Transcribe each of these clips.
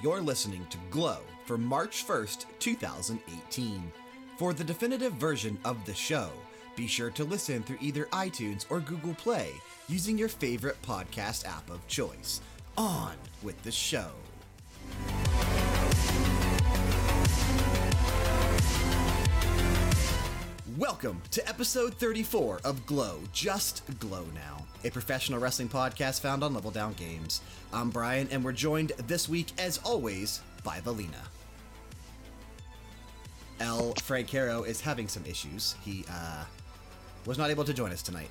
You're listening to Glow for March 1st, 2018. For the definitive version of the show, be sure to listen through either iTunes or Google Play using your favorite podcast app of choice. On with the show. Welcome to episode 34 of Glow, Just Glow Now, a professional wrestling podcast found on Level Down Games. I'm Brian, and we're joined this week, as always, by Valina. L. Frank Caro is having some issues. He uh, was not able to join us tonight.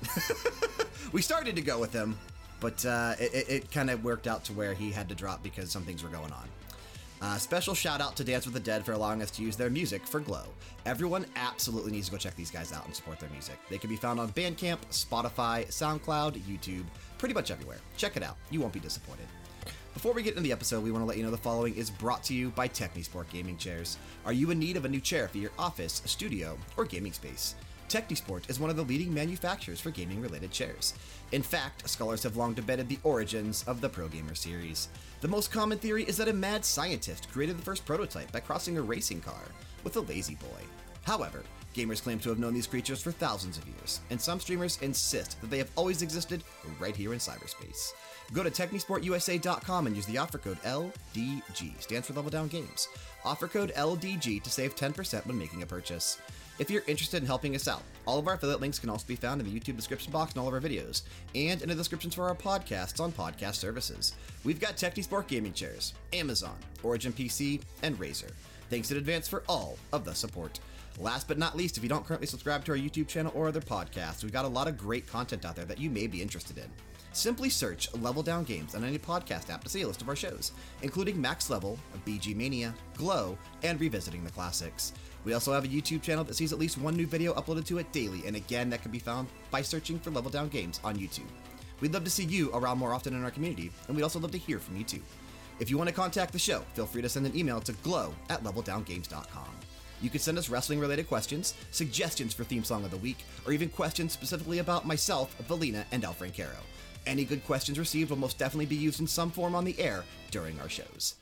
we started to go with him, but uh, it, it, it kind of worked out to where he had to drop because some things were going on. Uh, special shout out to Dance with the Dead for allowing us to use their music for Glow. Everyone absolutely needs to go check these guys out and support their music. They can be found on Bandcamp, Spotify, SoundCloud, YouTube, pretty much everywhere. Check it out, you won't be disappointed. Before we get into the episode, we want to let you know the following is brought to you by Technisport Gaming Chairs. Are you in need of a new chair for your office, studio, or gaming space? Technisport is one of the leading manufacturers for gaming related chairs. In fact, scholars have long debated the origins of the Pro Gamer series. The most common theory is that a mad scientist created the first prototype by crossing a racing car with a lazy boy. However, gamers claim to have known these creatures for thousands of years, and some streamers insist that they have always existed right here in cyberspace. Go to TechnisportUSA.com and use the offer code LDG, stands for Level Down Games. Offer code LDG to save 10% when making a purchase. If you're interested in helping us out, all of our affiliate links can also be found in the YouTube description box in all of our videos, and in the descriptions for our podcasts on podcast services. We've got Technisport gaming chairs, Amazon, Origin PC, and Razer. Thanks in advance for all of the support. Last but not least, if you don't currently subscribe to our YouTube channel or other podcasts, we've got a lot of great content out there that you may be interested in. Simply search Level Down Games on any podcast app to see a list of our shows, including Max Level, BG Mania, Glow, and Revisiting the Classics. We also have a YouTube channel that sees at least one new video uploaded to it daily, and again, that can be found by searching for Level Down Games on YouTube. We'd love to see you around more often in our community, and we'd also love to hear from you too. If you want to contact the show, feel free to send an email to glow at leveldowngames.com. You can send us wrestling related questions, suggestions for theme song of the week, or even questions specifically about myself, Valina, and El Caro. Any good questions received will most definitely be used in some form on the air during our shows.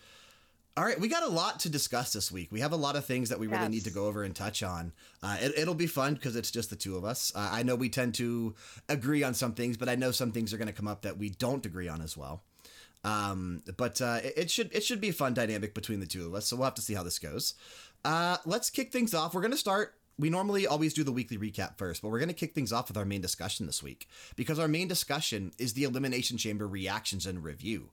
All right, we got a lot to discuss this week. We have a lot of things that we really Yes. need to go over and touch on. Uh, it, it'll be fun because it's just the two of us. Uh, I know we tend to agree on some things, but I know some things are going to come up that we don't agree on as well. Um, but uh, it, it should it should be a fun dynamic between the two of us. So we'll have to see how this goes. Uh, let's kick things off. We're going to start. We normally always do the weekly recap first, but we're going to kick things off with our main discussion this week because our main discussion is the Elimination Chamber reactions and review.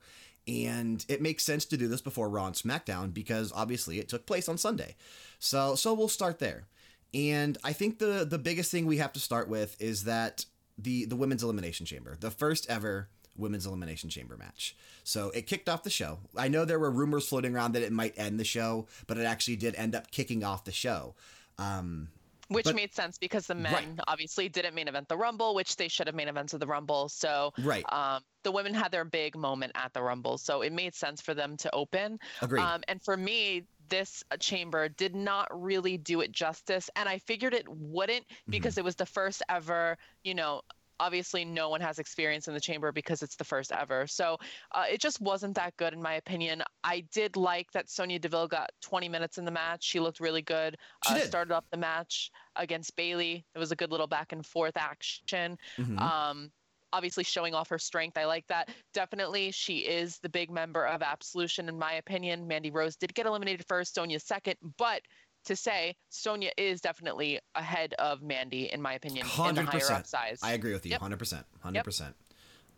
And it makes sense to do this before Raw and SmackDown because obviously it took place on Sunday. So so we'll start there. And I think the the biggest thing we have to start with is that the the women's elimination chamber, the first ever women's elimination chamber match. So it kicked off the show. I know there were rumors floating around that it might end the show, but it actually did end up kicking off the show. Um, Which But- made sense because the men Right. obviously didn't main event the Rumble, which they should have main events of the Rumble. So right. um, the women had their big moment at the Rumble. So it made sense for them to open. Agreed. Um, and for me, this uh, chamber did not really do it justice. And I figured it wouldn't Mm-hmm. because it was the first ever, you know, obviously no one has experience in the chamber because it's the first ever. So uh, it just wasn't that good in my opinion. I did like that Sonya Deville got 20 minutes in the match. She looked really good. She uh, did. Started off the match against Bayley. It was a good little back and forth action. Mhm. Um, obviously showing off her strength. I like that. Definitely, she is the big member of Absolution, in my opinion. Mandy Rose did get eliminated first, Sonya second, but to say Sonya is definitely ahead of Mandy, in my opinion, in the higher 100%. up size. I agree with you Yep. 100%. 100%.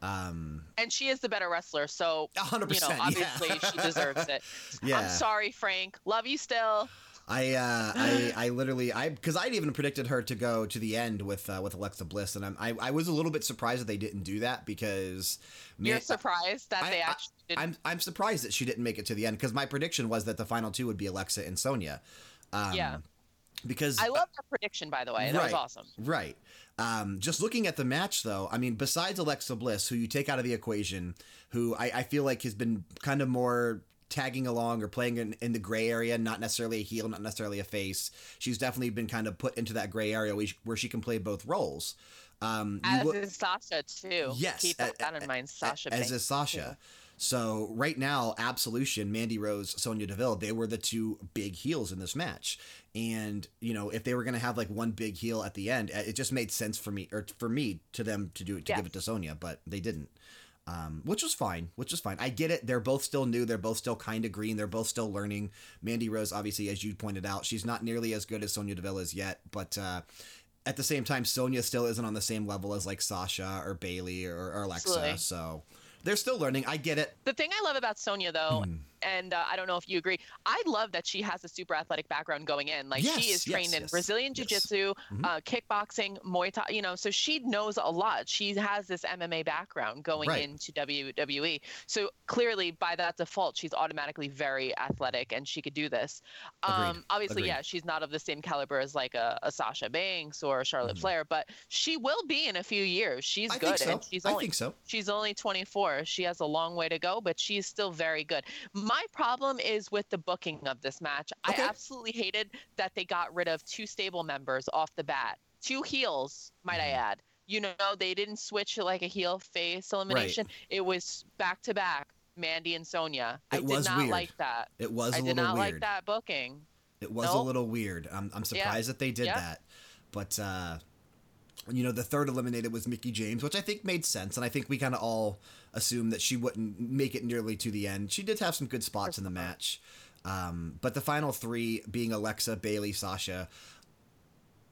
Um, and she is the better wrestler, so 100%. you know, yeah. obviously she deserves it. Yeah. I'm sorry, Frank. Love you still. I, uh, I, I literally, I, because I'd even predicted her to go to the end with, uh, with Alexa Bliss, and I'm, I, I was a little bit surprised that they didn't do that because, You're man- surprised that I- they I- actually did. I'm, I'm surprised that she didn't make it to the end because my prediction was that the final two would be Alexa and Sonya. Um, Yeah. Because I love that prediction, by the way. That was awesome. Right. Um, just looking at the match, though, I mean, besides Alexa Bliss, who you take out of the equation, who I, I feel like has been kind of more tagging along or playing in, in the gray area, not necessarily a heel, not necessarily a face. She's definitely been kind of put into that gray area where she, where she can play both roles. Um, As is Sasha too. Yes, keep a- that in mind. Sasha as Banks, is Sasha. So right now, Absolution, Mandy Rose, Sonya Deville, they were the two big heels in this match. And you know, if they were going to have like one big heel at the end, it just made sense for me or for me to them to do it to Yes. give it to Sonya, but they didn't. Um, which was fine, which was fine. I get it. They're both still new. They're both still kind of green. They're both still learning. Mandy Rose, obviously, as you pointed out, she's not nearly as good as Sonya Deville is yet, but uh, at the same time, Sonya still isn't on the same level as like Sasha or Bayley or, or Alexa. Absolutely. So they're still learning. I get it. The thing I love about Sonya, though, Hmm. And uh, I don't know if you agree, I love that she has a super athletic background going in. Like Yes, she is yes, trained in yes, Brazilian. Jiu Jitsu, Mhm. uh, kickboxing, Muay Thai, you know, so she knows a lot. She has this MMA background going Right. into WWE. So clearly, by that default, she's automatically very athletic and she could do this. Agreed, Um, obviously, agreed. yeah, she's not of the same caliber as like a, a Sasha Banks or a Charlotte Mhm. Flair, but she will be in a few years. She's I good. think so. And she's I think so. She's only 24. She has a long way to go, but she's still very good. My problem is with the booking of this match. Okay. I absolutely hated that they got rid of two stable members off the bat. Two heels, might I Mhm. add. You know, they didn't switch to like a heel face elimination. It was back to back, Mandy and Sonya. I It did not weird. like that. It was I did not weird. like that booking. It was a little weird. I'm, I'm surprised that they did that. But, uh, you know, the third eliminated was Mickie James, which I think made sense. And I think we kind of all assumed that she wouldn't make it nearly to the end. She did have some good spots in the match. Um, but the final three being Alexa, Bayley, Sasha,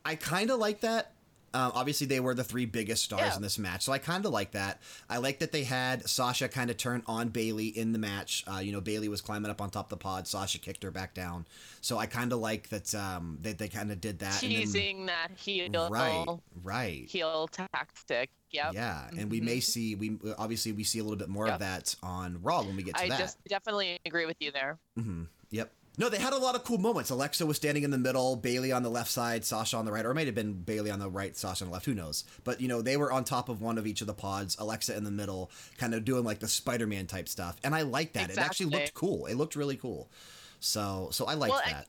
I kind of like that. Um, obviously, they were the three biggest stars Yeah. in this match, so I kind of like that. I like that they had Sasha kind of turn on Bayley in the match. Uh, you know, Bayley was climbing up on top of the pod. Sasha kicked her back down, so I kind of like that. Um, that they kind of did that. and then- Teasing that heel, right, right. heel tactic. Yep. Yeah, and we may Mhm. see we obviously we see a little bit more of that on Raw when we get to I that. just definitely agree with you there. hmm Yep. No, they had a lot of cool moments. Alexa was standing in the middle, Bayley on the left side, Sasha on the right, or it might have been Bayley on the right, Sasha on the left. Who knows? But you know, they were on top of one of each of the pods. Alexa in the middle, kind of doing like the Spider-Man type stuff, and I like that. It actually looked cool. It looked really cool. So, so I liked Well, that.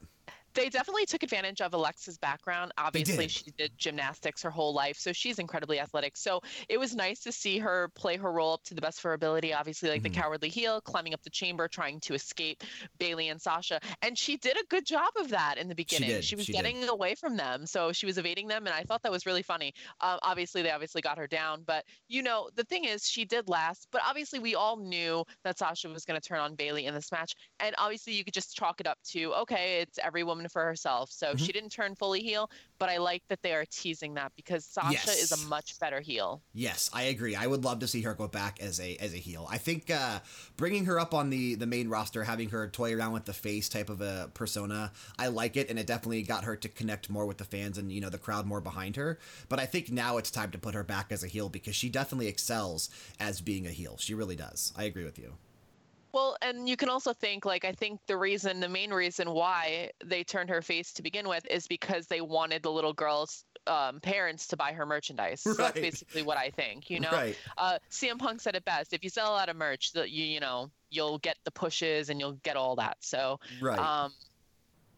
They definitely took advantage of Alexa's background. Obviously, did. she did gymnastics her whole life, so she's incredibly athletic. So it was nice to see her play her role up to the best of her ability. Obviously, like Mhm. the cowardly heel, climbing up the chamber, trying to escape Bayley and Sasha, and she did a good job of that in the beginning. did, was she did. getting away from them, so she was evading them, and I thought that was really funny. Um, obviously, they obviously got her down, but you know the thing is, she did last. But obviously, we all knew that Sasha was going to turn on Bayley in this match, and obviously, you could just chalk it up to okay, it's every woman for herself. So Mhm. she didn't turn fully heel, but I like that they are teasing that because Sasha is a much better heel. Yes, I agree. I would love to see her go back as a as a heel. I think uh, bringing her up on the the main roster, having her toy around with the face type of a persona, I like it, and it definitely got her to connect more with the fans and you know the crowd more behind her. But I think now it's time to put her back as a heel because she definitely excels as being a heel. She really does. I agree with you. Well, and you can also think like I think the reason, the main reason why they turned her face to begin with is because they wanted the little girl's um, parents to buy her merchandise. So Right. that's basically what I think. You know, right? uh, CM Punk said it best: if you sell a lot of merch, that you you know you'll get the pushes and you'll get all that. So Right. um,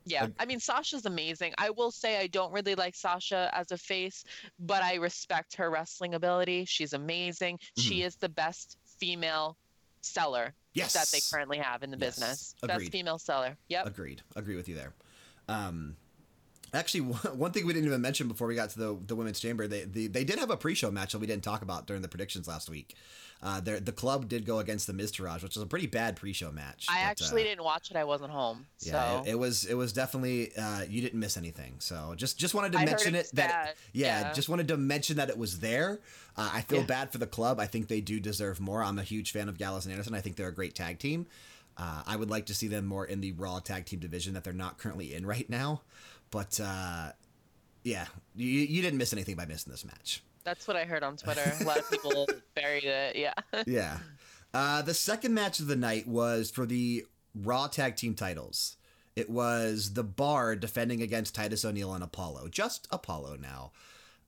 yeah, I mean Sasha's amazing. I will say I don't really like Sasha as a face, but I respect her wrestling ability. She's amazing. She is the best female seller Mm-hmm. Yes. that they currently have in the Yes, business. agreed. Best female seller. Yep. Agreed. Agree with you there. Um, actually, one thing we didn't even mention before we got to the the women's chamber, they they, they did have a pre-show match that we didn't talk about during the predictions last week. Uh, the club did go against the Miztourage, which was a pretty bad pre-show match. I but, actually uh, didn't watch it. I wasn't home. So Yeah, it, it was it was definitely uh, you didn't miss anything. So just just wanted to I mention it's it that yeah, Yeah. just wanted to mention that it was there. Uh, I feel Yeah. bad for the club. I think they do deserve more. I'm a huge fan of Gallows and Anderson. I think they're a great tag team. Uh, I would like to see them more in the Raw tag team division that they're not currently in right now. But uh, yeah, you, you didn't miss anything by missing this match. That's what I heard on Twitter. A lot of people buried it. Yeah. yeah. Uh, the second match of the night was for the Raw Tag Team titles. It was the Bar defending against Titus O'Neil and Apollo. Just Apollo now.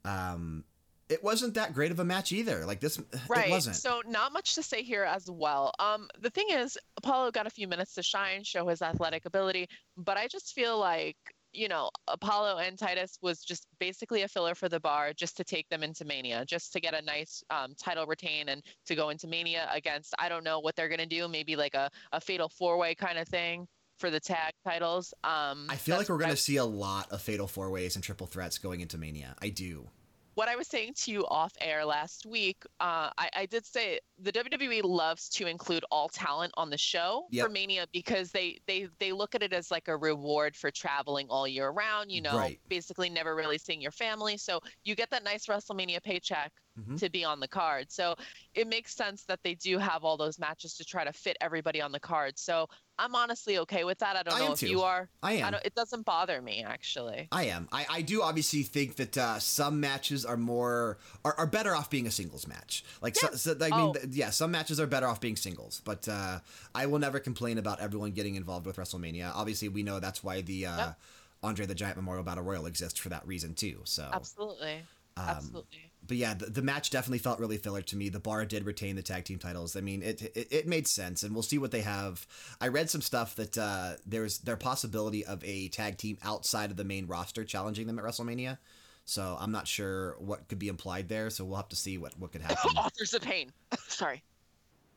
Um, it wasn't that great of a match either. Like this, Right. it wasn't. So not much to say here as well. Um, the thing is, Apollo got a few minutes to shine, show his athletic ability, but I just feel like you know, Apollo and Titus was just basically a filler for the bar just to take them into Mania, just to get a nice um, title retain and to go into Mania against, I don't know what they're going to do, maybe like a, a fatal four way kind of thing for the tag titles. Um, I feel like we're going to see a lot of fatal four ways and triple threats going into Mania. I do what I was saying to you off air last week, uh, I, I, did say the WWE loves to include all talent on the show yep. for Mania because they, they they look at it as like a reward for traveling all year round. You know, right. basically never really seeing your family, so you get that nice WrestleMania paycheck mm-hmm. to be on the card. So it makes sense that they do have all those matches to try to fit everybody on the card. So I'm honestly okay with that. I don't I know if too. you are. I am. I it doesn't bother me actually. I am. I, I do obviously think that uh, some matches are more are, are better off being a singles match. Like yeah. so, so, I mean, oh. yeah, some matches are better off being singles. But uh, I will never complain about everyone getting involved with WrestleMania. Obviously, we know that's why the uh, yep. Andre the Giant Memorial Battle Royal exists for that reason too. So absolutely, um, absolutely but yeah, the, the, match definitely felt really filler to me. The bar did retain the tag team titles. I mean, it, it, it made sense, and we'll see what they have. I read some stuff that uh, there's their possibility of a tag team outside of the main roster challenging them at WrestleMania. So I'm not sure what could be implied there. So we'll have to see what, what could happen. Authors of Pain. Sorry.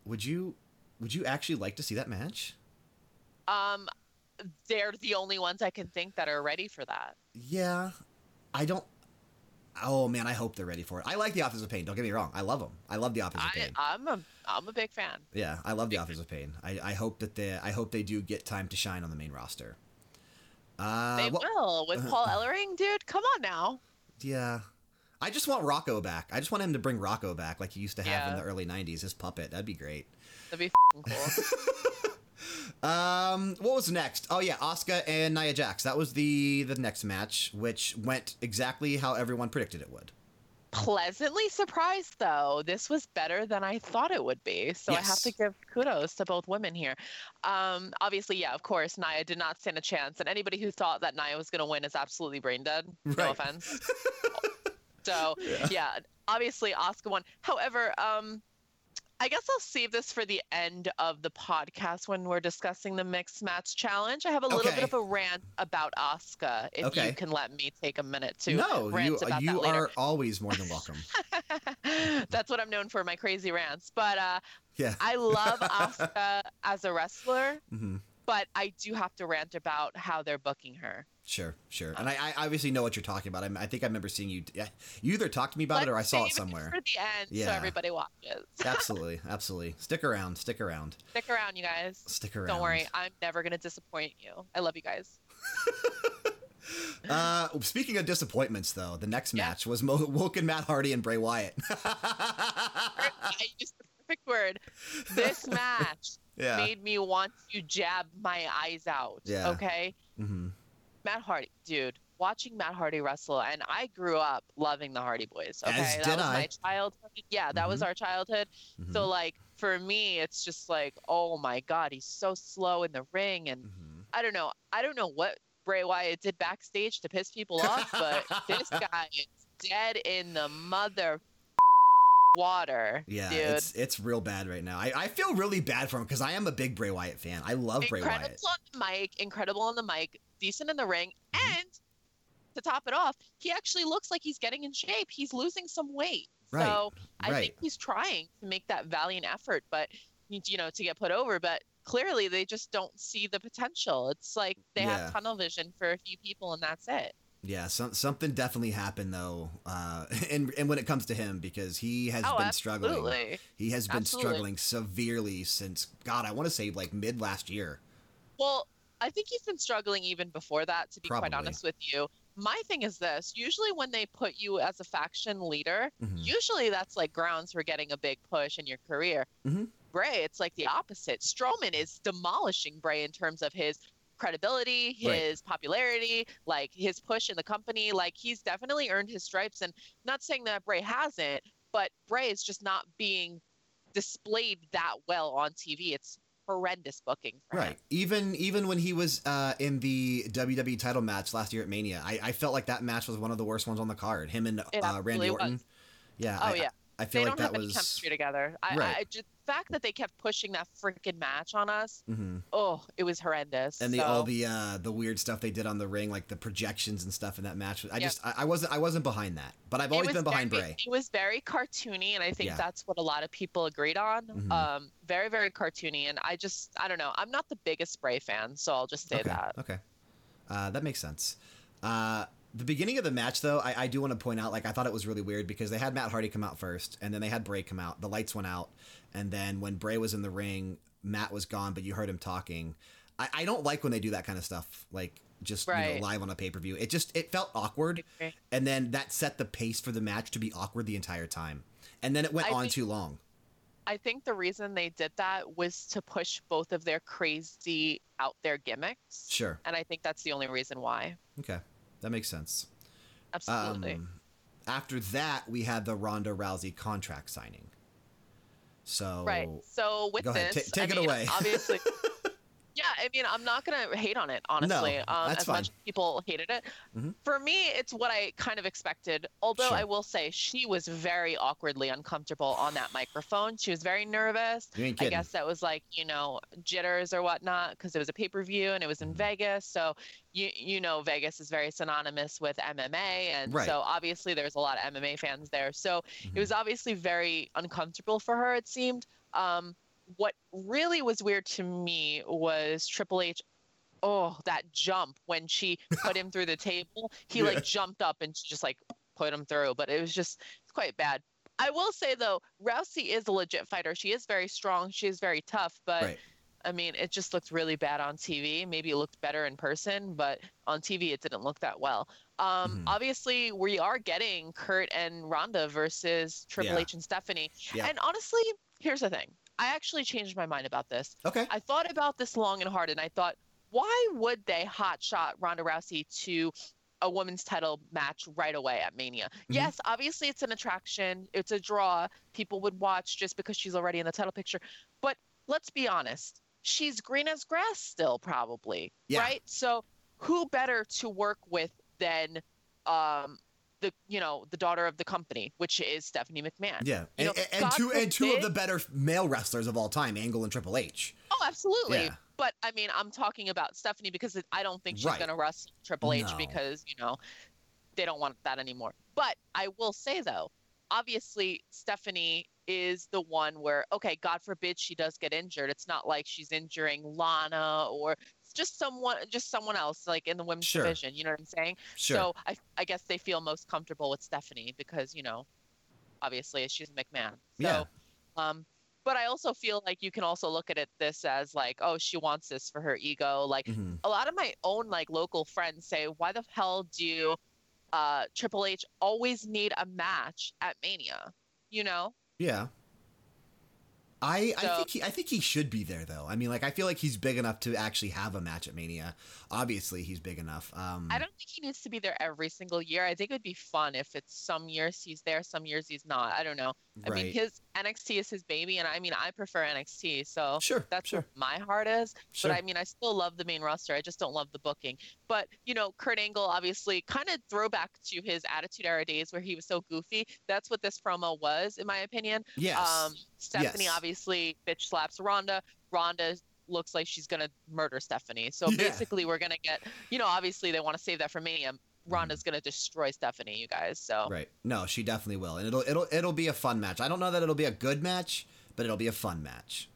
Would you would you actually like to see that match? Um, they're the only ones I can think that are ready for that. Yeah, I don't oh man, I hope they're ready for it. I like the Authors of Pain. Don't get me wrong. I love them. I love the Authors of Pain. I, am a I'm a big fan. Yeah, I love the Authors of Pain. I, I hope that they I hope they do get time to shine on the main roster. Uh, they will with Paul Ellering, dude. Come on now. Yeah. I just want Rocco back. I just want him to bring Rocco back like he used to have yeah. in the early '90s. His puppet. That'd be great. That'd be cool. Um, what was next? Oh yeah, Asuka and Nia Jax. That was the the next match, which went exactly how everyone predicted it would. Pleasantly surprised though, this was better than I thought it would be. So yes. I have to give kudos to both women here. Um, obviously, yeah, of course, Nia did not stand a chance, and anybody who thought that Nia was going to win is absolutely brain dead. Right. No offense. so yeah. yeah, obviously Asuka won. However, um, I guess I'll save this for the end of the podcast when we're discussing the mixed match challenge. I have a little okay. bit of a rant about Asuka. if okay. you can let me take a minute to no, rant you, about you that later. are always more than welcome. That's what I'm known for, my crazy rants. But uh, yeah. I love Asuka as a wrestler. Mm-hmm but I do have to rant about how they're booking her. Sure, sure. And I, I obviously know what you're talking about. I, I think I remember seeing you. Yeah, you either talked to me about Let's it or I saw it somewhere. For the end, yeah. so everybody watches. absolutely, absolutely. Stick around. Stick around. Stick around, you guys. Stick around. Don't worry, I'm never gonna disappoint you. I love you guys. uh, speaking of disappointments, though, the next yeah. match was Mo- Woken Matt Hardy and Bray Wyatt. I used the perfect word. This match yeah. made me want to jab my eyes out. Yeah. Okay. Mm-hmm. Matt Hardy, dude, watching Matt Hardy wrestle, and I grew up loving the Hardy Boys. Okay, As that was I. my childhood. Yeah, that mm-hmm. was our childhood. Mm-hmm. So like for me, it's just like, oh my god, he's so slow in the ring, and mm-hmm. I don't know, I don't know what Bray Wyatt did backstage to piss people off, but this guy is dead in the mother water. Yeah, dude. it's it's real bad right now. I, I feel really bad for him because I am a big Bray Wyatt fan. I love incredible Bray Wyatt. Incredible on the mic, incredible on the mic, decent in the ring, mm-hmm. and to top it off, he actually looks like he's getting in shape. He's losing some weight. Right. So I right. think he's trying to make that valiant effort, but you know, to get put over. But clearly, they just don't see the potential. It's like they yeah. have tunnel vision for a few people, and that's it. Yeah, some, something definitely happened though, uh, and and when it comes to him because he has oh, been absolutely. struggling. He has been absolutely. struggling severely since God, I want to say like mid last year. Well, I think he's been struggling even before that. To be Probably. quite honest with you, my thing is this: usually when they put you as a faction leader, mm-hmm. usually that's like grounds for getting a big push in your career. Mm-hmm. Bray, it's like the opposite. Strowman is demolishing Bray in terms of his credibility, his right. popularity, like his push in the company. Like he's definitely earned his stripes. And not saying that Bray hasn't, but Bray is just not being displayed that well on TV. It's horrendous booking right him. even even when he was uh, in the wwe title match last year at mania I, I, felt like that match was one of the worst ones on the card him and uh, randy orton was. yeah oh I, yeah I feel they like don't that have any was chemistry together. I, Right. I just the fact that they kept pushing that freaking match on us. Mhm. Oh, it was horrendous. and the so- all the uh the weird stuff they did on the ring, like the projections and stuff in that match. I Yeah. just I, I wasn't I wasn't behind that, but I've always been behind very, Bray. It was very cartoony, and I think Yeah. that's what a lot of people agreed on. Mhm. Um, very, very cartoony, and I just, I don't know. I'm not the biggest Bray fan, so I'll just say okay, that. okay, uh, that makes sense. Uh, the beginning of the match, though, I, I do want to point out, like I thought it was really weird because they had Matt Hardy come out first, and then they had Bray come out. The lights went out, and then when Bray was in the ring, Matt was gone, but you heard him talking. I, I don't like when they do that kind of stuff, like just you know live on a pay per view. It just it felt awkward, Okay. and then that set the pace for the match to be awkward the entire time, and then it went I on think- too long. I think the reason they did that was to push both of their crazy out there gimmicks, Sure, and I think that's the only reason why. okay, that makes sense. Absolutely. Um, after that, we had the Ronda Rousey contract signing. So Right. So with Go ahead. this, Ta- take I it mean, away. obviously. Yeah, I mean, I'm not gonna hate on it, honestly. um, that's as fine. much as people hated it, Mhm. for me, it's what I kind of expected. Although Sure. I will say, she was very awkwardly uncomfortable on that microphone. She was very nervous. you ain't I guess that was like you know jitters or whatnot because it was a pay per view and it was in Mhm. Vegas. So you you know Vegas is very synonymous with MMA, and Right. so obviously there's a lot of MMA fans there. So Mhm. it was obviously very uncomfortable for her. It seemed. Um, what really was weird to me was Triple H. Oh, that jump when she put him through the table. He Yeah. like jumped up and she just like put him through, but it was just it's quite bad. I will say though, Rousey is a legit fighter. She is very strong. She is very tough, but right. I mean, it just looked really bad on TV. Maybe it looked better in person, but on TV it didn't look that well. Um, Mhm. Obviously, we are getting Kurt and Ronda versus Triple Yeah. H and Stephanie. Yeah. And honestly, here's the thing. I actually changed my mind about this. Okay. I thought about this long and hard, and I thought, why would they hotshot Ronda Rousey to a women's title match right away at Mania? Mm-hmm. Yes, obviously it's an attraction, it's a draw. People would watch just because she's already in the title picture. But let's be honest, she's green as grass still, probably. Yeah. Right? So who better to work with than um the you know the daughter of the company, which is Stephanie McMahon. Yeah, You and, know, and God two and two of the better male wrestlers of all time, Angle and Triple H. Oh, absolutely. Yeah. But I mean, I'm talking about Stephanie because I don't think she's Right. going to wrestle Triple H No. because, you know, they don't want that anymore. But I will say, though, obviously, Stephanie is the one where, okay, God forbid she does get injured. It's not like she's injuring Lana or just someone, just someone else, like in the women's Sure. division. You know what I'm saying? Sure. So I, I guess they feel most comfortable with Stephanie because, you know, obviously she's McMahon. So, Yeah. um, but I also feel like you can also look at it this as like, oh, she wants this for her ego. Like Mhm. a lot of my own like local friends say, why the hell do uh, Triple H always need a match at Mania? You know? Yeah. I, I think he I think he should be there though. I mean, like I feel like he's big enough to actually have a match at Mania. Obviously, he's big enough. Um, I don't think he needs to be there every single year. I think it would be fun if it's some years he's there, some years he's not. I don't know. I mean, his NXT is his baby, and I mean, I prefer NXT, so sure. that's sure. where my heart is. Sure. But I mean, I still love the main roster. I just don't love the booking. But you know, Kurt Angle obviously kind of throwback to his Attitude Era days where he was so goofy. That's what this promo was, in my opinion. yes. Um, Stephanie Yes. obviously bitch slaps Ronda. Ronda looks like she's gonna murder Stephanie. So Yeah. basically, we're gonna get. You know, obviously they want to save that for Mania. Ronda's gonna destroy Stephanie, you guys. So Right. No, she definitely will, and it'll it'll it'll be a fun match. I don't know that it'll be a good match, but it'll be a fun match.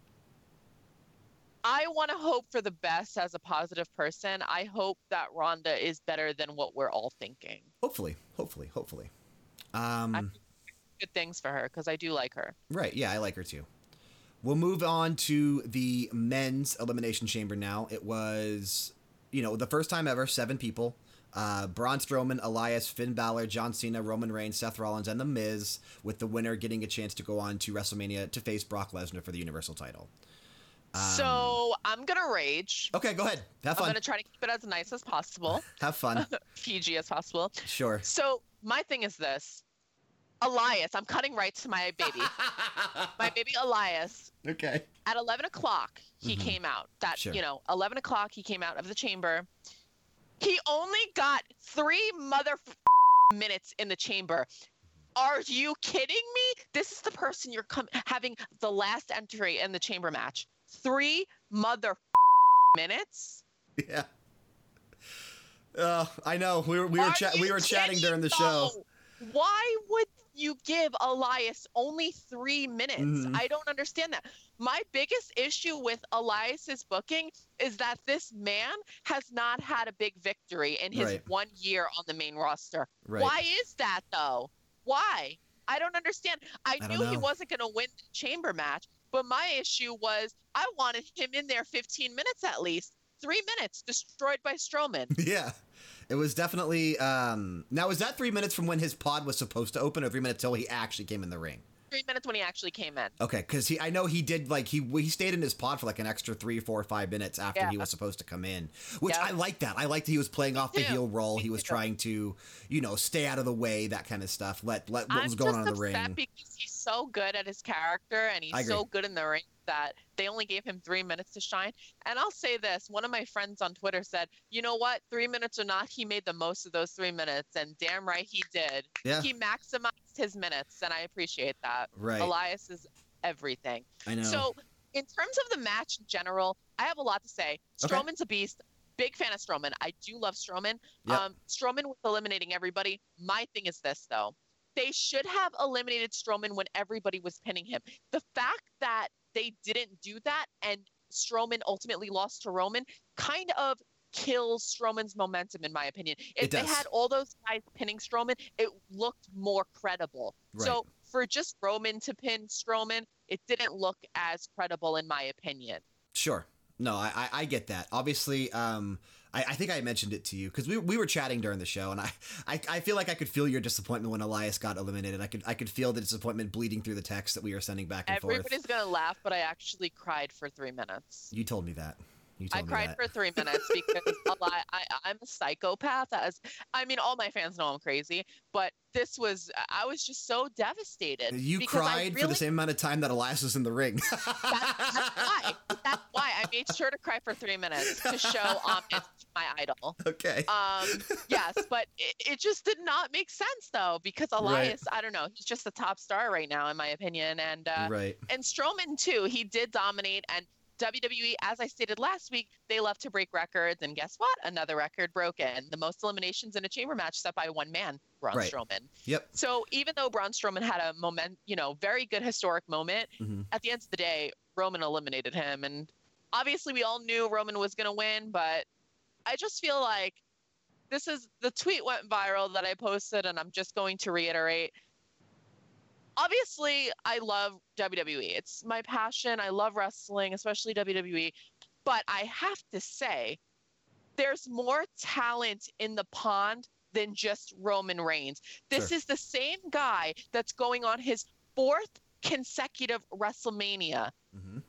I want to hope for the best as a positive person. I hope that Ronda is better than what we're all thinking. Hopefully, hopefully, hopefully. Um, Good things for her because I do like her. right. Yeah, I like her too. We'll move on to the men's elimination chamber now. It was, you know, the first time ever, seven people. Uh, Braun Strowman, Elias, Finn Balor, John Cena, Roman Reigns, Seth Rollins, and The Miz, with the winner getting a chance to go on to WrestleMania to face Brock Lesnar for the Universal title. Um, so I'm gonna rage. Okay, go ahead. Have fun. I'm gonna try to keep it as nice as possible, Have fun. PG as possible. Sure. So my thing is this: Elias. I'm cutting right to my baby. my baby Elias. okay. At 11 o'clock, he Mhm. came out. That Sure. you know, 11 o'clock, he came out of the chamber. He only got three mother minutes in the chamber. Are you kidding me? This is the person you're com- having the last entry in the chamber match. Three mother minutes. Yeah. Uh, I know. We were we were cha- we were chatting during the show. Why would you give Elias only three minutes? Mhm. I don't understand that. My biggest issue with Elias's booking is that this man has not had a big victory in his Right. one year on the main roster. Right. Why is that though? Why? I don't understand. I, I knew he wasn't going to win the chamber match, but my issue was I wanted him in there 15 minutes at least. Three minutes destroyed by Strowman. Yeah. It was definitely. Um, now, was that three minutes from when his pod was supposed to open, or three minutes till he actually came in the ring? Three minutes when he actually came in. Okay, because he, I know he did like he he stayed in his pod for like an extra three, four, five minutes after he was supposed to come in, which Yeah. I like that. I liked he was playing off the heel role. He was trying to, you know, stay out of the way, that kind of stuff. Let let what I'm was going on in the ring. because he's so good at his character and he's so good in the ring that they only gave him three minutes to shine. And I'll say this: one of my friends on Twitter said, "You know what? Three minutes or not, he made the most of those three minutes, and damn right he did. Yeah, He maximized his minutes, and I appreciate that. right. Elias is everything. I know. So, in terms of the match in general, I have a lot to say. Okay. Strowman's a beast. Big fan of Strowman. I do love Strowman. Yep. Um, Strowman was eliminating everybody. My thing is this, though. They should have eliminated Strowman when everybody was pinning him. The fact that they didn't do that and Strowman ultimately lost to Roman kind of kills Strowman's momentum, in my opinion. If It they had all those guys pinning Strowman, it looked more credible. Right. So for just Roman to pin Strowman, it didn't look as credible, in my opinion. Sure. No, I, I, I get that. Obviously, um, I, I think I mentioned it to you because we, we were chatting during the show, and I, I, I feel like I could feel your disappointment when Elias got eliminated. I could I could feel the disappointment bleeding through the text that we were sending back and Everybody's forth. gonna laugh, but I actually cried for three minutes. You told me that. I cried that. for three minutes because a I, I'm a psychopath. As I mean, all my fans know I'm crazy, but this was I was just so devastated. you I cried for the same amount of time that Elias was in the ring. That's, that's why. That's why I made sure to cry for three minutes to show homage to my idol. okay. Um, yes, but it, it just did not make sense though because Elias, I don't know, he's just the top star right now in my opinion, and uh, right. and Strowman too. He did dominate, and WWE, as I stated last week, they love to break records, and guess what? Another record broken. The most eliminations in a chamber match set by one man, Braun Right. Strowman. Yep. So even though Braun Strowman had a moment, you know, very good historic moment, Mhm. at the end of the day, Roman eliminated him, and obviously we all knew Roman was going to win, but I just feel like this is the tweet went viral that I posted, and I'm just going to reiterate. Obviously, I love WWE. It's my passion. I love wrestling, especially WWE. But I have to say, there's more talent in the pond than just Roman Reigns. This Sure. is the same guy that's going on his fourth consecutive WrestleMania Mhm.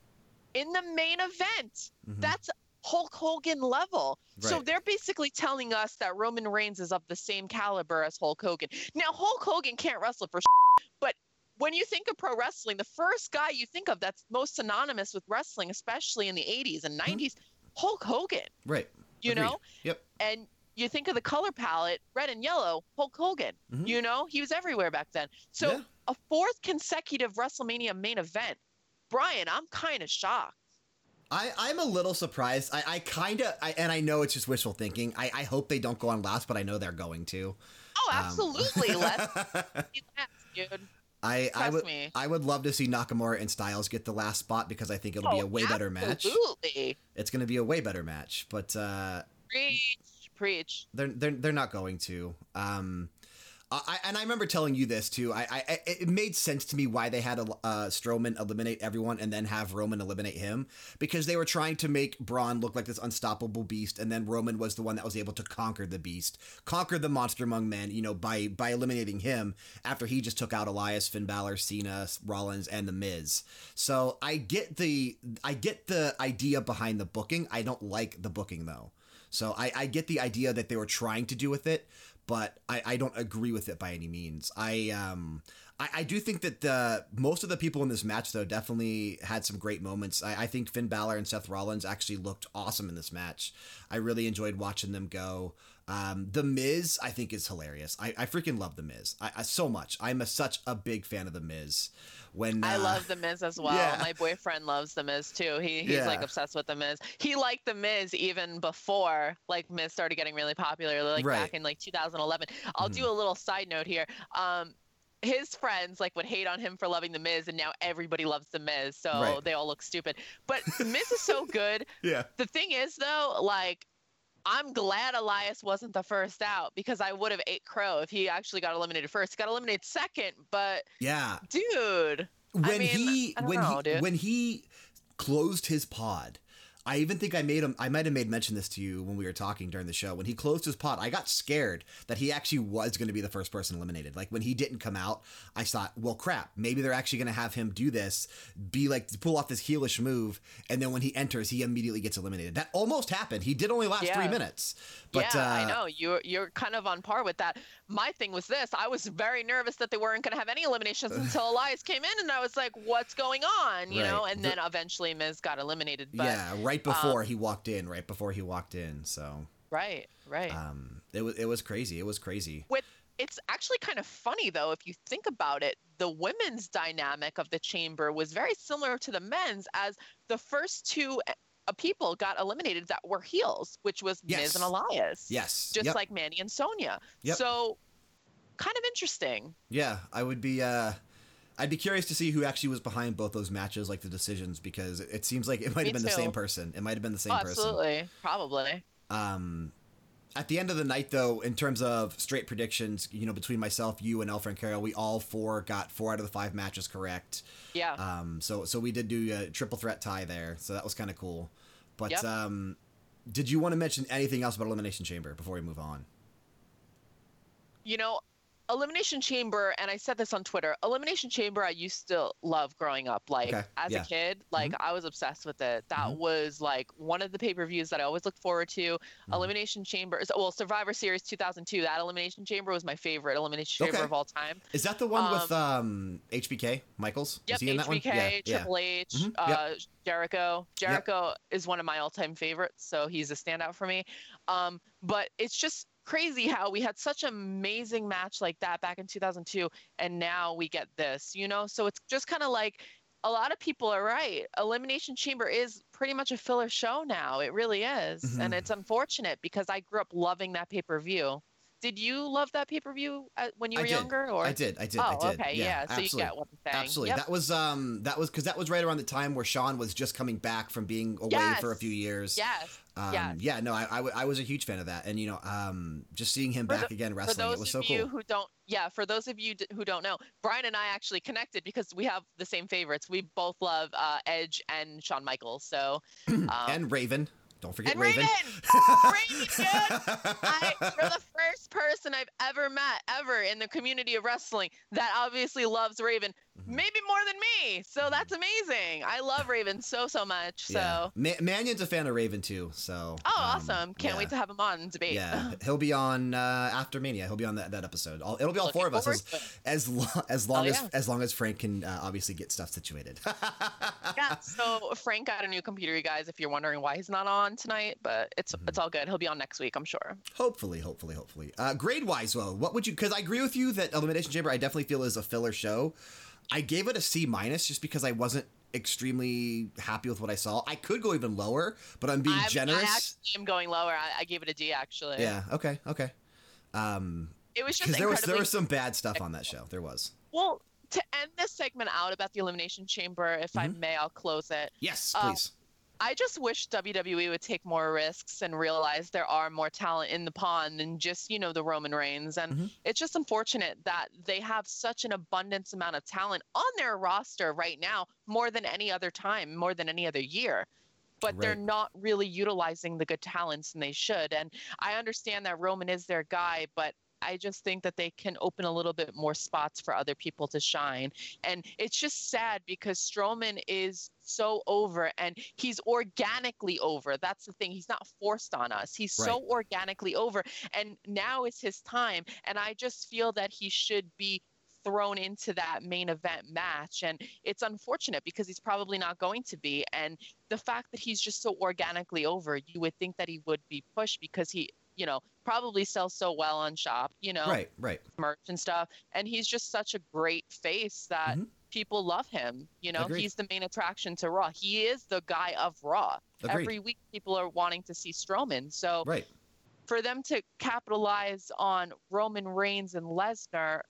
in the main event. Mhm. That's Hulk Hogan level. So they're basically telling us that Roman Reigns is of the same caliber as Hulk Hogan. Now, Hulk Hogan can't wrestle for but when you think of pro wrestling, the first guy you think of that's most synonymous with wrestling, especially in the 80s and 90s, Hulk Hogan, Right. you Agreed. know? Yep. And you think of the color palette, red and yellow, Hulk Hogan. Mhm. You know, he was everywhere back then. So Yeah. a fourth consecutive WrestleMania main event. Brian, I'm kind of shocked. I, I'm a little surprised. I, I kind of, I, and I know it's just wishful thinking. I, I hope they don't go on last, but I know they're going to. Oh, Um, absolutely. Let's see that, dude. I, I would, me. I would love to see Nakamura and Styles get the last spot because I think it'll be Oh, a way better match. Absolutely. It's going to be a way better match, but uh, Preach, preach. they're they're they're not going to. Um, I, and I remember telling you this too. I, I it made sense to me why they had a, uh, Strowman eliminate everyone and then have Roman eliminate him because they were trying to make Braun look like this unstoppable beast, and then Roman was the one that was able to conquer the beast, conquer the monster among men. You know, by by eliminating him after he just took out Elias, Finn Balor, Cena, Rollins, and the Miz. So I get the I get the idea behind the booking. I don't like the booking though. So I, I get the idea that they were trying to do with it, but I, I don't agree with it by any means. I um I, I do think that the most of the people in this match, though, definitely had some great moments. I, I think Finn Balor and Seth Rollins actually looked awesome in this match. I really enjoyed watching them go. Um, the Miz, I think, is hilarious. I, I freaking love The Miz I, I, so much. I'm a, such a big fan of The Miz. When uh, I love The Miz as well. Yeah. My boyfriend loves The Miz too. He he's yeah. like obsessed with The Miz. He liked The Miz even before like Miz started getting really popular, like right. back in like 2011. I'll mm. do a little side note here. Um, his friends like would hate on him for loving the Miz, and now everybody loves the Miz, so right. they all look stupid. But Miz is so good. Yeah. The thing is, though, like I'm glad Elias wasn't the first out because I would have ate crow if he actually got eliminated first. He got eliminated second, but yeah, dude. When I mean, he when know, he dude. when he closed his pod I even think I made him. I might have made mention this to you when we were talking during the show. When he closed his pot, I got scared that he actually was going to be the first person eliminated. Like when he didn't come out, I thought, well, crap, maybe they're actually going to have him do this, be like pull off this heelish move, and then when he enters, he immediately gets eliminated. That almost happened. He did only last yeah. three minutes. But, yeah, uh, I know you're you're kind of on par with that. My thing was this: I was very nervous that they weren't going to have any eliminations until Elias came in, and I was like, "What's going on?" You right. know. And then eventually Miz got eliminated. But, yeah, right before um, he walked in. Right before he walked in. So. Right. Right. Um. It was it was crazy. It was crazy. With it's actually kind of funny though if you think about it the women's dynamic of the chamber was very similar to the men's as the first two uh, people got eliminated that were heels, which was yes. Miz and Elias. Yes. Just yep. like Mandy and Sonya. Yep. So kind of interesting. Yeah, I would be uh I'd be curious to see who actually was behind both those matches, like the decisions, because it seems like it might have been too. the same person. It might have been the same oh, absolutely. person. Absolutely. Probably. Um at the end of the night, though, in terms of straight predictions, you know, between myself, you, and El Francaro, we all four got four out of the five matches correct. Yeah. Um. So so we did do a triple threat tie there, so that was kind of cool. But yep. um, did you want to mention anything else about Elimination Chamber before we move on? You know, Elimination Chamber, and I said this on Twitter. Elimination Chamber, I used to love growing up. Like okay. as yeah. a kid, like mm-hmm. I was obsessed with it. That mm-hmm. was like one of the pay per views that I always looked forward to. Mm-hmm. Elimination Chamber, well, Survivor Series 2002. That Elimination Chamber was my favorite Elimination Chamber of all time. Is that the one um, with um, HBK Michaels? Yep, HBK, yeah, Triple yeah. H, mm-hmm. uh, yep. Jericho. Jericho yep. is one of my all time favorites, so he's a standout for me. Um, but it's just crazy how we had such an amazing match like that back in 2002 and now we get this you know? So it's just kind of like a lot of people are right. Elimination chamber is pretty much a filler show now. It really is. Mm-hmm. and it's unfortunate because i grew up loving that pay-per-view did you love that pay per view uh, when you were younger? Or I did, I did, oh, I did. okay, yeah. yeah. So absolutely. you get what I'm. Absolutely, yep. that was um, that was because that was right around the time where Shawn was just coming back from being away yes. for a few years. Yes. Um, yes. Yeah. No, I, I, I, was a huge fan of that, and you know, um, just seeing him for back the, again wrestling, it was so cool. For those of you who don't, yeah, for those of you who don't know, Brian and I actually connected because we have the same favorites. We both love uh, Edge and Shawn Michaels. So um, and Raven. Don't forget and Raven. Raven, Raven I, you're the first person I've ever met ever in the community of wrestling that obviously loves Raven. Maybe more than me. So mm-hmm. that's amazing. I love Raven so so much. So yeah. Ma- Manion's a fan of Raven too. So oh, um, awesome! Can't yeah. wait to have him on debate. Yeah, he'll be on uh, after Mania. He'll be on that, that episode. It'll be all Looking four of us as as, lo- as long oh, as as long as Frank can uh, obviously get stuff situated. yeah. So Frank got a new computer, you guys. If you're wondering why he's not on tonight, but it's mm-hmm. it's all good. He'll be on next week, I'm sure. Hopefully, hopefully, hopefully. Uh, grade wise, though, what would you? Because I agree with you that Elimination Chamber, I definitely feel is a filler show. I gave it a C minus just because I wasn't extremely happy with what I saw. I could go even lower, but I'm being I'm, generous. I actually am going lower. I, I, gave it a D actually. Yeah. Okay. Okay. Um, it was just there was there was some bad stuff on that show. There was. Well, to end this segment out about the elimination chamber, if mm -hmm. I may, I'll close it. Yes, uh, please. I just wish WWE would take more risks and realize there are more talent in the pond than just, you know, the Roman Reigns. And mm-hmm. it's just unfortunate that they have such an abundance amount of talent on their roster right now, more than any other time, more than any other year. But right. they're not really utilizing the good talents and they should. And I understand that Roman is their guy, but I just think that they can open a little bit more spots for other people to shine. And it's just sad because Strowman is so over and he's organically over. That's the thing. He's not forced on us. He's right. so organically over. And now is his time. And I just feel that he should be thrown into that main event match. And it's unfortunate because he's probably not going to be. And the fact that he's just so organically over, you would think that he would be pushed because he, you know, probably sells so well on shop, you know, Right, right. merch and stuff. And he's just such a great face that Mhm. people love him. You know, Agreed. he's the main attraction to Raw. He is the guy of Raw. Agreed. Every week, people are wanting to see Strowman. So Right. for them to capitalize on Roman Reigns and Lesnar,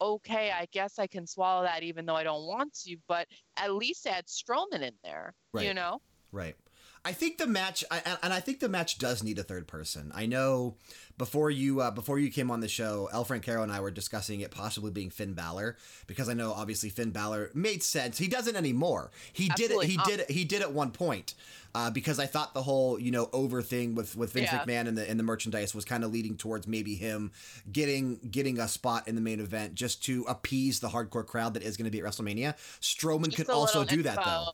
okay, I guess I can swallow that even though I don't want to, but at least add Strowman in there. You know? Right. I think the match, I, and- I think the match does need a third person. I know before you uh, before you came on the show, El Francaro and I were discussing it possibly being Finn Balor because I know obviously Finn Balor made sense. He doesn't anymore. He Absolutely did it. He not. did it. He did at one point uh, because I thought the whole you know over thing with with Vince Yeah. McMahon and the and the merchandise was kind of leading towards maybe him getting getting a spot in the main event just to appease the hardcore crowd that is going to be at WrestleMania. Strowman Just could also do that though.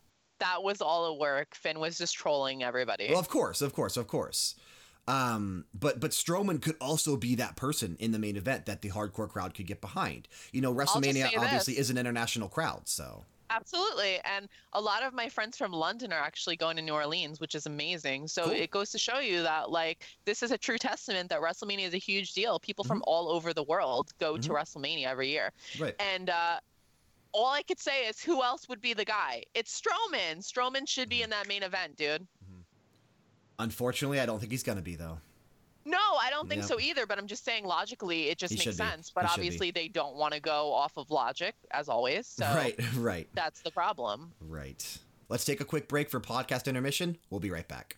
That was all a work. Finn was just trolling everybody. Well, of course, of course, of course. Um, but but Strowman could also be that person in the main event that the hardcore crowd could get behind. You know, WrestleMania obviously is an international crowd, so Absolutely. And a lot of my friends from London are actually going to New Orleans, which is amazing. So Cool. it goes to show you that, like, this is a true testament that WrestleMania is a huge deal. People from Mm-hmm. all over the world go to WrestleMania every year. right. And uh, all I could say is, who else would be the guy? It's Strowman. Strowman should be mm-hmm. in that main event, dude. Mm-hmm. Unfortunately, I don't think he's gonna be though. No, I don't think Yep. so either. But I'm just saying, logically, it just He makes sense. But should be. obviously, they don't want to go off of logic, as always. So Right, right, that's the problem. right. Let's take a quick break for podcast intermission. We'll be right back.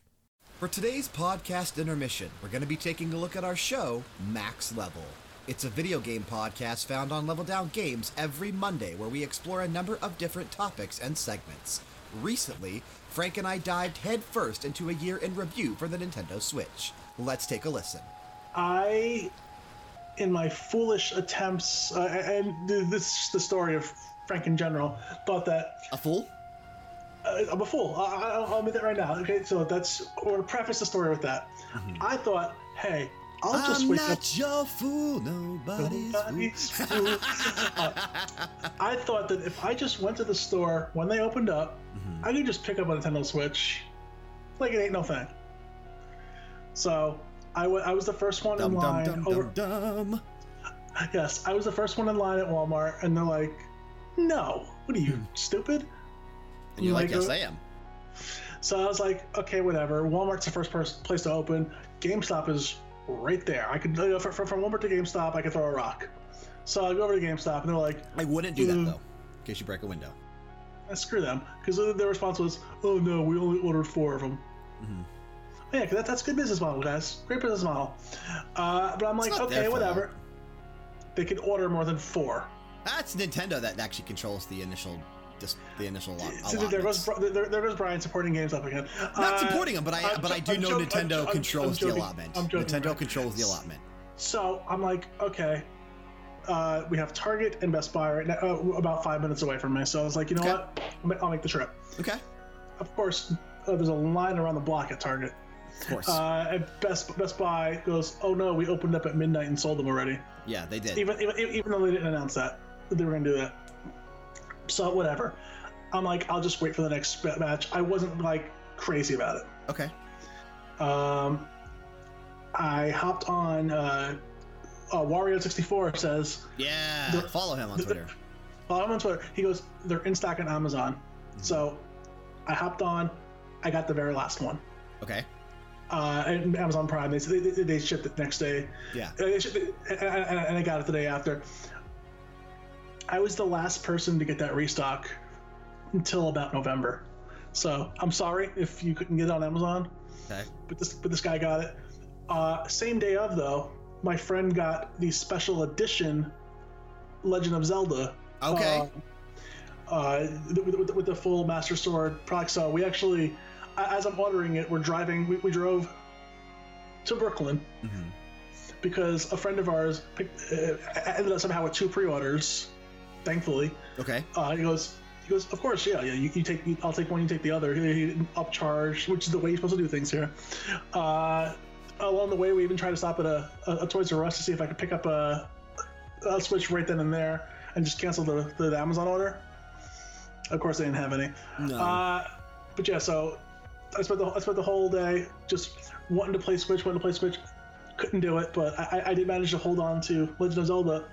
For today's podcast intermission, we're going to be taking a look at our show, Max Level. It's a video game podcast found on Level Down Games every Monday where we explore a number of different topics and segments. Recently, Frank and I dived headfirst into a year in review for the Nintendo Switch. Let's take a listen. I, in my foolish attempts, uh, and this is the story of Frank in general, thought that A fool? uh, I'm a fool. I, I, I'll admit that right now. Okay, so that's we're gonna preface the story with that. I thought, hey, I'll just I'm wait. up- not your fool, nobody's, Nobody's fool. fool. Uh, I thought that if I just went to the store when they opened up, I could just pick up a Nintendo Switch, like it ain't no thing. So I wa- I was the first one in Dum dum line. dum over, dum dum. Yes, I was the first one in line at Walmart, and they're like, "No, what are you stupid?" And you're like, Like, yes, uh, I am. So I was like, "Okay, whatever." Walmart's the first pers- place to open. GameStop is right there. I could you know, from, from Walmart to GameStop, I could throw a rock. So I go over to GameStop, and they're like, I wouldn't do that Mm. though, in case you break a window. "Eh, "Screw them," because their response was, "Oh no, we only ordered four of them." Mm-hmm. Yeah, 'cause that, that's a good business model, guys. Great business model. Uh, but I'm like, okay, whatever. They could order more than four. That's Nintendo that actually controls the initial, dis- the initial lot. So there goes there, there goes Brian supporting GameStop again. Not Uh, supporting them, but I I'm but I do I'm know joking- Nintendo I'm- controls the allotment. I'm joking, Nintendo Brian. controls the allotment. So I'm like, okay. Uh, we have Target and Best Buy right now, uh, about five minutes away from me. So I was like, you know Okay. what? I'll make the trip. Okay, Of course, uh, there's a line around the block at Target. of course. Uh, and Best Best Buy goes, oh no, we opened up at midnight and sold them already. yeah, they did. Even even, even though they didn't announce that, that they were going to do that. So whatever. I'm like, I'll just wait for the next match. I wasn't like crazy about it. Okay. Um, I hopped on. Uh, uh, Wario64 says, Yeah. Follow him on Twitter. well, I'm on Twitter. He goes, they're in stock on Amazon. So I hopped on. I got the very last one. Okay. Uh, and Amazon Prime, they, they, they shipped it next day. Yeah. They shipped it- and, and, and I got it the day after. I was the last person to get that restock until about November. So I'm sorry if you couldn't get it on Amazon. Okay. but this but this guy got it. Uh, same day of though, my friend got the special edition Legend of Zelda. Okay. Uh, uh, with, with, with the full Master Sword product. So we actually, as I'm ordering it, we're driving. We, we drove to Brooklyn Mhm. because a friend of ours picked, uh, ended up somehow with two pre-orders. Thankfully, Okay. uh, he goes, he goes, of course, yeah, yeah. You, you take, I'll take one, you take the other. He, he upcharge, which is the way you're supposed to do things here. Uh, along the way, we even tried to stop at a, a, a Toys R Us to see if I could pick up a, a Switch right then and there. and just cancel the, the, the Amazon order. Of course, they didn't have any. No. Uh, but yeah, so I spent the I spent the whole day just wanting to play Switch, wanting to play Switch. Couldn't do it, but I, I did manage to hold on to Legend of Zelda,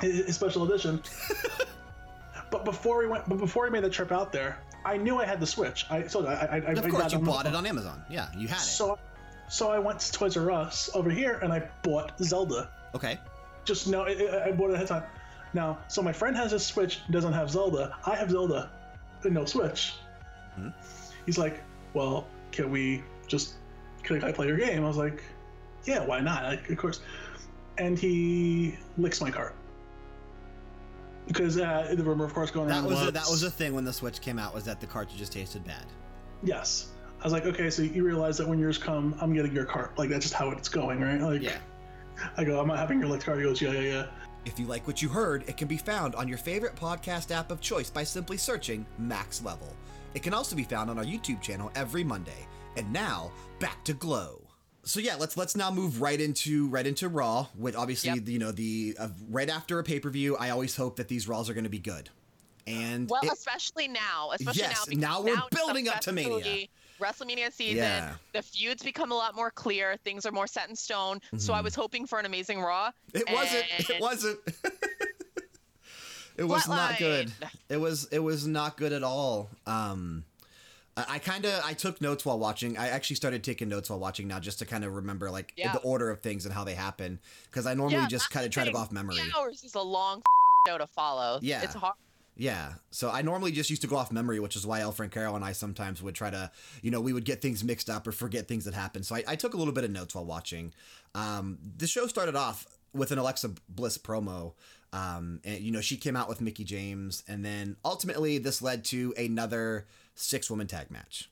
his, special edition. but before we went, but before we made the trip out there, I knew I had the Switch. I so I, I, I of I course, you bought it on Amazon. Yeah, you had it. So, so I went to Toys R Us over here and I bought Zelda. okay. Just no, I, bought it ahead of time. Now, so my friend has a Switch, doesn't have Zelda. I have Zelda, and no Switch. Hmm. He's like, "Well, can we just can I play your game?" I was like, "Yeah, why not? I, of course." And he licks my cart because uh, the rumor, of course, going around That was a, that was a thing when the Switch came out was that the cartridges tasted bad. yes. I was like, okay, so you realize that when yours come, I'm getting your cart. Like that's just how it's going, right? Like, Yeah. I go, I'm not having your licked card. He goes, yeah, yeah, yeah. If you like what you heard, it can be found on your favorite podcast app of choice by simply searching Max Level. It can also be found on our YouTube channel every Monday. And now, back to Glow. So yeah, let's let's now move right into right into Raw. With obviously, Yep. you know, the uh, right after a pay per view, I always hope that these Raws are going to be good. And Well, it- especially now, especially Yes, now, now we're it's building up to Mania. WrestleMania season. Yeah. The feuds become a lot more clear. Things are more set in stone. So I was hoping for an amazing Raw. Mm-hmm. it wasn't. It wasn't. it was not good. It was it was not good at all. Um, I, kind of I took notes while watching. I actually started taking notes while watching now, just to kind of remember like Yeah. the order of things and how they happen. Because I normally Yeah, just kind of try to go off memory. Three hours is a long show to follow. Yeah. It's hard. Yeah. So I normally just used to go off memory, which is why El Francaro and I sometimes would try to, you know, we would get things mixed up or forget things that happened. So I, I took a little bit of notes while watching. Um, the show started off with an Alexa Bliss promo. Um, and, you know, she came out with Mickie James. And then ultimately, this led to another six woman tag match,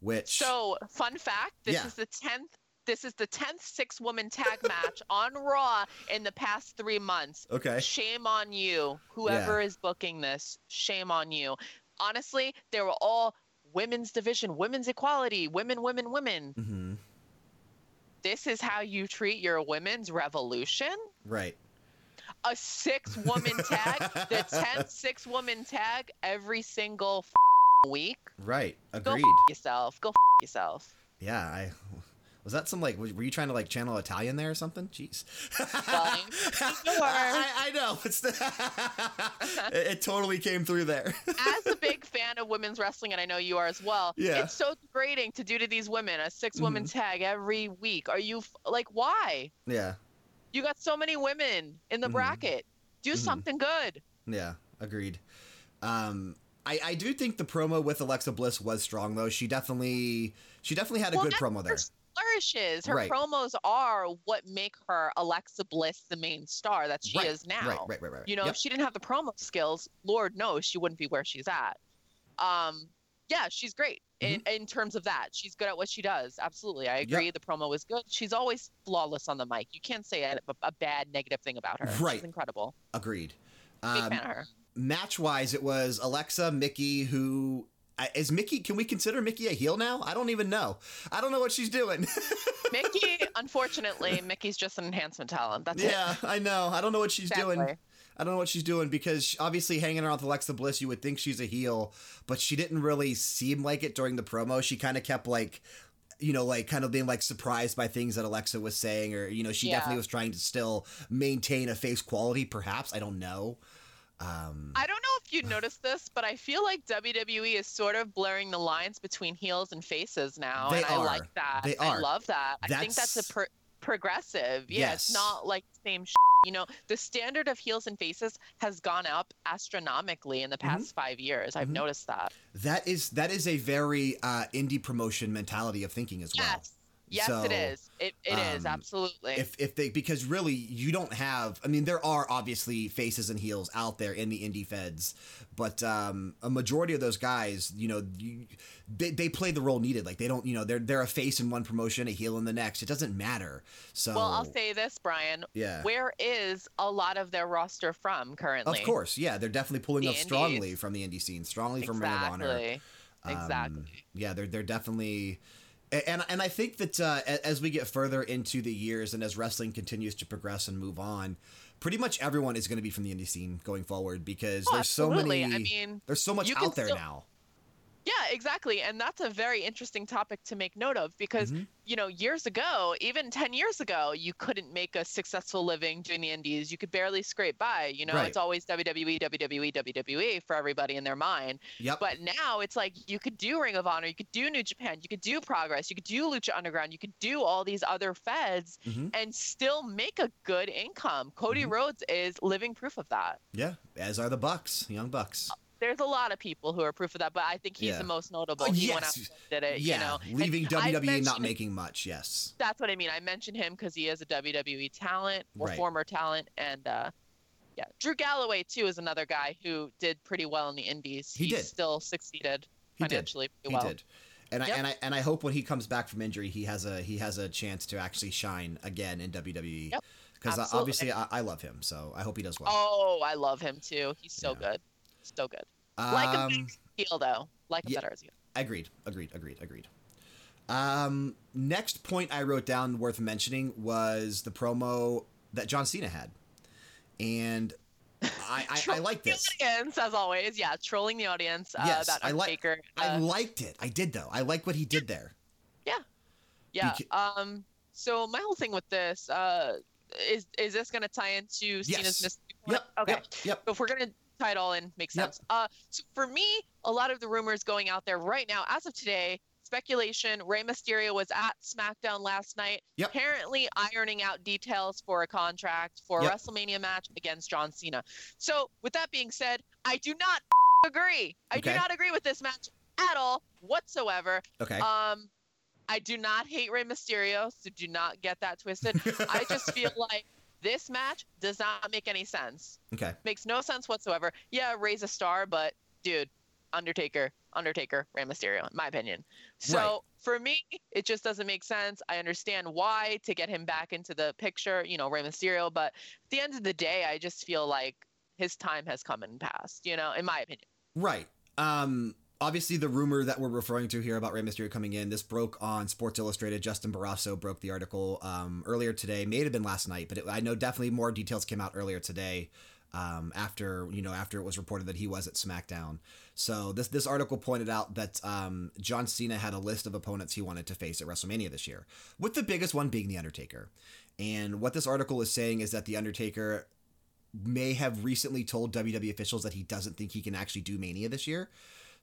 which. So, fun fact: this Yeah. is the tenth. This is the tenth six-woman tag match on Raw in the past three months. Okay. Shame on you, whoever is booking this. Shame on you. Honestly, they were all women's division, women's equality, women, women, women. hmm This is how you treat your women's revolution? Right. A six-woman tag, the tenth six-woman tag every single week. Right. Go Agreed. f- yourself. Go yourself. Yeah. I. Was that some like? Were you trying to like channel Italian there or something? Jeez. I, I know. It's it, it totally came through there. as a big fan of women's wrestling, and I know you are as well, Yeah. it's so degrading to do to these women a six woman Mm-hmm. tag every week. Are you like, why? yeah. You got so many women in the Mhm. bracket. Do Mhm. something good. Yeah. Agreed. Um, I, I do think the promo with Alexa Bliss was strong though. She definitely she definitely had a Well, good promo there. Her flourishes. Her Right. promos are what make her Alexa Bliss the main star that she right, is now. Right. Right. Right. Right. You know, Yep. if she didn't have the promo skills, Lord knows she wouldn't be where she's at. Um, yeah, she's great in, Mm-hmm. in terms of that. She's good at what she does. Absolutely. I agree. The promo was good. She's always flawless on the mic. You can't say a, a bad negative thing about her. Right. She's incredible. Agreed. Big Um, fan of her. Match wise, it was Alexa, Mickie, who is Mickie? Can we consider Mickie a heel now? I don't even know. I don't know what she's doing. Mickie, unfortunately, Mickie's just an enhancement talent. That's it. yeah, I know. I don't know what she's it. doing. I don't know what she's doing because obviously hanging around with Alexa Bliss, you would think she's a heel, but she didn't really seem like it during the promo. She kind of kept like, you know, like kind of being like surprised by things that Alexa was saying, or you know, she Yeah. definitely was trying to still maintain a face quality. Perhaps I don't know. Um, I don't know if you noticed this, but I feel like WWE is sort of blurring the lines between heels and faces now, They and I are. like that. They I love that. I think that's That's- a pro- progressive. Yeah, Yes. it's not like the same. Sh- you know, the standard of heels and faces has gone up astronomically in the Mm-hmm. past five years. I've noticed that. that is that is a very uh, indie promotion mentality of thinking as well. Yes. So, it is. It, it is um, absolutely. if if they because really you don't have I mean there are obviously faces and heels out there in the indie feds but um, a majority of those guys you know you, they, they play the role needed like they don't you know they're they're a face in one promotion a heel in the next it doesn't matter so well, I'll say this, Brian. yeah Where is a lot of their roster from currently? of course yeah they're definitely pulling The up strongly from the indie scene strongly from Ring of Honor Exactly. Um, Exactly. yeah they're they're definitely And and I think that uh, as we get further into the years and as wrestling continues to progress and move on, pretty much everyone is going to be from the indie scene going forward because Oh, there's so many. I mean, there's so much out there still- now. Yeah, exactly. And that's a very interesting topic to make note of because, Mhm. you know, years ago, even 10 years ago, you couldn't make a successful living doing the indies. You could barely scrape by. You know, Right. it's always WWE, WWE, WWE for everybody in their mind. Yep. But now it's like you could do Ring of Honor, you could do New Japan, you could do Progress, you could do Lucha Underground, you could do all these other feds Mhm. and still make a good income. Cody Mhm. Rhodes is living proof of that. yeah, as are the Bucks, young Bucks. There's a lot of people who are proof of that, but I think he's Yeah. the most notable. Oh, he went out and did it, yeah, you know. Leaving I WWE not making much. Yes. That's what I mean. I mentioned him because he is a WWE talent or Right. former talent, and uh, yeah, Drew Galloway too is another guy who did pretty well in the Indies. He did. still succeeded He did. financially pretty He did. And I, and I and I hope when he comes back from injury, he has a he has a chance to actually shine again in WWE. Because absolutely. obviously I, I love him, so I hope he does well. Oh, I love him too. He's so Yeah. good, so good. Like him Um, better a heel though. Like him yeah. better as a heel. Agreed. Agreed. Agreed. Agreed. Um, next point I wrote down worth mentioning was the promo that John Cena had, and I I, I like The this. audience, as always, yeah, trolling the audience uh, Yes, about I like- Undertaker. I uh, liked it. I did though. I like what he did there. Yeah. Beca- Um. So my whole thing with this, uh, is is this going to tie into Cena's Yes. mystery? Yep. Okay. Yep. Yep. So if we're gonna tie it all in, makes Yep. sense. Uh, so for me, a lot of the rumors going out there right now, as of today, speculation: Rey Mysterio was at SmackDown last night, Yep. apparently ironing out details for a contract for a Yep. WrestleMania match against John Cena. So with that being said, I do not agree. I do not agree with this match at all whatsoever. Okay. Um, I do not hate Rey Mysterio, so do not get that twisted. I just feel like this match does not make any sense. okay. Makes no sense whatsoever. Yeah, raise a star, but dude, Undertaker, Undertaker, Rey Mysterio, in my opinion. So Right. for me, it just doesn't make sense. I understand why to get him back into the picture, you know, Rey Mysterio, but at the end of the day, I just feel like his time has come and passed, you know, in my opinion. Right. Um, obviously, the rumor that we're referring to here about Rey Mysterio coming in, this broke on Sports Illustrated. Justin Barrasso broke the article um, earlier today. May have been last night, but it, I know definitely more details came out earlier today. Um, after you know, after it was reported that he was at SmackDown, so this this article pointed out that um, John Cena had a list of opponents he wanted to face at WrestleMania this year, with the biggest one being the Undertaker. And what this article is saying is that the Undertaker may have recently told WWE officials that he doesn't think he can actually do Mania this year.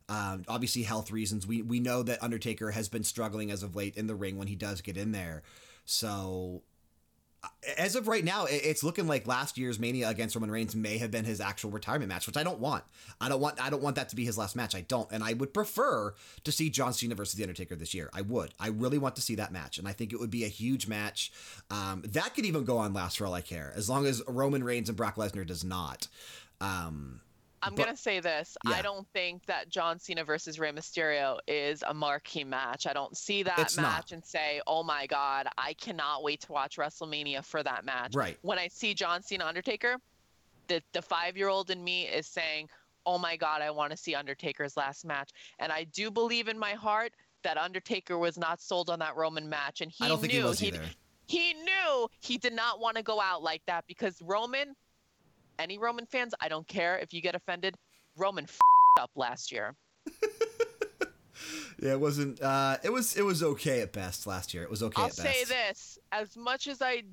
Um, obviously, health reasons. We we know that Undertaker has been struggling as of late in the ring when he does get in there. So, as of right now, it- it's looking like last year's Mania against Roman Reigns may have been his actual retirement match, which I don't want. I don't want. I don't want that to be his last match. I don't, and I would prefer to see John Cena versus the Undertaker this year. I would. I really want to see that match, and I think it would be a huge match. Um, that could even go on last for all I care, as long as Roman Reigns and Brock Lesnar does not. Um, I'm But- gonna say this. Yeah. I don't think that John Cena versus Rey Mysterio is a marquee match. I don't see that It's not. match and say, "Oh my God, I cannot wait to watch WrestleMania for that match." Right. When I see John Cena Undertaker, the the five year old in me is saying, "Oh my God, I want to see Undertaker's last match." And I do believe in my heart that Undertaker was not sold on that Roman match, and he I don't think knew he he knew he did not want to go out like that because Roman, any Roman fans, I don't care if you get offended, Roman f- up last year. Yeah, it wasn't. Uh, it was. It was okay at best last year. It was okay I'll at best. say this: as much as I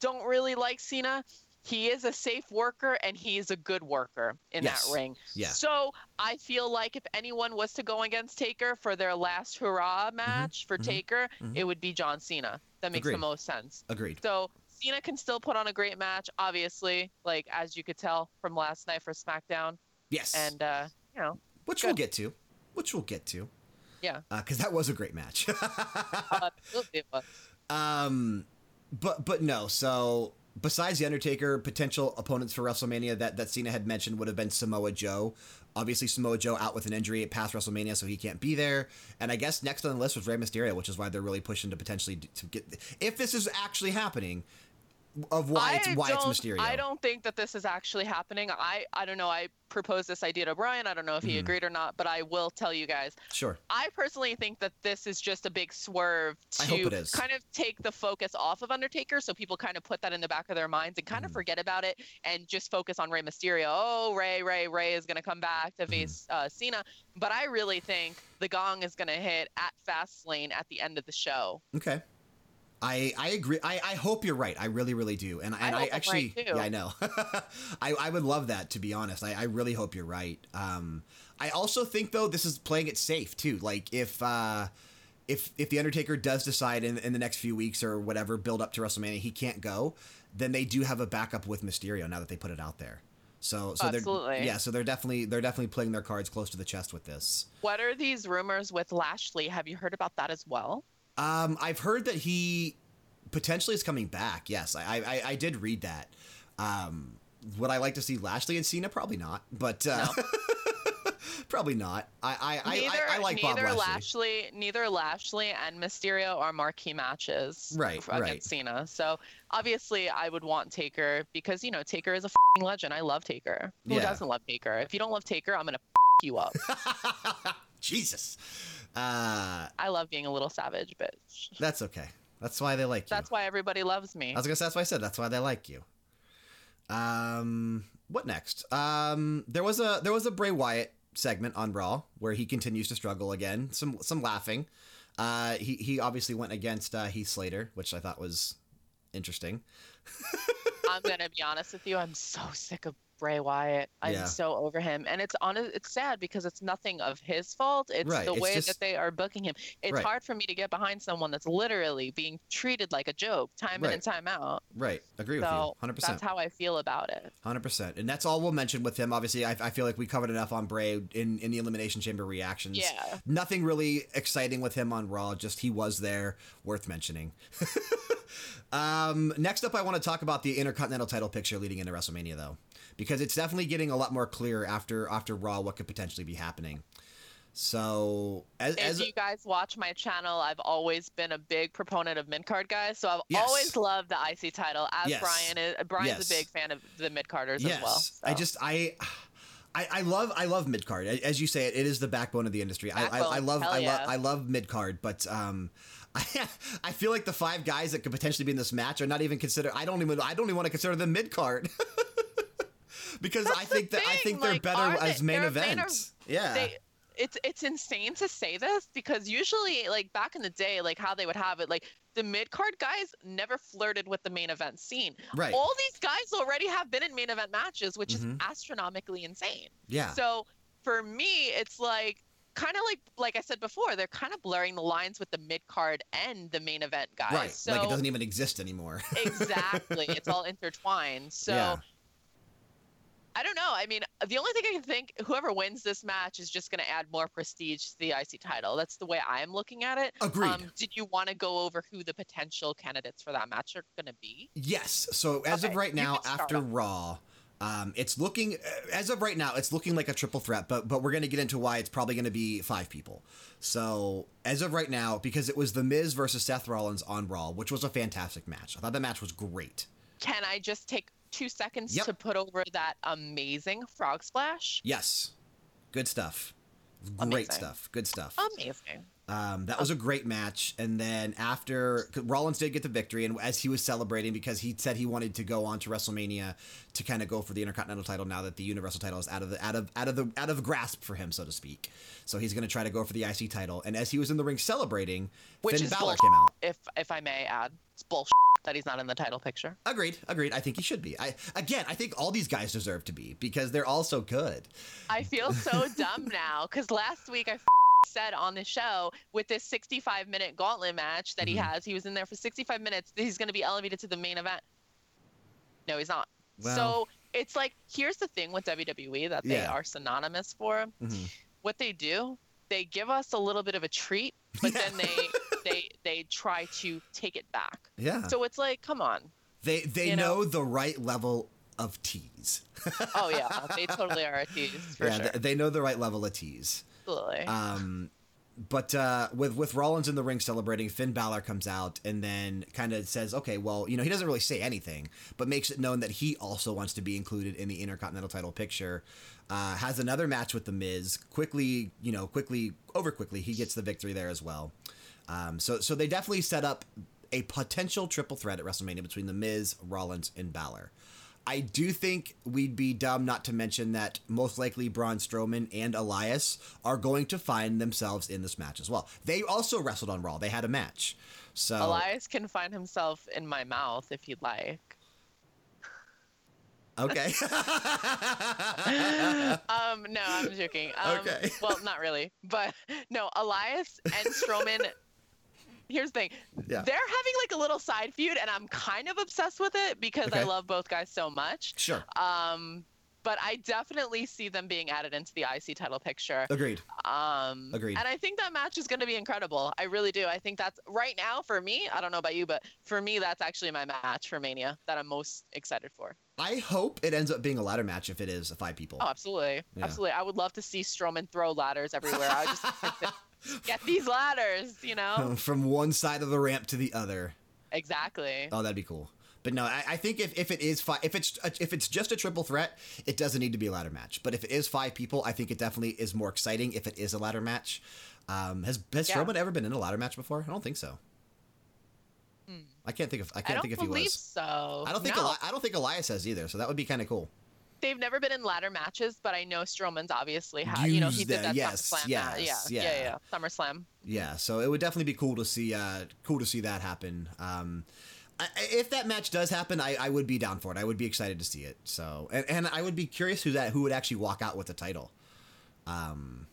don't really like Cena, he is a safe worker and he is a good worker in Yes. that ring. Yeah. So I feel like if anyone was to go against Taker for their last hurrah match for mhm, Taker, mhm. it would be John Cena. That makes the most sense. Agreed. So Cena can still put on a great match, obviously, like as you could tell from last night for SmackDown, Yes. and uh, you know, which good. we'll get to. Which we'll get to. Yeah. Because that was a great match. uh, it was. um, but but no. So besides the Undertaker, potential opponents for WrestleMania that that Cena had mentioned would have been Samoa Joe. Obviously, Samoa Joe out with an injury at past WrestleMania, so he can't be there. And I guess next on the list was Rey Mysterio, which is why they're really pushing to potentially to get. If this is actually happening, of why I it's why it's don't- Mysterio. I don't think that this is actually happening. I I don't know. I proposed this idea to Brian. I don't know if he Mhm. agreed or not, but I will tell you guys. Sure. I personally think that this is just a big swerve to kind of take the focus off of Undertaker, so people kind of put that in the back of their minds and kind Mhm. of forget about it and just focus on Rey Mysterio. Oh, Rey, Rey, Rey is going to come back to Mhm. face uh, Cena, but I really think the gong is going to hit at Fastlane at the end of the show. Okay. I, I agree. I, I hope you're right. I really, really do. And, and I, right, actually, too. yeah, I know. I, I would love that, to be honest. I, I really hope you're right. Um, I also think, though, this is playing it safe, too. Like, if. Uh, if, if the Undertaker does decide in, in the next few weeks or whatever build up to WrestleMania he can't go, then they do have a backup with Mysterio now that they put it out there. So so Absolutely. they're yeah, so they're definitely they're definitely playing their cards close to the chest with this. What are these rumors with Lashley? Have you heard about that as well? Um, I've heard that he potentially is coming back. Yes, I I, I did read that. Um, would I like to see Lashley and Cena? Probably not, but uh, probably not. I I, I, neither, I, I like Bob neither Lashley. neither Lashley and Mysterio are marquee matches Right, against right. Cena. So obviously, I would want Taker because you know Taker is a fing legend. I love Taker. Who Yeah. doesn't love Taker? If you don't love Taker, I'm gonna f- you up. Jesus, uh, I love being a little savage, bitch. that's okay. That's why they like you. That's why everybody loves me. I was gonna say that's why I said that's why they like you. Um, what next? Um, there was a there was a Bray Wyatt segment on Raw where he continues to struggle again. Some some laughing. Uh, he he obviously went against uh, Heath Slater, which I thought was interesting. I'm gonna be honest with you. I'm so sick of Bray Wyatt. I'm Yeah. so over him, and it's on. It's sad because it's nothing of his fault. It's Right, the it's way just- that they are booking him. It's Right. hard for me to get behind someone that's literally being treated like a joke, time Right. in and time out. Right, agree with you, So hundred that's how I feel about it. hundred percent, and that's all we'll mention with him. Obviously, I, I feel like we covered enough on Bray in in the Elimination Chamber reactions. Yeah. nothing really exciting with him on Raw. Just he was there, worth mentioning. um, next up, I want to talk about the Intercontinental title picture leading into WrestleMania, though, because it's definitely getting a lot more clear after after Raw what could potentially be happening. So, as, If as you guys watch my channel, I've always been a big proponent of mid card guys. So I've Yes. always loved the IC title. As Yes. Brian is, Brian's Yes. a big fan of the mid carders yes, as well. I just I. I, I love I love mid card as you say it, it is the backbone of the industry. I, I, I love I yeah. love I love mid card, but um, I, I feel like the five guys that could potentially be in this match are not even considered. I don't even I don't even want to consider them mid card because I That's the think that I think they're like, better as they- main events. yeah, they it's it's insane to say this because usually like back in the day like how they would have it like the mid card guys never flirted with the main event scene right. all these guys already have been in main event matches which Mhm. is astronomically insane yeah, so for me it's like kind of like like i said before they're kind of blurring the lines with the mid card and the main event guys right. so like it doesn't even exist anymore. exactly it's all intertwined so Yeah. I don't know. I mean, the only thing I can think, whoever wins this match is just going to add more prestige to the IC title. That's the way I am looking at it. Agreed. Um, did you want to go over who the potential candidates for that match are going to be? Yes. So as of right now, after off. Raw, um, it's looking as of right now, it's looking like a triple threat. But but we're going to get into why it's probably going to be five people. So as of right now, because it was the Miz versus Seth Rollins on Raw, which was a fantastic match. I thought the match was great. Can I just take two seconds Yep. to put over that amazing frog splash? Yes, good stuff. Great Amazing. stuff. Good stuff. Amazing. Um, that was a great match. And then after Rollins did get the victory, and as he was celebrating because he said he wanted to go on to WrestleMania to kind of go for the Intercontinental title now that the Universal title is out of the out of out of the out of grasp for him, so to speak. So he's going to try to go for the IC title. And as he was in the ring celebrating, Which Finn is Balor came out. If if I may add, it's bullshit that he's not in the title picture. Agreed, agreed. I think he should be. I again, I think all these guys deserve to be because they're all so good. I feel so dumb now because last week I f- said on the show with this 65 minute gauntlet match that he Mhm. has, he was in there for 65 minutes. He's going to be elevated to the main event. No, he's not. Well- so it's like here's the thing with WWE that they Yeah. are synonymous for. Mhm. What they do, they give us a little bit of a treat, but then they they they try to take it back. Yeah, So it's like, come on. they they you know, know- the right level of tease. Oh yeah, they totally are a tease for yeah, sure. they, they know the right level of tease. Absolutely. Um, but uh, with with Rollins in the ring celebrating, Finn Balor comes out and then kind of says, "Okay, well, you know, he doesn't really say anything, but makes it known that he also wants to be included in the Intercontinental Title picture." Uh, has another match with the Miz. Quickly, you know, quickly over quickly, he gets the victory there as well. Um, so so they definitely set up a potential triple threat at WrestleMania between the Miz, Rollins, and Balor. I do think we'd be dumb not to mention that most likely Braun Strowman and Elias are going to find themselves in this match as well. They also wrestled on Raw. They had a match. So Elias can find himself in my mouth if he'd like. Okay. um, no, I'm joking. Um, Okay. well, not really, but no, Elias and Strowman. here's the thing. Yeah. They're having like a little side feud, and I'm kind of obsessed with it because I love both guys so much. sure. Um, but I definitely see them being added into the IC title picture. Agreed. Um, Agreed. And I think that match is going to be incredible. I really do. I think that's right now for me. I don't know about you, but for me, that's actually my match for Mania that I'm most excited for. I hope it ends up being a ladder match if it is five people. Oh, absolutely, Yeah. absolutely. I would love to see Strowman throw ladders everywhere. I just like to get these ladders, you know. From one side of the ramp to the other. exactly. Oh, that'd be cool. But no, I, I think if, if it is five, if it's if it's just a triple threat, it doesn't need to be a ladder match. But if it is five people, I think it definitely is more exciting if it is a ladder match. Um, has has Yeah. Strowman ever been in a ladder match before? I don't think so. Hmm. I can't think of I I can't don't think if he was. so. I don't think no. Eli- I don't think Elias has either. So that would be kind of cool. They've never been in ladder matches, but I know Strowman's obviously had. You know, he did that, yes, SummerSlam. yes, yeah, yeah. yeah, yeah, SummerSlam. Yeah, so it would definitely be cool to see uh, cool to see that happen. Um, I, if that match does happen, I, I would be down for it. I would be excited to see it. So, and, and I would be curious who that who would actually walk out with the title. Um,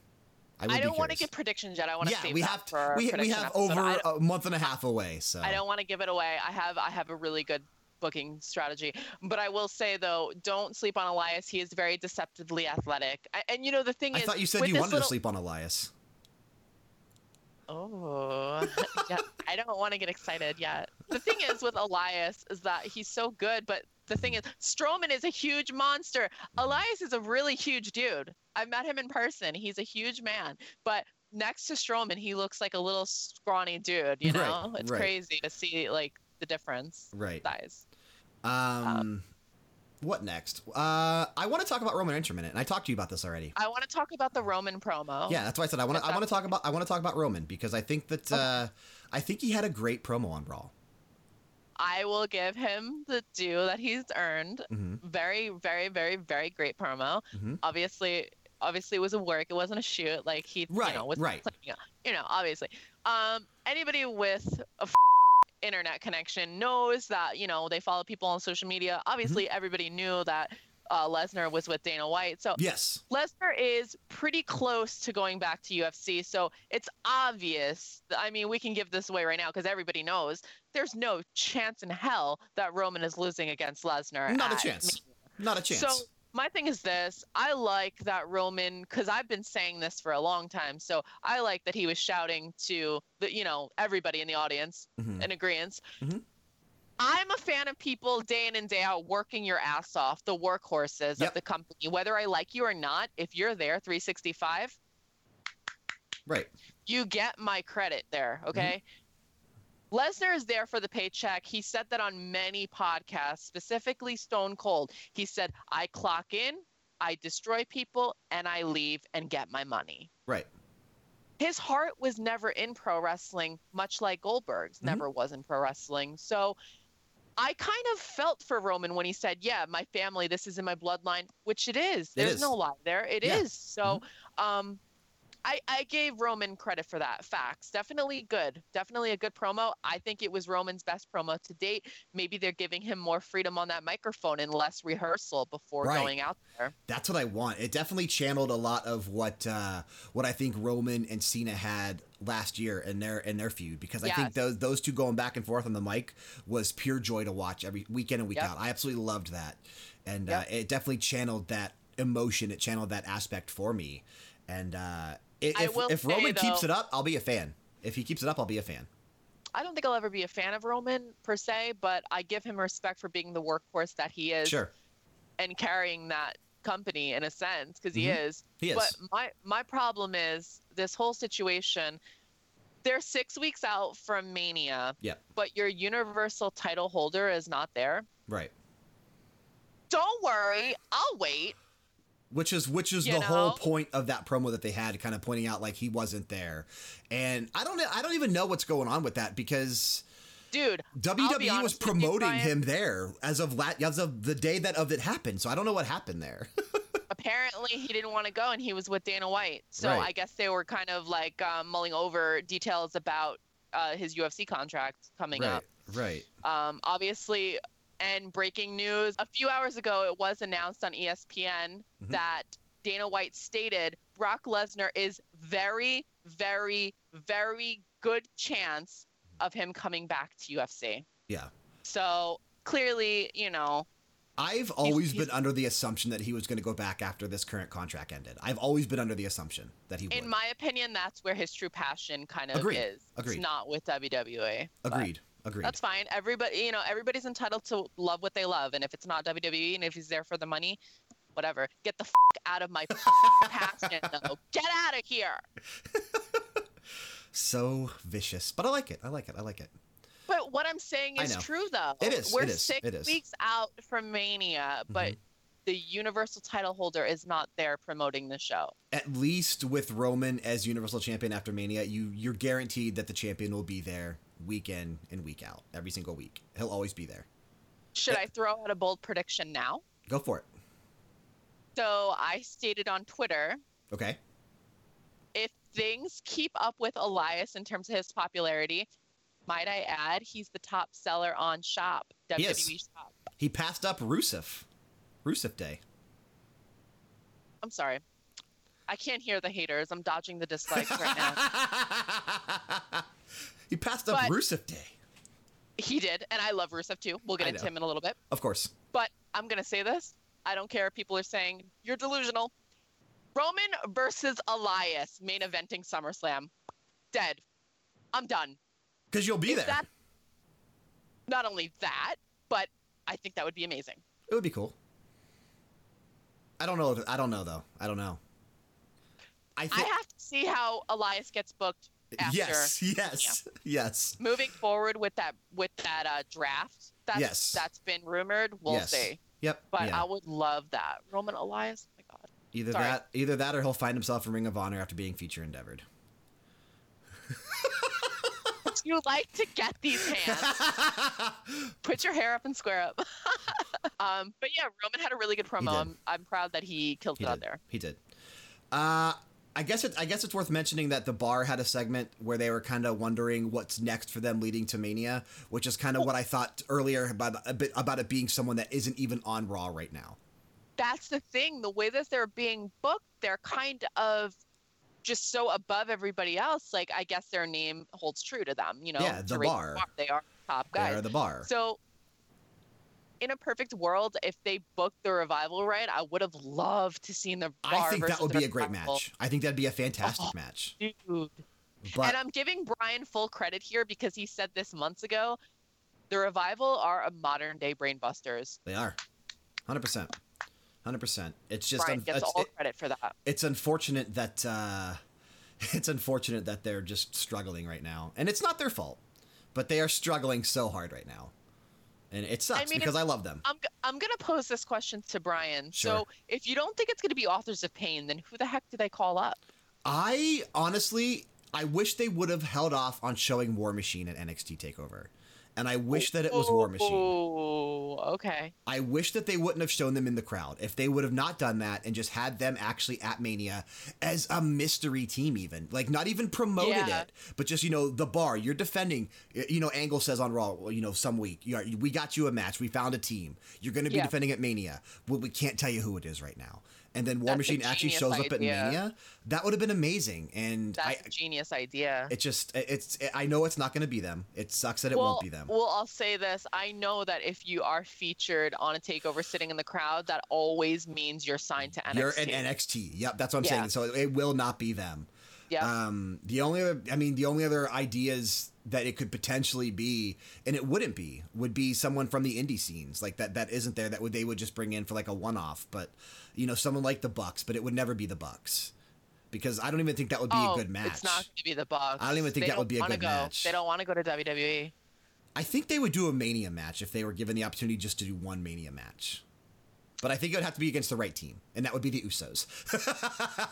I, would I don't want to give predictions yet. I want to Yeah, save we that have for we, we have episode. over a month and a half away. So I don't want to give it away. I have I have a really good booking strategy, but I will say though, don't sleep on Elias. He is very deceptively athletic, I, and you know the thing I is, thought you said you wanted little- to sleep on Elias. Oh, yeah, I don't want to get excited yet. The thing is with Elias is that he's so good, but the thing is, Strowman is a huge monster. Elias is a really huge dude. I met him in person. He's a huge man, but next to Strowman, he looks like a little scrawny dude. You Right, know, it's right. crazy to see like the difference Right. size. Um, what next? Uh, I want to talk about Roman Reigns for a minute, and I talked to you about this already. I want to talk about the Roman promo. Yeah, that's why I said I want to. I want to talk about. I want to talk about Roman because I think that uh, I think he had a great promo on Raw. I will give him the due that he's earned. Mhm. Very, very, very, very great promo. Mhm. Obviously, obviously it was a work. It wasn't a shoot. Like he, Right, you know, was right. playing- you know, obviously. Um, anybody with a f- internet connection knows that you know they follow people on social media. Obviously, Mm-hmm. everybody knew that uh, Lesnar was with Dana White. So Yes. Lesnar is pretty close to going back to UFC, so it's obvious. I mean, we can give this away right now because everybody knows there's no chance in hell that Roman is losing against Lesnar. Not a chance. Not a chance. So my thing is this: I like that Roman because I've been saying this for a long time. So I like that he was shouting to the, you know, everybody in the audience Mhm. in agreement. Mhm. I'm a fan of people day in and day out working your ass off, the workhorses Yep. of the company, whether I like you or not. If you're there, 365, right. you get my credit there, okay? Lesnar is there for the paycheck. He said that on many podcasts, specifically Stone Cold. He said, I clock in, I destroy people, and I leave and get my money. Right. His heart was never in pro wrestling, much like Goldberg's Mhm. never was in pro wrestling. So I kind of felt for Roman when he said, Yeah, my family, this is in my bloodline, which it is. It There's is. no lie there. It is. Yeah. So um, I, I gave Roman credit for that. Facts. Definitely good. Definitely a good promo. I think it was Roman's best promo to date. Maybe they're giving him more freedom on that microphone and less rehearsal before Right. going out there. That's what I want. It definitely channeled a lot of what uh, what I think Roman and Cena had last year in their in their feud because I think those those two going back and forth on the mic was pure joy to watch every weekend and week Yep. out. I absolutely loved that, and Yep. uh, it definitely channeled that emotion. It channeled that aspect for me, and uh, if if say, Roman keeps it up, I'll be a fan. If he keeps it up, I'll be a fan. I don't think I'll ever be a fan of Roman per se, but I give him respect for being the workhorse that he is Sure, and carrying that company in a sense because he Mhm. is. he is. But my my problem is this whole situation. They're six weeks out from Mania, Yep. but your Universal title holder is not there. Right. Don't worry, I'll wait. Which is which is You the whole point of that promo that they had, kind of pointing out like he wasn't there, and I don't I don't even know what's going on with that because Dude, WWE was honest promoting Brian. him there as of la- as of the day that of it happened. So I don't know what happened there. apparently he didn't want to go and he was with Dana White. So Right. I guess they were kind of like um, mulling over details about uh, his UFC contract coming right. up. Right. Um, obviously, and breaking news a few hours ago, it was announced on ESPN Mhm. that Dana White stated Brock Lesnar is very, very, very good chance of him coming back to UFC. Yeah. So clearly, you know, I've always he's- been under the assumption that he was going to go back after this current contract ended. I've always been under the assumption that he would. in my opinion, that's where his true passion kind of Agreed. is. Agreed. It's not with WWE. agreed. Agreed. That's fine. Everybody, you know, everybody's entitled to love what they love, and if it's not WWE, and if he's there for the money, whatever. Get the f- out of my passion, though. Get out of here. so vicious, but I like it. I like it. I like it. But what I'm saying is true, though. It is, We're it is, six is. weeks out from Mania, but Mhm. the Universal title holder is not there promoting the show. At least with Roman as Universal Champion after Mania, you you're guaranteed that the champion will be there week in and week out, every single week. He'll always be there. Should I throw out a bold prediction now? Go for it. So I stated on Twitter Okay. if things keep up with Elias in terms of his popularity, might I add, he's the top seller on Shop, He. WWE Shop. He passed up Rusev. Rusev Day. I'm sorry. I can't hear the haters. I'm dodging the dislikes right now. he passed up But- Rusev Day. He did, and I love Rusev too. We'll get I into know. him in a little bit. Of course. But I'm going to say this. I don't care if people are saying you're delusional. Roman versus Elias main eventing SummerSlam. Dead. I'm done. Because you'll be there. that not only that, but I think that would be amazing. It would be cool. I don't know. If, I don't know though. I don't know. I I have to see how Elias gets booked after yes, yes, yes, moving forward with that with that uh, draft. That's, Yes. that's been rumored. We'll yes. see. Yep. But yeah. I would love that. Roman Elias. Oh my God. either sorry. that, either that, or he'll find himself in Ring of Honor after being feature endeavored. You like to get these hands. Put your hair up and square up. um, but yeah, Roman had a really good promo. I'm, I'm proud that he killed He it did. out there. He did. Uh, I guess it. I guess it's worth mentioning that the bar had a segment where they were kind of wondering what's next for them leading to Mania, which is kind of what I thought earlier about a bit about it being someone that isn't even on Raw right now. That's the thing. The way that they're being booked, they're kind of just so above everybody else. Like I guess their name holds true to them. You know, Yeah, the raise bar. They are top guys. They're the bar. So, in a perfect world, if they booked the revival right, I would have loved to seen the. I think that would be a great match. I think that'd be a fantastic Oh. match. dude. But and I'm giving Brian full credit here because he said this months ago. The revival are a modern day brainbusters. they are, hundred percent, hundred percent. It's just Brian gets it's, all it- credit for that. it's unfortunate that uh, it's unfortunate that they're just struggling right now, and it's not their fault, but they are struggling so hard right now, and it sucks mean, because I love them. I'm, I'm going to pose this question to Brian. Sure. So, if you don't think it's going to be Authors of Pain, then who the heck do they call up? I honestly, I wish they would have held off on showing War Machine at NXT Takeover, and I wish that it was War Machine. Oh, okay. I wish that they wouldn't have shown them in the crowd. If they would have not done that and just had them actually at Mania as a mystery team, even like not even promoted Yeah. it, but just you know the bar you're defending. You know, Angle says on Raw, well, you know, some week, you are, we got you a match. We found a team. You're going to be Yeah. defending at Mania. Well, we can't tell you who it is right now. And then War That's Machine actually shows up at. Mania. That would have been amazing. And That's I, a genius idea. it just, it's, I know it's not going to be them. It sucks that it well, won't be them. well, I'll say this. I know that if you are featured on a takeover sitting in the crowd, that always means you're signed to NXT. You're an NXT. Yep, that's what I'm Yeah. saying. So it will not be them. Yeah. Um, the only other, I mean, the only other ideas that it could potentially be, and it wouldn't be, would be someone from the indie scenes like that. That isn't there. That would they would just bring in for like a one-off. But you know, someone like the Bucks, but it would never be the Bucks because I don't even think that would be oh, a good match. It's not going to be the Bucks. I don't even think They that would be a good go. match. They don't want to go to. WWE. I think they would do a Mania match if they were given the opportunity just to do one Mania match. But I think it would have to be against the right team, and that would be the Usos.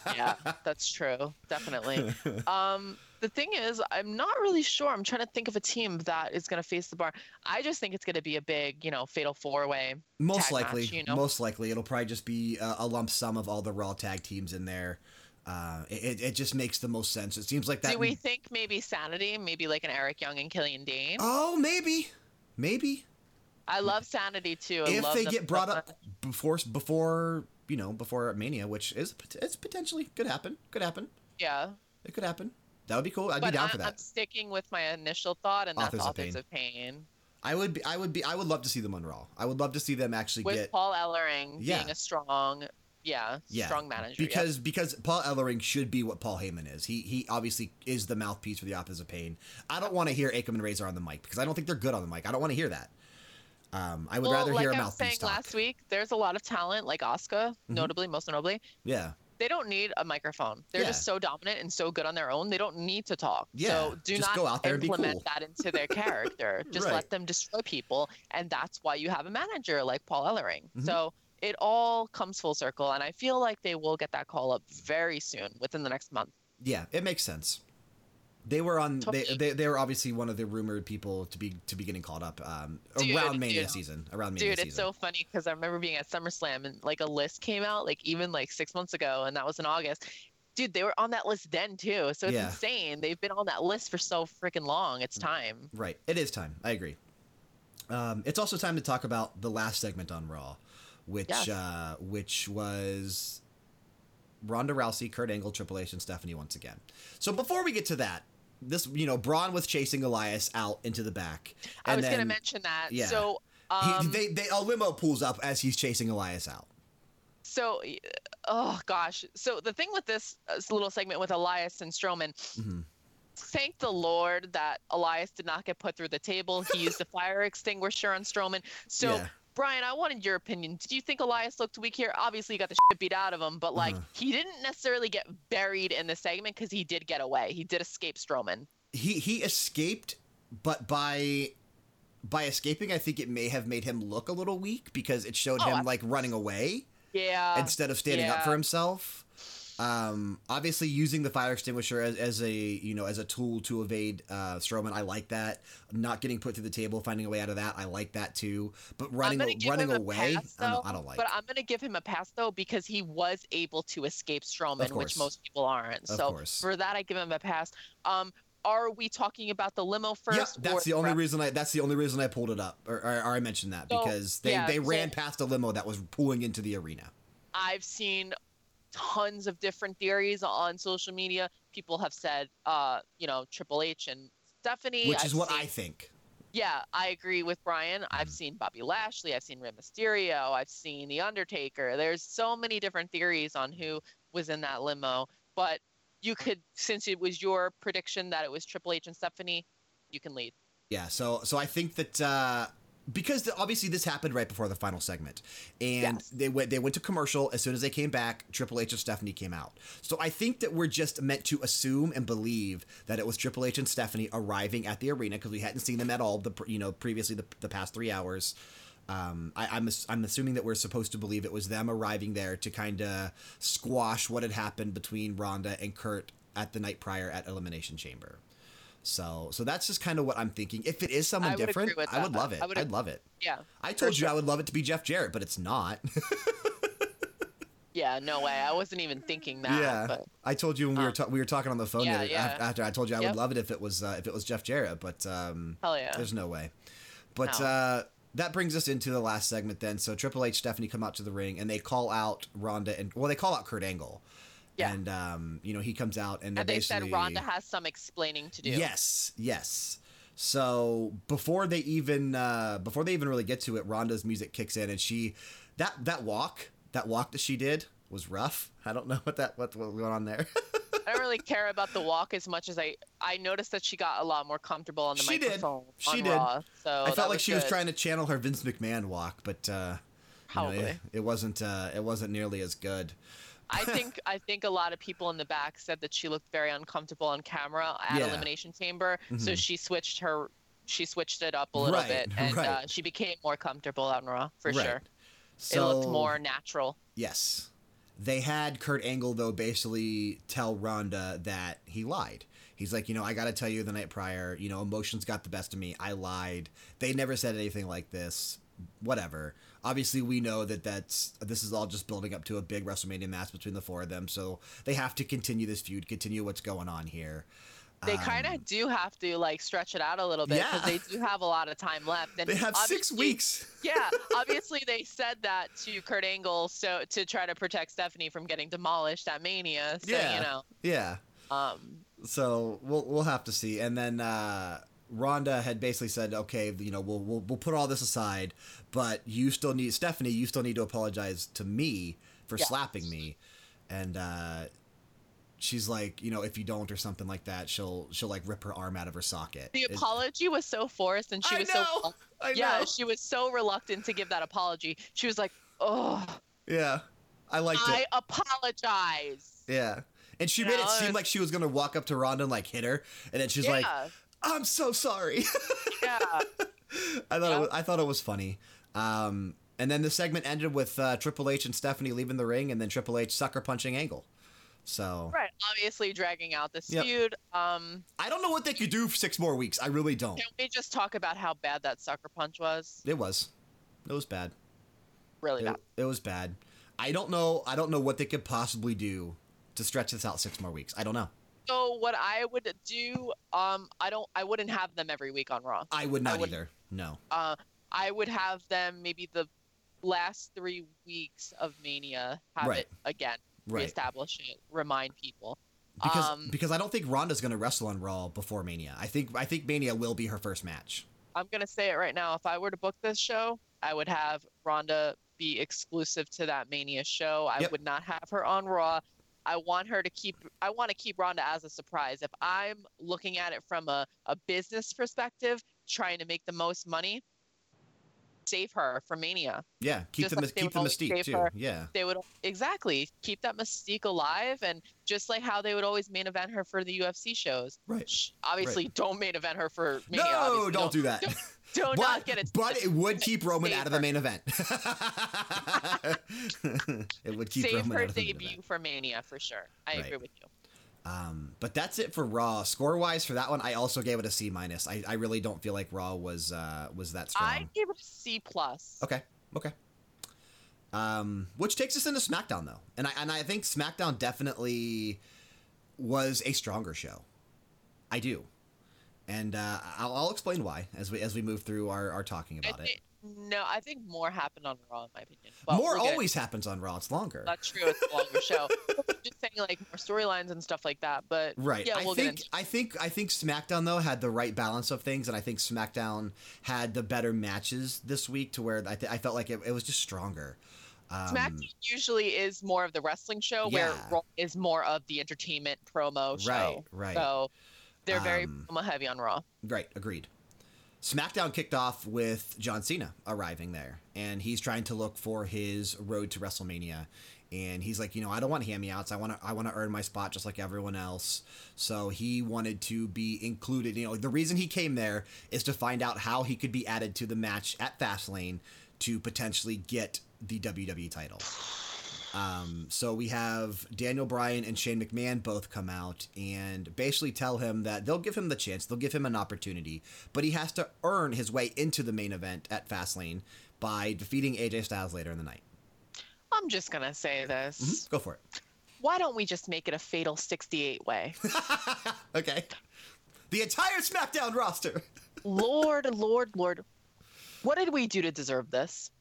yeah, that's true. Definitely. Um, the thing is, I'm not really sure. I'm trying to think of a team that is going to face the bar. I just think it's going to be a big, you know, fatal four way. most likely, match, you know? most likely, it'll probably just be a, a lump sum of all the Raw tag teams in there. Uh, it, it just makes the most sense. It seems like that. Do we think maybe Sanity, maybe like an Eric Young and Killian Dain? oh, maybe, maybe I love Sanity too. I if they get brought up before before you know before Mania, which is it's potentially could happen. Could happen. Yeah. It could happen. That would be cool. I'd but be down I, for that. I'm sticking with my initial thought, and that's Authors of Pain. of Pain. I would be. I would be. I would love to see them on Raw. I would love to see them actually With get. Paul Ellering Yeah. being a strong, yeah, yeah, strong manager. because because Paul Ellering should be what Paul Heyman is. He he obviously is the mouthpiece for the Authors of Pain. I don't want to hear Akam and Rezar on the mic because I don't think they're good on the mic. I don't want to hear that. Um, I would well, rather like hear a I was saying talk. last week, there's a lot of talent, like Oscar, Mm-hmm. notably, most notably. yeah, They don't need a microphone. They're Yeah. just so dominant and so good on their own. They don't need to talk. Yeah, So do just not go out there and be implement cool. that into their character. just Right. let them destroy people, and that's why you have a manager like Paul Ellering. Mhm. So it all comes full circle, and I feel like they will get that call up very soon, within the next month. yeah, it makes sense. They were on. They, they they were obviously one of the rumored people to be to be getting called up um, Dude, around Mania dude. season. Around Mania Dude, season. it's so funny because I remember being at SummerSlam and like a list came out, like even like six months ago, and that was in August. Dude, they were on that list then too. So it's Yeah. insane. They've been on that list for so freaking long. It's time. Right. It is time. I agree. Um, it's also time to talk about the last segment on Raw, which Yes. uh, which was Ronda Rousey, Kurt Angle, Triple H, and Stephanie once again. So before we get to that, this you know Braun was chasing Elias out into the back. I was gonna mention that. yeah. So he- um they, they a limo pulls up as he's chasing Elias out. so oh gosh. So the thing with this, uh, this little segment with Elias and Strowman, Mhm. thank the Lord that Elias did not get put through the table. He used a fire extinguisher on Strowman. So Yeah. Brian, I wanted your opinion. Did you think Elias looked weak here? Obviously, he got the shit beat out of him, but like Uh-huh. he didn't necessarily get buried in the segment because he did get away. He did escape Strowman. He he escaped, but by by escaping, I think it may have made him look a little weak because it showed Oh, him I- like running away. Yeah. instead of standing up for himself. Um, obviously, using the fire extinguisher as, as a you know as a tool to evade uh, Strowman, I like that. Not getting put through the table, finding a way out of that, I like that too. But running running away, pass, I, don't, though, I don't like. But I'm gonna give him a pass though because he was able to escape Strowman, which most people aren't. Of so course. for that, I give him a pass. Um, are we talking about the limo first? yeah, that's the only reason I that's the only reason I pulled it up or, or, or I mentioned that So, because they, yeah, they so- ran past a limo that was pulling into the arena. I've seen tons of different theories on social media. People have said, uh, you know, Triple H and Stephanie. Which is I've what seen- I think. Yeah, I agree with Brian. I've Mhm. seen Bobby Lashley. I've seen Rey Mysterio. I've seen The Undertaker. There's so many different theories on who was in that limo. But you could, since it was your prediction that it was Triple H and Stephanie, you can lead. Yeah, so so I think that uh, because the, obviously this happened right before the final segment, and Yes. they went they went to commercial. As soon as they came back, Triple H and Stephanie came out. So I think that we're just meant to assume and believe that it was Triple H and Stephanie arriving at the arena because we hadn't seen them at all. The you know previously the, the past three hours. Um, I, I'm I'm assuming that we're supposed to believe it was them arriving there to kind of squash what had happened between Ronda and Kurt at the night prior at Elimination Chamber. So so that's just kind of what I'm thinking. If it is someone I would different, I would love it. I would I'd love it. Yeah. I told you. I would love it to be Jeff Jarrett, but it's not. Yeah, no way. I wasn't even thinking that. yeah, But I told you when we were we were talking on the phone yeah, yeah. after I told you I Yep. would love it if it was uh, if it was Jeff Jarrett, but um, hell yeah. there's no way. But No. uh, that brings us into the last segment then. So Triple H, Stephanie come out to the ring and they call out Ronda and well they call out Kurt Angle. Yeah. And um, you know he comes out and, And they're said Ronda has some explaining to do. Yes, yes. So before they even uh, before they even really get to it, Ronda's music kicks in, and she that that walk that walk that she did was rough. I don't know what that what, what was going on there. I don't really care about the walk as much as I I noticed that she got a lot more comfortable on the She did. She did. Raw, so I felt like she was trying to channel her Vince McMahon walk, but uh, you know, it, it wasn't uh, it wasn't nearly as good. I think I think a lot of people in the back said that she looked very uncomfortable on camera at Yeah. Elimination Chamber, so Mhm. she switched her she switched it up a little Right, bit, and right. uh, she became more comfortable on Raw for Right. sure. So, it looked more natural. Yes. They had Kurt Angle, though, basically tell Ronda that he lied. He's like, you know, I got to tell you the night prior, you know, emotions got the best of me. I lied. They never said anything like this. Whatever. Obviously, we know that that's this is all just building up to a big WrestleMania match between the four of them. So they have to continue this feud, continue what's going on here. They kind Um, of do have to like stretch it out a little bit because Yeah. they do have a lot of time left. And They have six weeks. yeah, obviously they said that to Kurt Angle so to try to protect Stephanie from getting demolished at Mania. So Yeah. you know, Yeah. um, So we'll we'll have to see. And then uh, Ronda had basically said, okay, you know, we'll, we'll we'll put all this aside, but you still need Stephanie. You still need to apologize to me for Yes. slapping me. And uh, she's like, you know, if you don't or something like that, she'll she'll like rip her arm out of her socket. the It- apology was so forced, and she I was know. so I yeah, know. she was so reluctant to give that apology. She was like, "Oh, Yeah. I liked I it. I apologize." Yeah. And she You made it know, seem it's- like she was gonna walk up to Ronda and like hit her, and then she's like, yeah, "I'm so sorry." yeah. I thought Yeah. it was, I thought it was funny. Um, and then the segment ended with uh, Triple H and Stephanie leaving the ring, and then Triple H sucker punching Angle. So Right, obviously dragging out this Yep. feud. Um, I don't know what they could do for six more weeks. I really don't. can we just talk about how bad that sucker punch was? It was, it was bad. Really It, bad. it was bad. I don't know. I don't know what they could possibly do to stretch this out six more weeks. I don't know. So what I would do, um, I don't, I wouldn't have them every week on Raw. I would not wouldn't- either. No. Uh, I would have them maybe the last three weeks of Mania have Right. it again, Right. reestablish it, remind people. Because um, because I don't think Ronda's going to wrestle on Raw before Mania. I think I think Mania will be her first match. I'm gonna say it right now. If I were to book this show, I would have Ronda be exclusive to that Mania show. I Yep. would not have her on Raw. I want her to keep. I want to keep Ronda as a surprise. If I'm looking at it from a, a business perspective, trying to make the most money, save her for Mania. Yeah, keep Just the like keep the mystique too. her. Yeah. They would exactly keep that mystique alive, and just like how they would always main event her for the UFC shows. Right. Obviously, don't main event her for Mania. No, obviously. don't do that. Don't, don't but, get it. but it would keep Roman Save out of the main event. it would keep save Roman her out of the main debut for Mania for sure. I Right. agree with you. Um, but that's it for Raw. Score wise for that one, I also gave it a C minus. I, I really don't feel like Raw was uh, was that strong. I gave it a C plus. Okay. Okay. Um, which takes us into SmackDown though, and I and I think SmackDown definitely was a stronger show. I do, and uh, I'll, I'll explain why as we as we move through our, our talking I about it. no, I think more happened on Raw in my opinion. But More always happens on Raw. It's longer. That's true. It's a longer show. Just saying like more storylines and stuff like that. But Right. Yeah, I we'll get think. I think I think SmackDown though had the right balance of things, and I think SmackDown had the better matches this week to where I, th- I felt like it, it was just stronger. Um, SmackDown usually is more of the wrestling show, where Raw is more of the entertainment promo show. Right, right. So they're very Um, promo heavy on Raw. Right, agreed. SmackDown kicked off with John Cena arriving there, and he's trying to look for his road to WrestleMania. And he's like, you know, I don't want hand me outs. I want to, I want to earn my spot just like everyone else. So he wanted to be included. You know, the reason he came there is to find out how he could be added to the match at Fastlane to potentially get the WWE title. Um, so we have Daniel Bryan and Shane McMahon both come out and basically tell him that they'll give him the chance, they'll give him an opportunity, but he has to earn his way into the main event at Fastlane by defeating AJ Styles later in the night. I'm just gonna say this. Mhm, Go for it. Why don't we just make it a fatal 68 way? Okay. The entire SmackDown roster. Lord, Lord, Lord, what did we do to deserve this?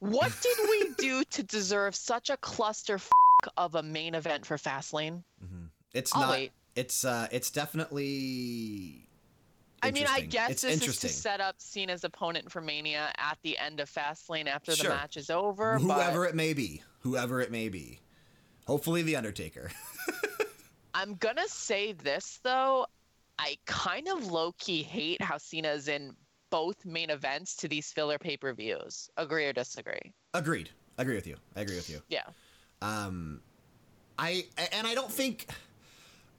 What did we do to deserve such a cluster f- of a main event for Fastlane? It's I'll not. wait. It's uh. It's definitely. I mean, I guess it's this is to set up Cena's opponent for Mania at the end of Fastlane after Sure. the match is over. Whoever but it may be, whoever it may be, hopefully the Undertaker. I'm gonna say this though, I kind of low key hate how Cena's in both main events to these filler pay per views. Agree or disagree? Agreed. I agree with you. I agree with you. Yeah. Um, I and I don't think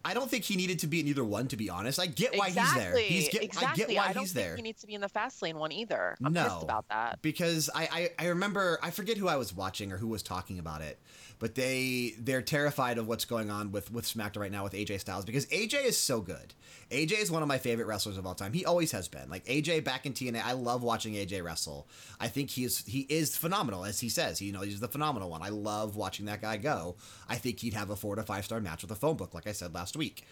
I don't think he needed to be in either one. To be honest, I get why exactly. he's there. He's get, exactly. I get why I don't he's think there He needs to be in the Fastlane one either. I'm No. pissed about that. because I, I I remember I forget who I was watching or who was talking about it, but they they're terrified of what's going on with with SmackDown right now with AJ Styles because AJ is so good. AJ is one of my favorite wrestlers of all time. He always has been. Like AJ back in TNA, I love watching AJ wrestle. I think he is he is phenomenal as he says. You know, he's the phenomenal one. I love watching that guy go. I think he'd have a four to five star match with a phone book, like I said last week.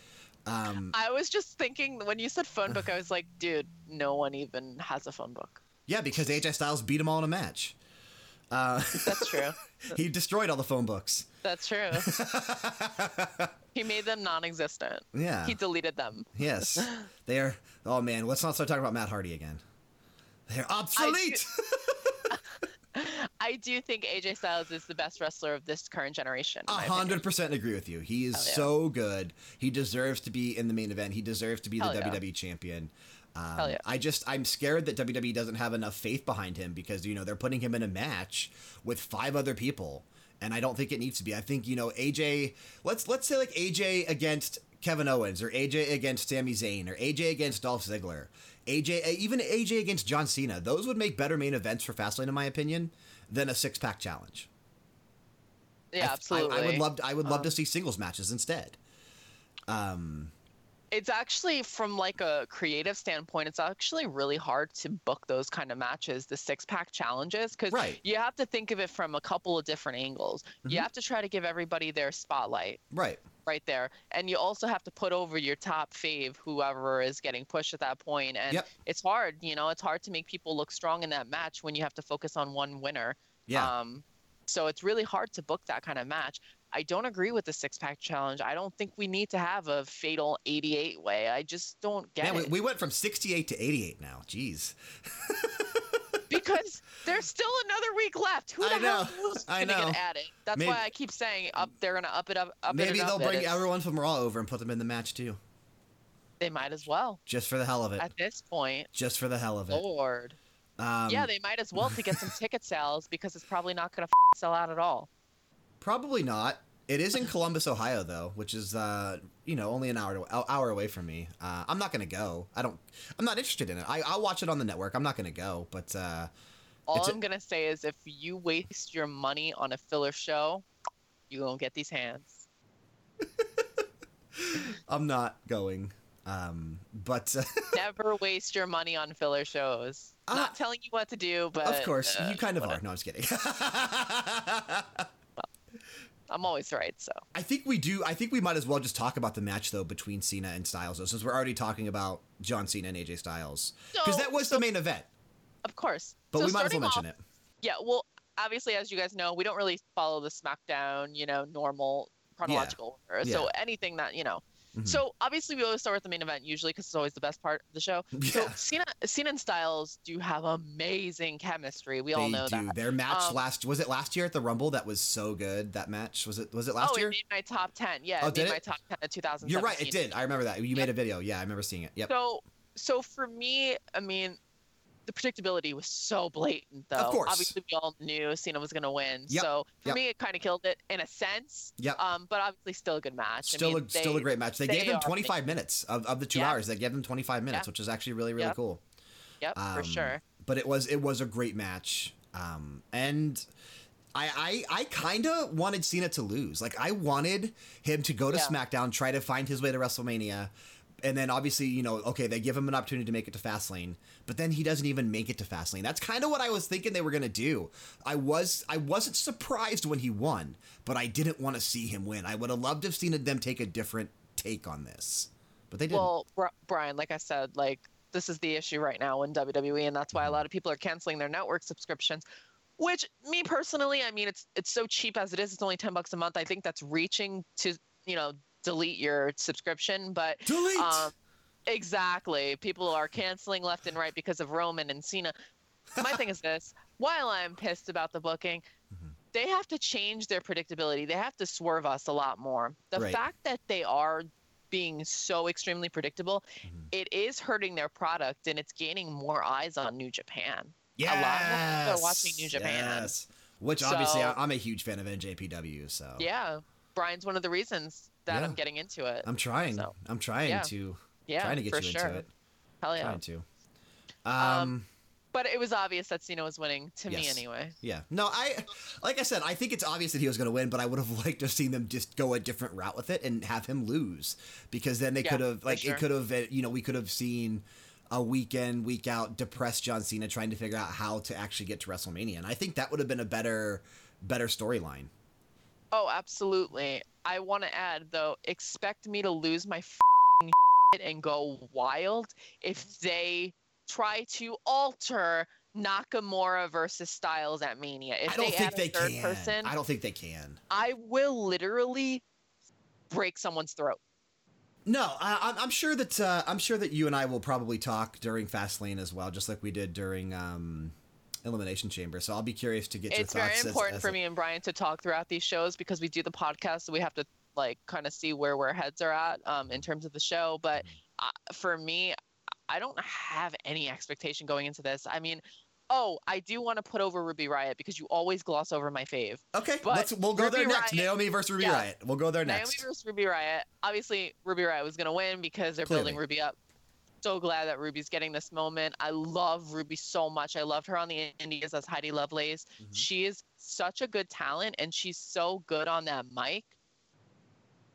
Um, I was just thinking when you said phone book, I was like, dude, no one even has a phone book. yeah, because AJ Styles beat him all in a match. Uh, That's true. he destroyed all the phone books. That's true. he made them non-existent. Yeah. He deleted them. Yes, they are. Oh man, let's not start talking about Matt Hardy again. They're obsolete. I do think AJ Styles is the best wrestler of this current generation. A hundred percent agree with you. He is yeah. so good. He deserves to be in the main event. He deserves to be the yeah. WWE champion. Um, yeah. I just I'm scared that WWE doesn't have enough faith behind him because you know they're putting him in a match with five other people, and I don't think it needs to be. I think you know AJ. Let's let's say like AJ against Kevin Owens or AJ against Sami Zayn or AJ against Dolph Ziggler. AJ even AJ against John Cena. Those would make better main events for Fastlane in my opinion than a six pack challenge. I Yeah, I- absolutely. I, would love I would love to Um, see singles matches instead. Um, it's actually from like a creative standpoint it's actually really hard to book those kind of matches the six pack challenges because Right. you have to think of it from a couple of different angles you Mhm. have to try to give everybody their spotlight right. Right there and you also have to put over your top fave whoever is getting pushed at that point and Yep. it's hard you know it's hard to make people look strong in that match when you have to focus on one winner Yeah. um so it's really hard to book that kind of match I don't agree with the six pack challenge. I don't think we need to have a fatal 88 way. I just don't get Man, we, it. we went from 68 to 88 now. Jeez. because there's still another week left. Who the I know. hell knows I gonna know. get added? That's Maybe- why I keep saying up. They're gonna up it up. up Maybe and they'll up bring It's- everyone from Raw over and put them in the match too, They might as well. just for the hell of it. At this point, Just for the hell of it. Lord. Um, yeah, they might as well to get some ticket sales because it's probably not gonna sell out at all. probably not. It is in Columbus, Ohio, though, which is uh, you know only an hour to, hour away from me. Uh, I'm not gonna go. I don't. I'm not interested in it. I, I'll watch it on the network. I'm not gonna go, but uh, All I'm gonna say is if you waste your money on a filler show, you won't get these hands. I'm not going. Um, but Never waste your money on filler shows. Ah. Not telling you what to do, but of course, uh, you kind of whatever. are. No, I'm just kidding. I'm always right, so. I think we do. I think we might as well just talk about the match though between Cena and Styles, though, since we're already talking about John Cena and AJ Styles, because So- that was the main event. Of course. But So we might as well mention off- it. Yeah, well, obviously, as you guys know, we don't really follow the SmackDown, you know, normal chronological order. So Yeah. anything that, you know. Mhm. So obviously, we always start with the main event usually because it's always the best part of the show. So Yeah. Cena, Cena and Styles do have amazing chemistry. We all know do. that. Their match Um, last was it last year at the Rumble that was so good. That match was it was it last oh, year? it made my top ten. Yeah, Oh, it did made my top ten of 2017. You're right. It did. I remember that. You made a video. Yeah, I remember seeing it. Yep. So, so for me, I mean, the predictability was so blatant, though. Of course. Obviously, we all knew Cena was going to win. Yep, So for yep. me, it kind of killed it in a sense. Yep. Um, but obviously, still a good match. I Still mean, a still a great match. They, they gave are 25 minutes of, of the two Yeah. hours. They gave them 25 minutes, Yeah. which is actually really really Yep. cool. Yep, for Um, sure. But it was it was a great match. Um, and I I, I kind of wanted Cena to lose. Like I wanted him to go to Yeah. SmackDown, try to find his way to WrestleMania. And then obviously, you know, okay, they give him an opportunity to make it to Fastlane, but then he doesn't even make it to Fastlane. That's kind of what I was thinking they were gonna do. I was I wasn't surprised when he won, but I didn't want to see him win. I would have loved to have seen them take a different take on this, but they didn't. Well, Bri- Brian, like I said, like this is the issue right now in WWE, and that's why Mm-hmm. a lot of people are canceling their network subscriptions. Which, me personally, I mean, it's it's so cheap as it is. It's only ten bucks a month. I think that's reaching to you know delete your subscription, but Delete. um, exactly. People are canceling left and right because of Roman and Cena. My thing is this: while I'm pissed about the booking, Mm-hmm. they have to change their predictability. They have to swerve us a lot more. The Right. fact that they are being so extremely predictable, Mm-hmm. it is hurting their product and it's gaining more eyes on New Japan. Yes. A lot more people are watching New Japan. Yes. Which obviously So- I'm a huge fan of NJPW. So Yeah. Brian's one of the reasons that Yeah. I'm getting into it. I'm trying. So, I'm trying yeah. to yeah, trying to get you sure. into it. Hell yeah. Trying to. Um, But it was obvious that Cena was winning to me anyway. yeah. No, I like I said, I think it's obvious that he was going to win, but I would have liked to have seen them just go a different route with it and have him lose because then they Yeah, could have like sure. it could have you know we could have seen a weekend week out depressed John Cena trying to figure out how to actually get to WrestleMania, and I think that would have been a better better storyline. Oh, absolutely. I want to add though, expect me to lose my fing shit and go wild if they try to alter Nakamura versus Styles at Mania. If I don't they think add a they third can. person, I don't think they can. I will literally break someone's throat. No, I, I'm- I'm sure that uh, I'm sure that you and I will probably talk during Fastlane as well, just like we did during um, Elimination Chamber. So I'll be curious to get your It's thoughts. very as- important as for a- me and Brian to talk throughout these shows because we do the podcast, so we have to like kind of see where our heads are at um, in terms of the show. But Mm-hmm. uh, for me, I don't have any expectation going into this. I mean, oh, I do want to put over Ruby Riot because you always gloss over my fave. Okay, But let's we'll go Ruby there next. Riot- Naomi versus Ruby yeah. Riot. We'll go there next. Naomi versus Ruby Riot. Obviously, Ruby Riot was going to win because they're building Ruby up. So glad that Ruby's getting this moment. I love Ruby so much. I loved her on the Indies as Heidi Lovelace. Mhm. She is such a good talent and she's so good on that mic.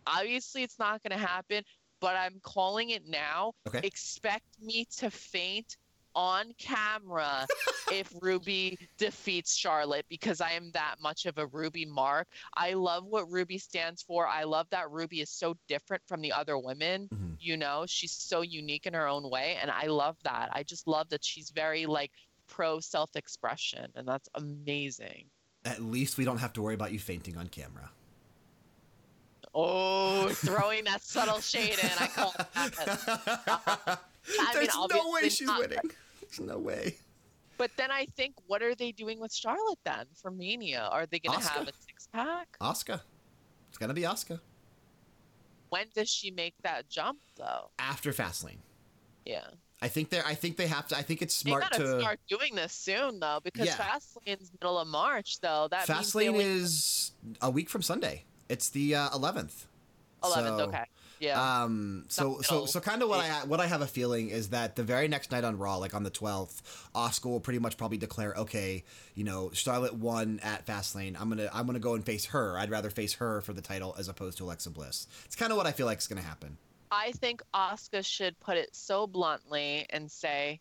Obviously, it's not going to happen, but I'm calling it now. Okay. Expect me to faint on camera if Ruby defeats Charlotte because I am that much of a Ruby mark. I love what Ruby stands for. I love that Ruby is so different from the other women. Mhm. You know, she's so unique in her own way. And I love that. I just love that she's very like pro self expression. And that's amazing. At least we don't have to worry about you fainting on camera. Oh, throwing that subtle shade in. I call it that. I mean, There's no way she's winning. There's no way. But then I think, what are they doing with Charlotte then for Mania? Are they going to have a six pack? Asuka. It's gonna be Asuka When does she make that jump, though? after Fastlane. Yeah. I think they I think they have to. I think it's They smart gotta to. start doing this soon, though, because Yeah. Fastlane's middle of March, though. That means they Fastlane only- is a week from Sunday. It's the uh, 11th. 11th. So, okay. Yeah. Um. So so so kind of what I what I have a feeling is that the very next night on Raw, like on the 12th, Asuka will pretty much probably declare, okay, you know, Charlotte won at Fastlane. I'm gonna I'm gonna go and face her. I'd rather face her for the title as opposed to Alexa Bliss. It's kind of what I feel like is gonna happen. I think Asuka should put it so bluntly and say,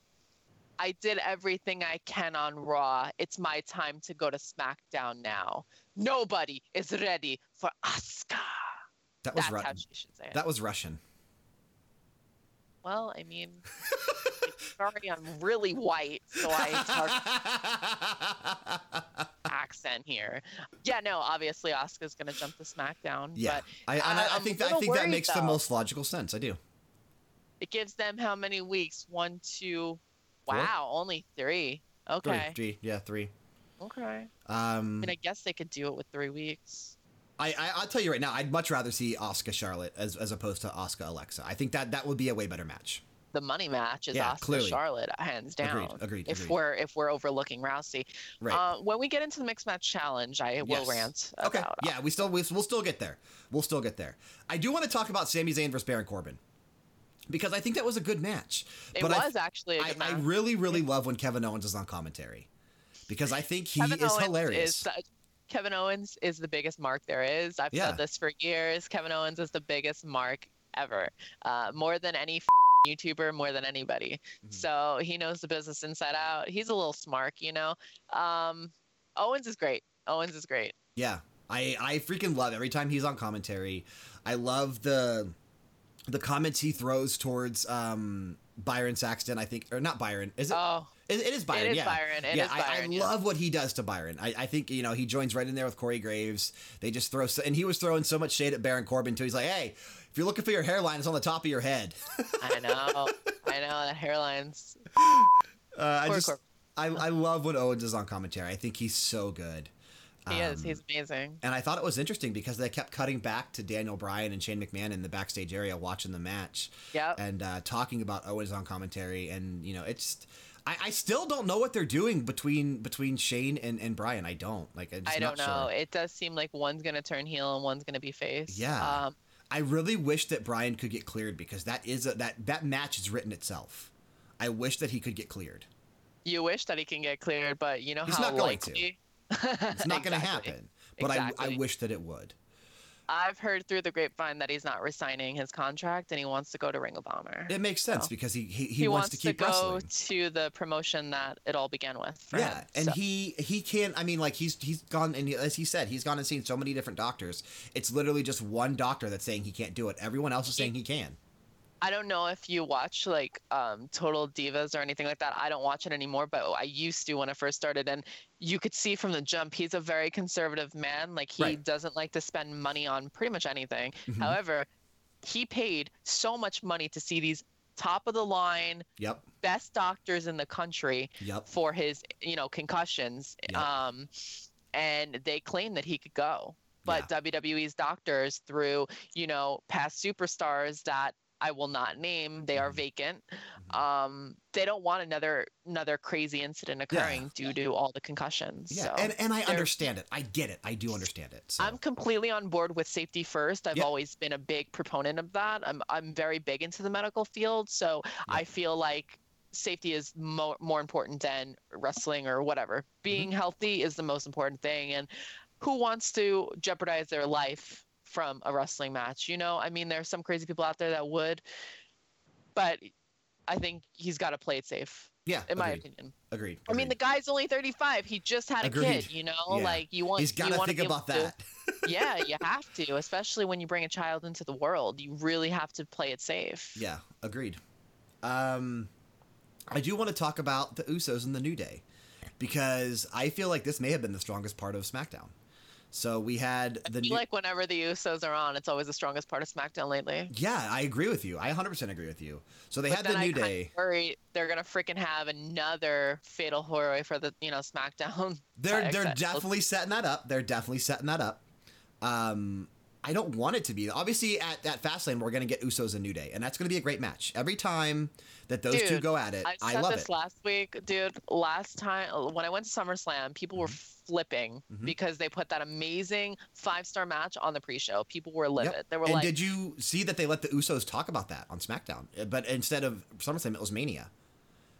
I did everything I can on Raw. It's my time to go to SmackDown now. Nobody is ready for Asuka. That was That's Ru- how she should say it. that was Russian. well, I mean, sorry, I'm really white, so I start accent here. Yeah, no, obviously Asuka's gonna jump the SmackDown, yeah, but I, and I, I think a I think that worried, makes the most logical sense. I do. it gives them how many weeks? One, two. Four? Wow, only three. Three. Okay. Three. Yeah, three. Okay. Um, I mean, I guess they could do it with three weeks. I, I I'll tell you right now, I'd much rather see Asuka Charlotte as as opposed to Asuka Alexa. I think that that would be a way better match. The money match is Yeah, clearly. Charlotte, hands down. Agreed. Agreed. If agreed. we're if we're overlooking Rousey, right. uh, when we get into the mixed match challenge, I will Yes. rant okay. about. Yeah, we still we, we'll still get there. We'll still get there. I do want to talk about Sami Zayn versus Baron Corbin because I think that was a good match. It but I- was actually a I, good I match. really really love when Kevin Owens is on commentary because I think he Kevin is Owens hilarious. Is Kevin Owens is the biggest mark there is. I've Yeah. said this for years. Kevin Owens is the biggest mark ever, uh, more than any f- YouTuber, more than anybody. Mhm. So he knows the business inside out. He's a little smart, you know. Um, Owens is great. Owens is great. Yeah, I I freaking love every time he's on commentary. I love the the comments he throws towards um, Byron Saxton. I think, or not Byron. Is it? Oh, it, it is Byron. it is yeah. Byron. It yeah, is I, Byron. I yeah. love what he does to Byron. I, I think you know he joins right in there with Corey Graves. They just throw, so, and he was throwing so much shade at Baron Corbin too. He's like, "Hey, if you're looking for your hairline, it's on the top of your head." I know. I know that hairline's. Uh, I just, Corbin. I, I love when Owens is on commentary. I think he's so good. He is. Um, He's amazing. And I thought it was interesting because they kept cutting back to Daniel Bryan and Shane McMahon in the backstage area watching the match Yep. and uh, talking about Owens on commentary. And, you know, it's. I, I still don't know what they're doing between between Shane and, and Brian. I don't like. I don't know. Sure. It does seem like one's gonna turn heel and one's gonna be face. Yeah. Um, I really wish that Brian could get cleared because that is a, that that match is written itself. I wish that he could get cleared. you wish that he can get cleared, but you know He's how not going to. likely. It's not going to happen. But I, I wish that it would. I've heard through the grapevine that he's not resigning his contract and he wants to go to Ring of Honor. It makes sense So. because he he, he, he wants, to keep go wrestling. to the promotion that it all began with. Yeah, him, and so. he he can't. I mean, like he's he's gone and he, as he said, he's gone and seen so many different doctors. It's literally just one doctor that's saying he can't do it. Everyone else is saying he can. I don't know if you watch like um, Total Divas or anything like that. I don't watch it anymore, but I used to when I first started. And you could see from the jump, he's a very conservative man. Like he Right. doesn't like to spend money on pretty much anything. Mhm. However, he paid so much money to see these top of the line Yep, best doctors in the country yep, for his you know concussions Yep. um and they claim that he could go but WWE's doctors through you know past superstars that I will not name they are Mhm. vacant Mhm. um they don't want another another crazy incident occurring due to all the concussions yeah. so and and I understand it. I get it. I do understand it. So. I'm completely on board with safety first. I've Yeah. always been a big proponent of that. I'm I'm very big into the medical field, so I feel like safety is more more important than wrestling or whatever. Being Mm-hmm. healthy is the most important thing, and who wants to jeopardize their life from a wrestling match? You know, I mean, there's some crazy people out there that would, but I think he's got to play it safe, yeah, in my opinion. Agreed. I mean, the guy's only 35. He just had a Agreed. kid. You know, Yeah. like you want. he's you got to think about to- that. yeah, you have to, especially when you bring a child into the world. You really have to play it safe. Yeah, agreed. Um, I do want to talk about the Usos and the New Day because I feel like this may have been the strongest part of SmackDown. So we had the I new. like whenever the Usos are on, it's always the strongest part of SmackDown lately. yeah, I agree with you. I 100% agree with you. So they but had the I New Day. worry they're gonna freaking have another fatal four-way for the you know SmackDown. They're they're definitely setting that up. They're definitely setting that up. Um, I don't want it to be. Obviously, at, at Fastlane, we're going to get Usos and New Day, and that's going to be a great match. Every time that those two go at it, I I, love this it. last week, dude. Last time when I went to SummerSlam, people were flipping Mhm. because they put that amazing five-star match on the pre-show. People were livid. They were and like, did you see that they let the Usos talk about that on SmackDown? Uh, But instead of SummerSlam, it was Mania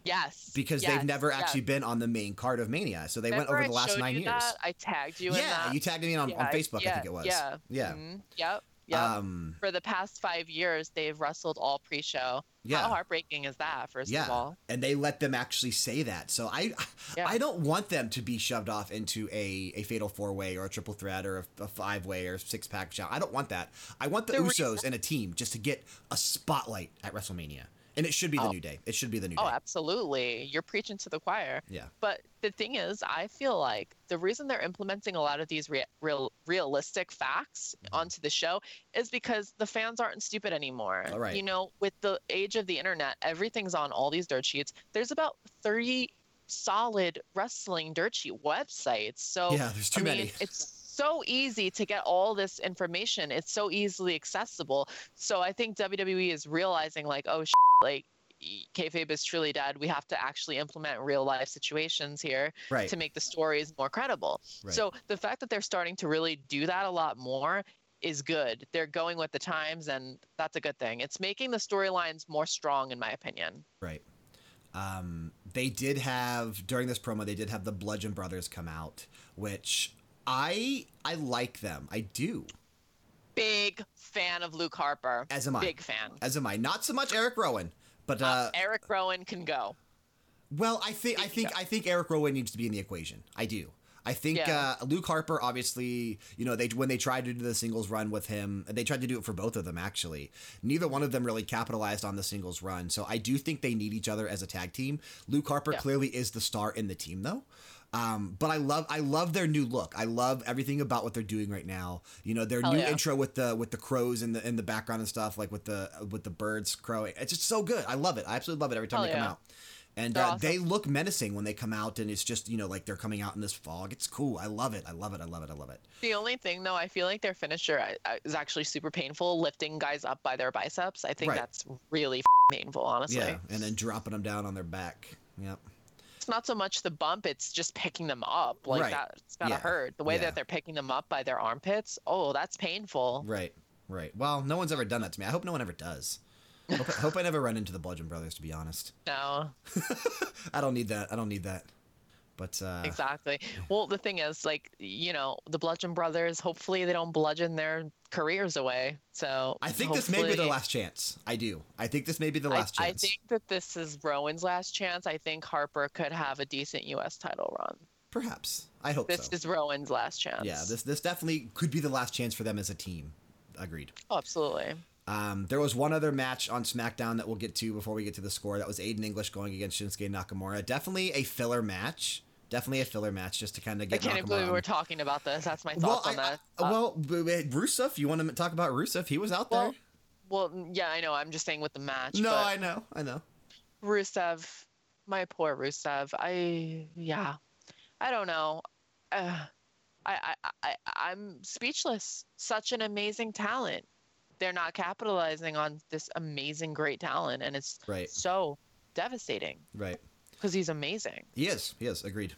"Yes," because yes, they've never yes. actually been on the main card of Mania. So they went Remember over the last nine years. That? I tagged you in yeah, you tagged me on, on Yeah, Facebook. I think it was. Yeah. yeah. Mhm. Yep. Yep. Um, For the past five years, they've wrestled all pre-show. yeah. How heartbreaking is that? First Yeah, of all. and they let them actually say that. So I, Yeah. I don't want them to be shoved off into a, a fatal four way or a triple threat or a, a five way or six pack shot. I don't want that. I want the The Usos in a team just to get a spotlight at WrestleMania, and it should be the Oh. New Day. It should be the New Oh, Day. Oh, absolutely. You're preaching to the choir. Yeah. But the thing is, I feel like the reason they're implementing a lot of these rea- real realistic facts Mm-hmm. onto the show is because the fans aren't stupid anymore. All right. You know, with the age of the internet, everything's on all these dirt sheets. There's about 30 solid wrestling dirt sheet websites. So Yeah, there's too I mean, many. it's so easy to get all this information. It's so easily accessible. So I think WWE is realizing, like, oh, sh- like, kayfabe is truly dead. We have to actually implement real life situations here Right. to make the stories more credible. Right. So the fact that they're starting to really do that a lot more is good. They're going with the times, and that's a good thing. It's making the storylines more strong, in my opinion. Right. Um, they did have during this promo. They did have the Bludgeon Brothers come out, which I I like them. I do. Big fan of Luke Harper. As am I. Big fan. As am I. Not so much Eric Rowan, but uh, Uh, Eric Rowan can go. Well, I think I think I think Eric Rowan needs to be in the equation. I do. I think Yeah. uh, Luke Harper, obviously, you know, they when they tried to do the singles run with him, they tried to do it for both of them. Actually, neither one of them really capitalized on the singles run. So I do think they need each other as a tag team. Luke Harper Yeah. clearly is the star in the team, though. Um, but I love I love their new look. I love everything about what they're doing right now. You know, their Hell new yeah. intro with the with the crows in the in the background and stuff, like with the with the birds crowing. It's just so good. I love it. I absolutely love it every time Hell they come yeah. out. And uh, awesome. they look menacing when they come out, and it's just you know like they're coming out in this fog. It's cool. I love it. I love it. I love it. I love it. The only thing, though, I feel like their finisher is actually super painful, lifting guys up by their biceps. I think Right. that's really f- painful, honestly. Yeah, and then dropping them down on their back. Yep. It's not so much the bump; it's just picking them up. Like Right. that's gotta Yeah. hurt. The way Yeah. that they're picking them up by their armpits. Oh, that's painful. Right, right. Well, no one's ever done that to me. I hope no one ever does. Hope, hope I never run into the Bludgeon Brothers, to be honest. No, I don't need that. I don't need that. But uh, exactly. Well, the thing is, like, you know, the Bludgeon Brothers. Hopefully, they don't bludgeon their careers away. So I think this may be hopefully- last chance. I do. I think this may be the last I, chance. I think that this is Rowan's last chance. I think Harper could have a decent U.S. title run. Perhaps. I hope so. This so. is Rowan's last chance. yeah, this this definitely could be the last chance for them as a team. Agreed. Oh, absolutely. Um, there was one other match on SmackDown that we'll get to before we get to the score. That was Aiden English going against Shinsuke Nakamura. Definitely a filler match. Definitely a filler match just to kind of get. I can't believe we're talking about this. That's my well, thoughts on I- that. I- Uh, well, b- Rusev. You want to talk about Rusev? He was out there. well, well, yeah, I know. I'm just saying with the match. no, I know. I know. Rusev, my poor Rusev. I yeah, I don't know. Uh, I, I I I'm speechless. Such an amazing talent. They're not capitalizing on this amazing, great talent, and it's Right. so devastating Right. Because he's amazing. He is. He is. Agreed.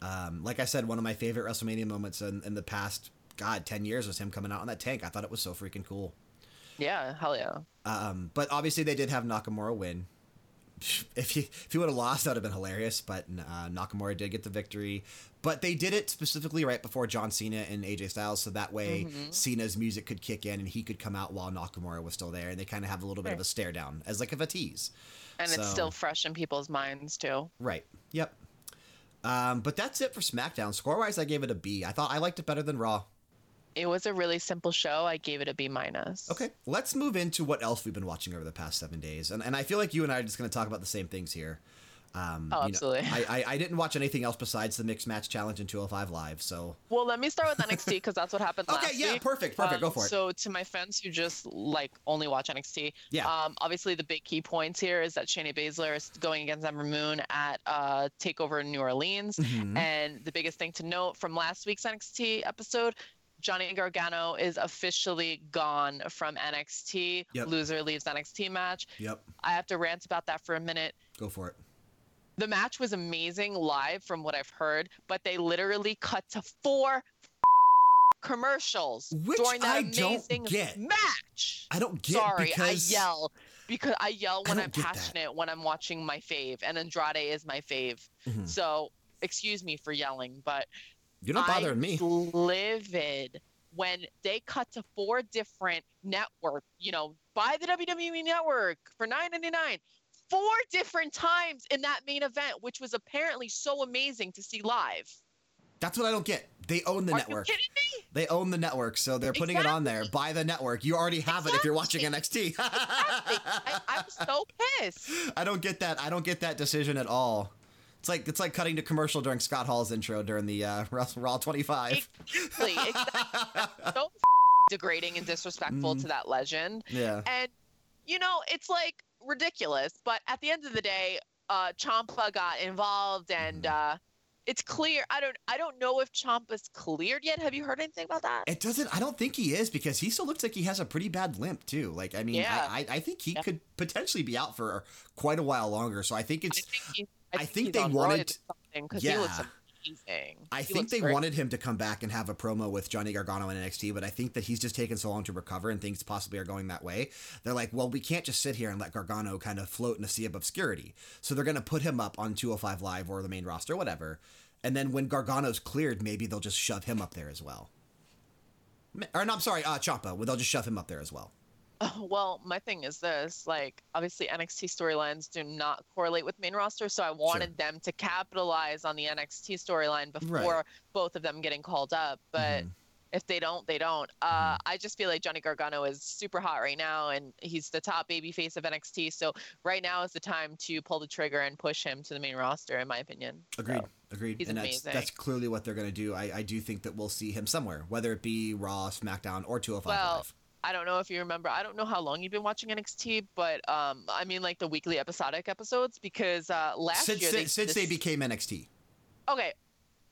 Um, like I said, one of my favorite WrestleMania moments in, in the past, God, 10 years was him coming out on that tank. I thought it was so freaking cool. Yeah, hell yeah. Um, but obviously, they did have Nakamura win. If he if he would have lost, that would have been hilarious. But uh, Nakamura did get the victory. But they did it specifically right before John Cena and AJ Styles, so that way Cena's music could kick in and he could come out while Nakamura was still there, and they kind of have a little bit of a stare down as like of a tease. And it's still fresh in people's minds too. Right. Yep. Um, but that's it for SmackDown. Score wise, I gave it a B. I thought I liked it better than Raw. It was a really simple show. I gave it a B minus. Okay, let's move into what else we've been watching over the past seven days, and and I feel like you and I are just going to talk about the same things here. Um, Oh, you know, absolutely. I, I I didn't watch anything else besides the mixed match challenge in 205 Live, so Well, let me start with NXT because that's what happened okay, yeah, week. perfect, perfect, go Um, for it. So, to my fans who just like only watch NXT, Yeah. Um, obviously the big key points here is that Shayna Baszler is going against Ember Moon at uh, Takeover in New Orleans, Mhm. and the biggest thing to note from last week's NXT episode. Johnny Gargano is officially gone from NXT. Yep. Loser leaves NXT match. Yep, I have to rant about that for a minute. go for it. The match was amazing live from what I've heard, but they literally cut to four commercials Which during that I don't amazing get. match. I don't get Sorry, because I yell because I yell when don't I'm get that. passionate when I'm watching my fave, and Andrade is my fave. Mhm. So excuse me for yelling, but you're not bothering I'm me. livid when they cut to four different network, you know, buy the WWE network for nine ninety nine. Four different times in that main event, which was apparently so amazing to see live. That's what I don't get. They own the network. Are network. you kidding me? They own the network, so they're putting it on there. Buy the network. You already have it if you're watching NXT. I, I'm so pissed. I don't get that. I don't get that decision at all. It's like it's like cutting to commercial during Scott Hall's intro during the uh, Raw, Raw 25. Exactly. exactly. so degrading and disrespectful Mm. to that legend. yeah. And you know, it's like ridiculous. But at the end of the day, uh, Ciampa got involved, and Mm-hmm. uh, it's clear. I don't. I don't know if Ciampa's cleared yet. Have you heard anything about that? It doesn't. I don't think he is because he still looks like he has a pretty bad limp too. Like I mean, Yeah. I, I I think he Yeah. could potentially be out for quite a while longer. So I think I it's. think, he, I think he's they wanted- roids or he looks Yeah. Amazing. I He think looks they great. wanted him to come back and have a promo with Johnny Gargano in NXT, but I think that he's just taken so long to recover and things possibly are going that way. They're like, well, we can't just sit here and let Gargano kind of float in a sea of obscurity. So they're going to put him up on 205 Live or the main roster, whatever. And then when Gargano's cleared, maybe they'll just shove him up there as well. Or no, I'm sorry, uh, Ciampa. They'll just shove him up there as well. Well, my thing is this: like, obviously, NXT storylines do not correlate with main roster, so I wanted them to capitalize on the NXT storyline before Right. both of them getting called up. But Mhm. if they don't, they don't. Uh, I just feel like Johnny Gargano is super hot right now, and he's the top babyface of NXT. So right now is the time to pull the trigger and push him to the main roster, in my opinion. Agreed. So, Agreed. he's and that's amazing. that's clearly what they're going to do. I, I do think that we'll see him somewhere, whether it be Raw, SmackDown, or 205 Well, Live. I don't know if you remember. I don't know how long you've been watching NXT, but um, I mean like the weekly episodic episodes because uh, last Since, year they, since, since they became NXT. Okay,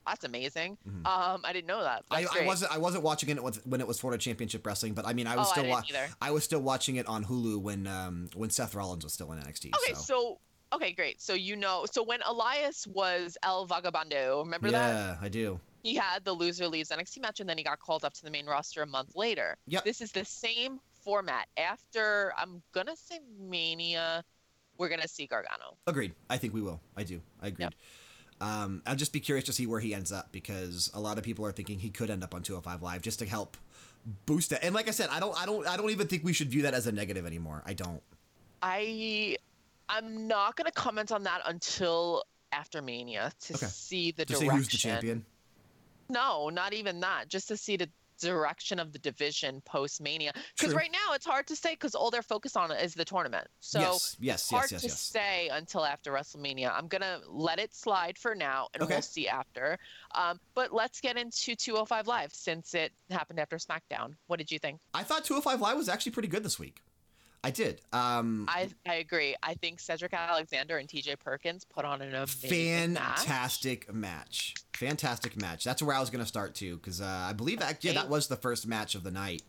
that's amazing. Mhm. Um, I didn't know that. I, I wasn't I wasn't watching it when it was Florida Championship Wrestling, but I mean I was Oh, still didn't wa- either. I was still watching it on Hulu when um when Seth Rollins was still in NXT. Okay, so, so Okay, great. So you know, so when Elias was El Vagabundo, remember that? yeah, I do. He had the loser leaves NXT match, and then he got called up to the main roster a month later. Yep. This is the same format. After I'm gonna say Mania, we're gonna see Gargano. Agreed. I think we will. I do. I agreed. Um, I'll just be curious to see where he ends up because a lot of people are thinking he could end up on 205 Live just to help boost it. And like I said, I don't, I don't, I don't even think we should view that as a negative anymore. I don't. I I'm not gonna comment on that until after Mania to Okay. see the To see who's the champion. No, not even that. Just to see the direction of the division post Mania. Because right now it's hard to say because all they're focused on is the tournament. So yes, yes, hard yes, yes, to yes. say until after WrestleMania. I'm gonna let it slide for now, and Okay. we'll see after. Um, but let's get into 205 Live since it happened after SmackDown. What did you think? I thought 205 Live was actually pretty good this week. I did. Um, I I agree. I think Cedric Alexander and T.J. Perkins put on an amazing match. fantastic match. Fantastic match. That's where I was going to start too, because uh, I believe that, yeah, that was the first match of the night.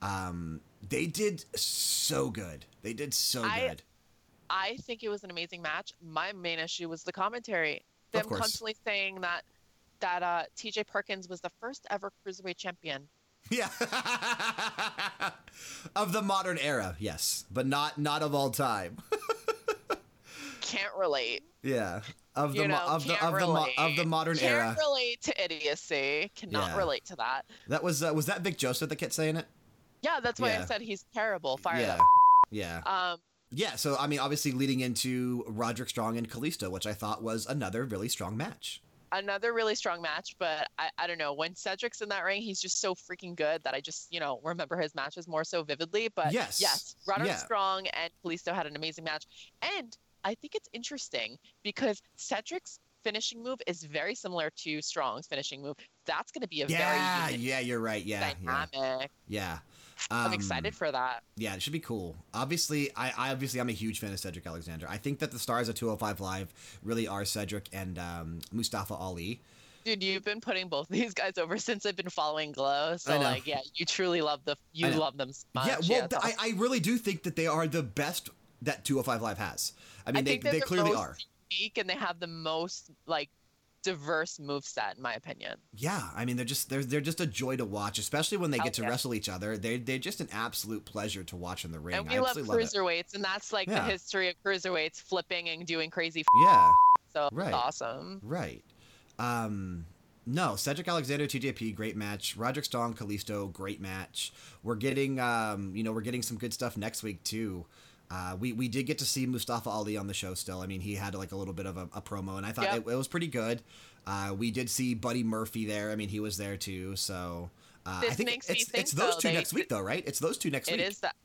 Um, they did so good. They did so I- good. I think it was an amazing match. My main issue was the commentary. Them constantly saying that that uh, T.J. Perkins was the first ever cruiserweight champion. Yeah. of the modern era, yes, but not not of all time. Can't relate. yeah. Of the You know, of the can't of the mo- of the relate. modern Can't era. relate to idiocy. Cannot Yeah. relate to that. That was uh, was that Vic Joseph that kept saying it? Yeah, that's why Yeah. I said he's terrible. Fire yeah. Yeah. Um, Yeah, so I mean obviously leading into Roderick Strong and Kalisto, which I thought was another really strong match. Another really strong match, but I, I don't know. When Cedric's in that ring, he's just so freaking good that I just, you know, remember his matches more so vividly. But Yes. yes, Roderick Yeah. Strong and Kalisto had an amazing match. And I think it's interesting because Cedric's finishing move is very similar to Strong's finishing move. That's going to be a Yeah, very yeah, you're right. Yeah, yeah. dynamic. Yeah. I'm Um, I'm excited for that. Yeah, it should be cool. Obviously, I, I obviously I'm a huge fan of Cedric Alexander. I think that the stars of 205 Live really are Cedric and um, Mustafa Ali. Dude, you've been putting both these guys over since I've been following Glow. So like, yeah, you truly love the you love them much. yeah, well, it's th- I. I really do think that they are the best that 205 Live has. I mean, I they, they the clearly most are. unique and they have the most like diverse move set in my opinion. Yeah, I mean, they're just they're they're just a joy to watch, especially when they Oh, get to yeah. wrestle each other. They they're just an absolute pleasure to watch in the ring. and I we love absolutely love cruiserweights and that's like Yeah. the history of cruiserweights flipping and doing crazy Yeah. so Right. awesome. Right. Um, no, Cedric Alexander, TJP, great match. Roderick Strong, Kalisto, great match. We're getting, um, you know, we're getting some good stuff next week too. Uh, we we did get to see Mustafa Ali on the show. Still, I mean, he had like a little bit of a, a promo, and I thought Yep. it, it was pretty good. Uh, we did see Buddy Murphy there. I mean, he was there too. So uh, I think it's it's those though, two they- next week, though, right? It's those two next It week. is that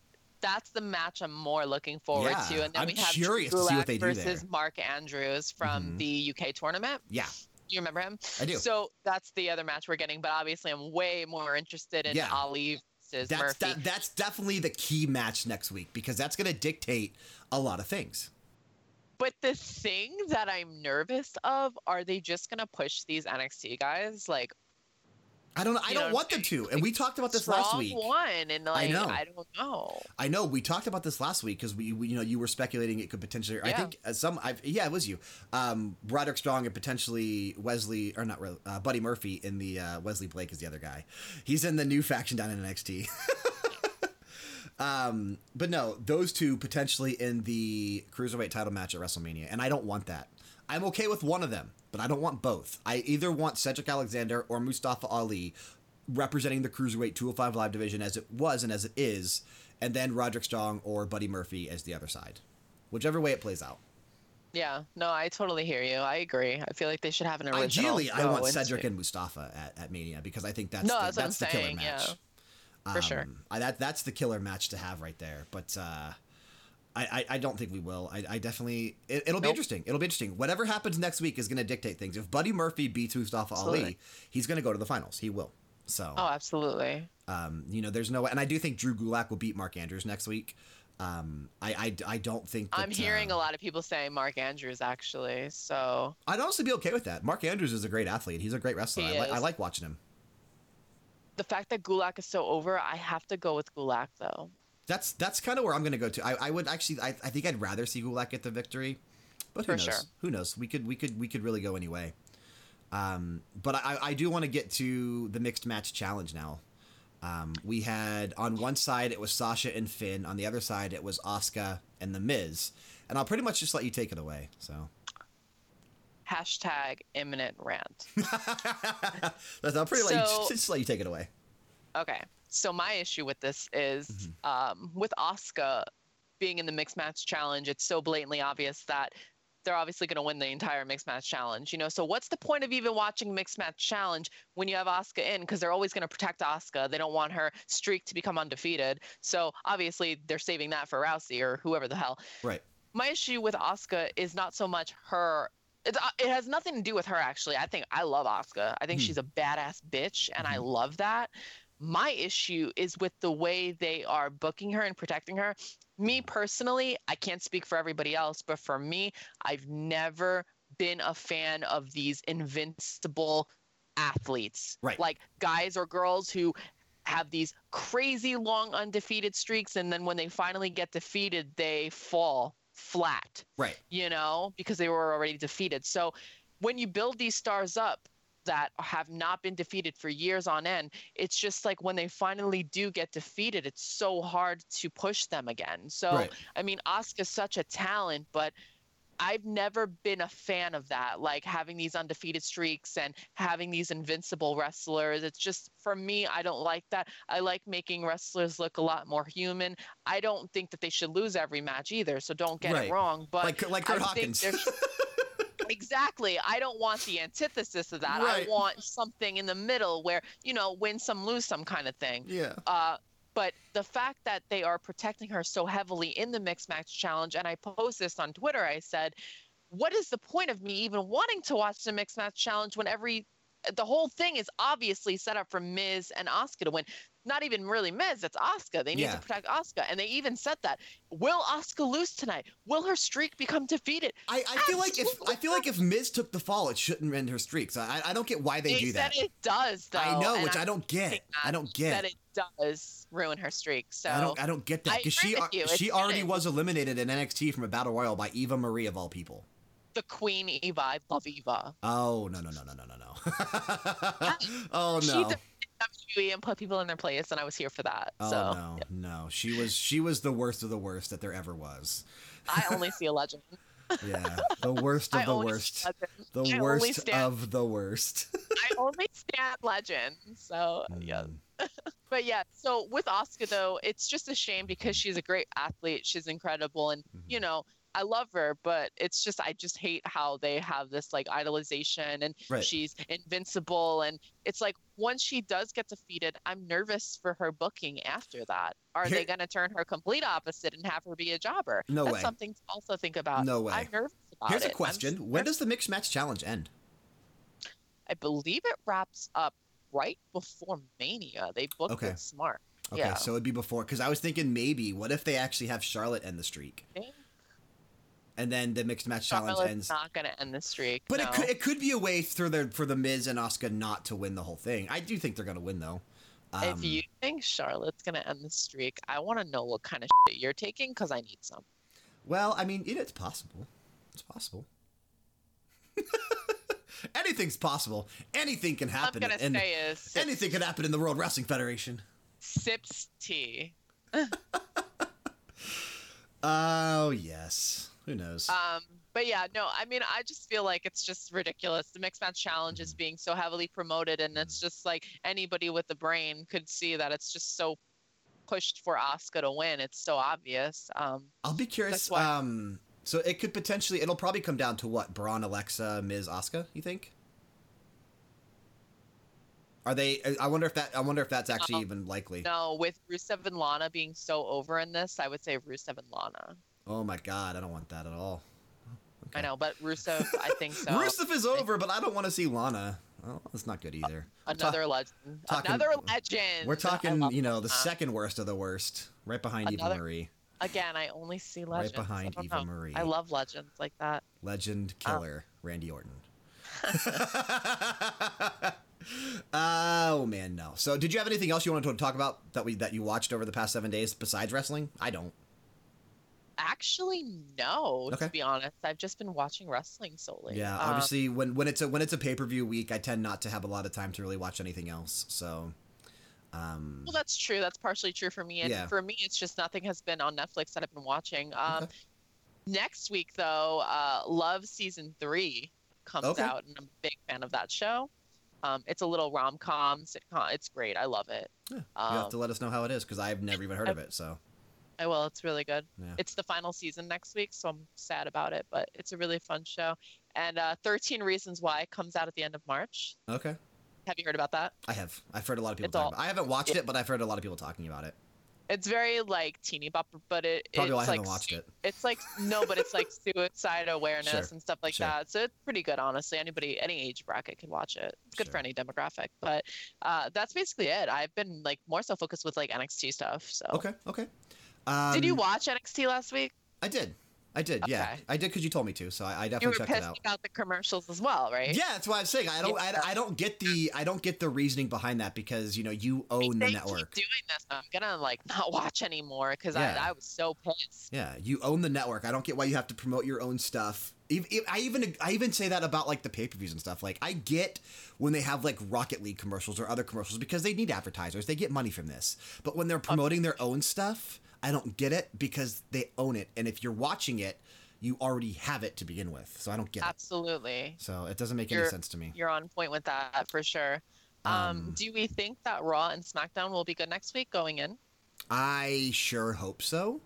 that's the match I'm more looking forward Yeah, to. And then I'm we have curious to see what Gulak they do there. versus Mark Andrews from Mhm. the UK tournament. Yeah, You remember him? I do. So that's the other match we're getting, but obviously I'm way more interested in Yeah. Ali versus that's Murphy. that, that's definitely the key match next week because that's going to dictate a lot of things. But the thing that I'm nervous of, are they just gonna push these NXT guys? Like I don't. I don't know, want them to. And we talked about this last week. one, and like know. I don't know. I know we talked about this last week because we, we, you know, you were speculating it could potentially. I think uh, some. I've, yeah, it was you. Um, Roderick Strong and potentially Wesley, or not uh, Buddy Murphy in the uh, Wesley Blake is the other guy. He's in the new faction down in NXT. um, but no, those two potentially in the cruiserweight title match at WrestleMania, and I don't want that. I'm okay with one of them, but I don't want both. I either want Cedric Alexander or Mustafa Ali representing the cruiserweight 205 live division as it was and as it is, and then Roderick Strong or Buddy Murphy as the other side, whichever way it plays out. Yeah, no, I totally hear you. I agree. I feel like they should have an original. Ideally, I want Cedric and Mustafa at, at Mania because I think that's No, the, that's what I'm the killer match. yeah. For sure. Um, I, that that's the killer match to have right there. But uh, I, I I don't think we will. I, I definitely it, it'll be interesting. It'll be interesting. Whatever happens next week is going to dictate things. If Buddy Murphy beats Mustafa Ali, he's going to go to the finals. He will. So Oh, absolutely. um, you know, there's no way. And I do think Drew Gulak will beat Mark Andrews next week. Um, I, I, I don't think that, I'm hearing uh, a lot of people saying Mark Andrews actually. So I'd honestly be okay with that. Mark Andrews is a great athlete. He's a great wrestler. I, li- I like watching him. the fact that Gulak is so over, I have to go with Gulak though. That's that's kind of where I'm going to go to. I, I would actually, I, I think I'd rather see Gulak get the victory. But who For knows? sure. Who knows? We could we could we could really go anyway. Um, but I, I do want to get to the mixed match challenge now. Um, we had on one side it was Sasha and Finn. On the other side it was Asuka and The Miz. And I'll pretty much just let you take it away. So Hashtag imminent rant. That's- I'll pretty let you, just let you take it away. Okay. So my issue with this is Mm-hmm. um, with Asuka being in the mixed match challenge, it's so blatantly obvious that they're obviously going to win the entire mixed match challenge. You know, so what's the point of even watching mixed match challenge when you have Asuka in? Because they're always going to protect Asuka. They don't want her streak to become undefeated. So obviously they're saving that for Rousey or whoever the hell. Right. My issue with Asuka is not so much her. It, uh, it has nothing to do with her actually. I think I love Asuka. I think Hmm. she's a badass bitch, and I Mhm. love that. My issue is with the way they are booking her and protecting her. Me mm. personally, I can't speak for everybody else, but for me, I've never been a fan of these invincible athletes. Right. Like guys or girls who have these crazy long undefeated streaks and then when they finally get defeated, they fall flat Right. you know, because they were already defeated. So when you build these stars up that have not been defeated for years on end, it's just like when they finally do get defeated, it's so hard to push them again. So, Right. I mean, Asuka's such a talent, but I've never been a fan of that, like having these undefeated streaks and having these invincible wrestlers. It's just for me, I don't like that. I like making wrestlers look a lot more human. I don't think that they should lose every match either, so don't get Right. it wrong. But like like Kurt I Hawkins. exactly. I don't want the antithesis of that. Right. I want something in the middle where, you know, win some, lose some kind of thing. yeah. Uh, but the fact that they are protecting her so heavily in the mixed match challenge, and I posed this on Twitter, I said, what is the point of me even wanting to watch the mixed match challenge when every the whole thing is obviously set up for Miz and Asuka to win. Not even really Miz, it's Asuka. They need Yeah. to protect Asuka. And they even said that. Will Asuka lose tonight? Will her streak become defeated? I, I feel like if I feel like if Miz took the fall, it shouldn't end her streaks. I I don't get why they, They, do that. it does, though. I know, which I don't get. I don't get. That it does ruin her streak. So I don't. I don't get that because she with ar- you. she already was eliminated in NXT from a battle royal by Eva Marie of all people. The Queen Eva, I love Eva. Oh no no no no no no no. oh She no. defended WWE and put people in their place, and I was here for that. Oh so no no. She was she was the worst of the worst that there ever was. I only see a legend. Yeah, the worst of I the worst. The I worst stand- of the worst. I only stand legend. So yeah. Mm. But yeah, so with Asuka though, it's just a shame because she's a great athlete. She's incredible, and Mhm. you know, I love her. But it's just I just hate how they have this like idolization, and Right. she's invincible, and it's like once she does get defeated, I'm nervous for her booking after that. Are they going to turn her complete opposite and have her be a jobber? No That's way. something to also think about. No way. I'm nervous about Here's it. a question: s- When does the mixed match challenge end? I believe it wraps up right before Mania. They booked Okay. it smart. Okay, yeah. so it'd be before because I was thinking maybe what if they actually have Charlotte end the streak, Okay. And then the mixed match challenge ends. Not going to end the streak. But no. it could it could be a way for the for the Miz and Asuka not to win the whole thing. I do think they're gonna win though. Um, if you think Charlotte's going to end the streak, I want to know what kind of shit you're taking because I need some. well, I mean, it, it's possible. It's possible. Anything's possible. Anything can I'm happen. going to say is anything can happen in the World Wrestling Federation. sips tea. Oh yes. Who knows? Um, but yeah, no, I mean, I just feel like it's just ridiculous. The mixed match challenge Mm-hmm. is being so heavily promoted, and it's just like anybody with a brain could see that it's just so pushed for Asuka to win. It's so obvious. Um, I'll be curious. Um, so it could potentially. It'll probably come down to what Braun, Alexa, Miz, Asuka. You think? Are they? I wonder if that. I wonder if that's actually Um, even likely. no, with Rusev and Lana being so over in this, I would say Rusev and Lana. Oh my god, I don't want that at all. I know, but Rusev, I think so. Rusev is over, but I don't want to see Lana. Oh, that's not good either. Another legend. talking- Another legend. We're talking, you know, the Lana. second worst of the worst, right behind Eva Marie, Again, I only see right legends. I behind Eva know. Marie, I love legends like that. legend um, killer Randy Orton. oh man, no. So, did you have anything else you wanted to talk about that we that you watched over the past seven days besides wrestling? I don't. Actually, no. Okay. To be honest, I've just been watching wrestling solely. Yeah, Um, obviously when when it's a when it's a pay per view week, I tend not to have a lot of time to really watch anything else. So, um, well, that's true. That's partially true for me. And Yeah. for me, it's just nothing has been on Netflix that I've been watching. Um, Okay. Next week, though, uh, Love season three comes Okay. out, and I'm a big fan of that show. Um, it's a little rom com sitcom. It's great. I love it. yeah, you Um, have to let us know how it is because I've never even heard of it. So, I will. It's really good. Yeah. It's the final season next week, so I'm sad about it, but it's a really fun show. And uh, 13 Reasons Why comes out at the end of March. okay, Have you heard about that? I have. I've heard a lot of people It's talking all- about. I haven't watched yeah. it, but I've heard a lot of people talking about it. It's very like teeny bop, but it Probably it's why I like haven't watched it. It's like no, but it's like suicide awareness Sure, and stuff like sure. that. So it's pretty good, honestly. Anybody, any age bracket can watch it. It's good for any demographic. But uh, that's basically it. I've been like more so focused with like NXT stuff. So Okay, okay. Um, did you watch NXT last week? I did. I did. Yeah, I did because you told me to. So I, I definitely checked it pissed out. about the commercials as well, right? Yeah, that's why I'm saying I don't. I, I don't get the. I don't get the reasoning behind that because you know you own the network. doing this. I'm gonna like not watch anymore because Yeah. I, I was so pissed. Yeah, you own the network. I don't get why you have to promote your own stuff. I even I even say that about like the pay per views and stuff. Like I get when they have like Rocket League commercials or other commercials because they need advertisers. They get money from this. But when they're promoting their own stuff, I don't get it because they own it. And if you're watching it, you already have it to begin with. So I don't get it. Absolutely. So it doesn't make any You're- sense to me. You're on point with that for sure. Um, Um, do we think that Raw and SmackDown will be good next week going in? I sure hope so.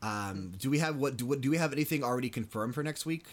Um, do we have what do, what do we have anything already confirmed for next week?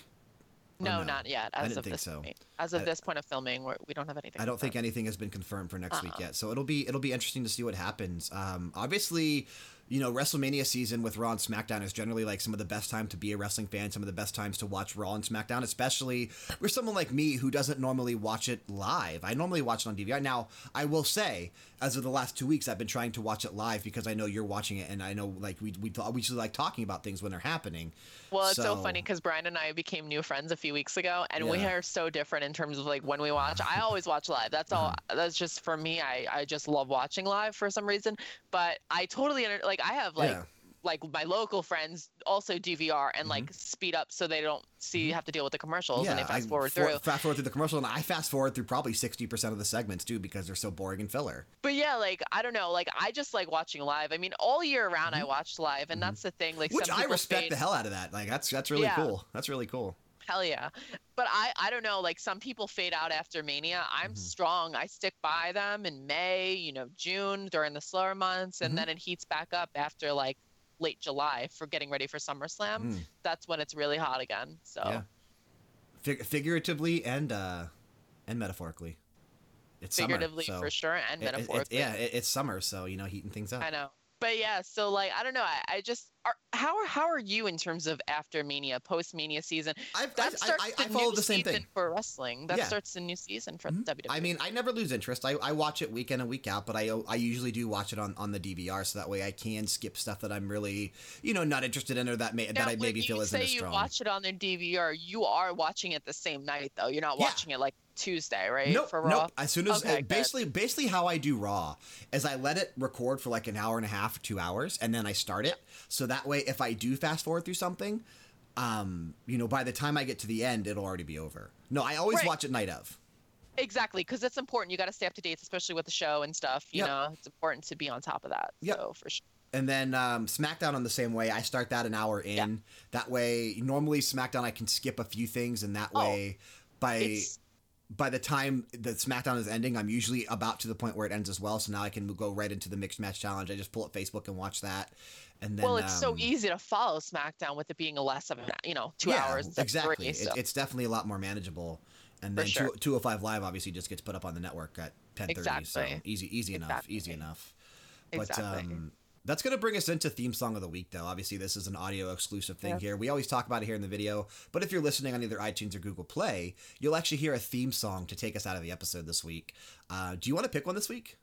Or No, not yet. I As didn't of think this so. point. As of I- this point of filming, we're, we don't have anything. I don't think anything has been confirmed for next week Uh-uh. yet, so it'll be it'll be interesting to see what happens. Um, obviously, you know, WrestleMania season with Raw and SmackDown is generally like some of the best time to be a wrestling fan, some of the best times to watch Raw and SmackDown, especially for someone like me who doesn't normally watch it live. I normally watch it on DVR. Now, I will say, as of the last two weeks, I've been trying to watch it live because I know you're watching it, and I know like we we we usually like talking about things when they're happening. Well, it's so, So- funny because Brian and I became new friends a few weeks ago, and we are so different in terms of like when we watch. I always watch live. That's all. Uh-huh. That's just for me. I I just love watching live for some reason. But I totally under, like I have like Yeah. like my local friends also DVR and like speed up so they don't see have to deal with the commercials yeah, and they fast Mm-hmm. I forward for- through. Fast forward through the commercial, and I fast forward through probably sixty percent of the segments too because they're so boring and filler. But yeah, like I don't know, like I just like watching live. I mean, all year round I watch live, and that's the thing. Like Mm-hmm. Which I respect fade- the hell out of that. Like that's that's really Yeah. cool. That's really cool. Hell yeah. But I, I don't know, like some people fade out after Mania. I'm Mhm. strong. I stick by them in May, you know, June during the slower months, and Mhm. then it heats back up after like late July for getting ready for SummerSlam. Mm, That's when it's really hot again. So Yeah. Fig- figuratively and uh, and metaphorically. It's summer, figuratively so for sure and it- it- it- metaphorically. yeah, it, it's summer, so you know, heating things up. I know. But yeah, so like I don't know. I, I just are how are how are you in terms of after Mania, post Mania season? I've, That I, starts I, I, I the follow new the same season thing. for wrestling. That Yeah. starts the new season for Mhm. WWE. I mean, I never lose interest. I, I watch it week in and week out, but I I usually do watch it on, on the DVR, so that way I can skip stuff that I'm really you know not interested in or that may that I maybe feel isn't say as you strong. watch it on the DVR, you are watching it the same night though. You're not Yeah. watching it like Tuesday, right? Nope, For Raw. nope. As soon as Okay, uh, good. basically basically how I do Raw is I let it record for like an hour and a half, two hours, and then I start it. So that way, if I do fast forward through something, um, you know, by the time I get to the end, it'll already be over. No, I always Right. watch it night of. Exactly, because it's important. You got to stay up to date, especially with the show and stuff. You Yep. know, it's important to be on top of that. Yep. So for sure. And then um, SmackDown on the same way. I start that an hour in. That way, normally SmackDown I can skip a few things, and that Oh, way, by It's by the time the SmackDown is ending, I'm usually about to the point where it ends as well. So now I can go right into the mixed match challenge. I just pull up Facebook and watch that. And then well, it's so um, easy to follow SmackDown with it being a less of an, you know, two yeah, hours exactly. three. It- it's definitely a lot more manageable. And then sure. 205 Live obviously just gets put up on the network at 10:30. Exactly. So Exactly. easy, easy enough, easy enough. But Exactly. um, that's going to bring us into theme song of the week, though. Obviously, this is an audio exclusive thing here. We always talk about it here in the video, but if you're listening on either iTunes or Google Play, you'll actually hear a theme song to take us out of the episode this week. Uh, do you want to pick one this week?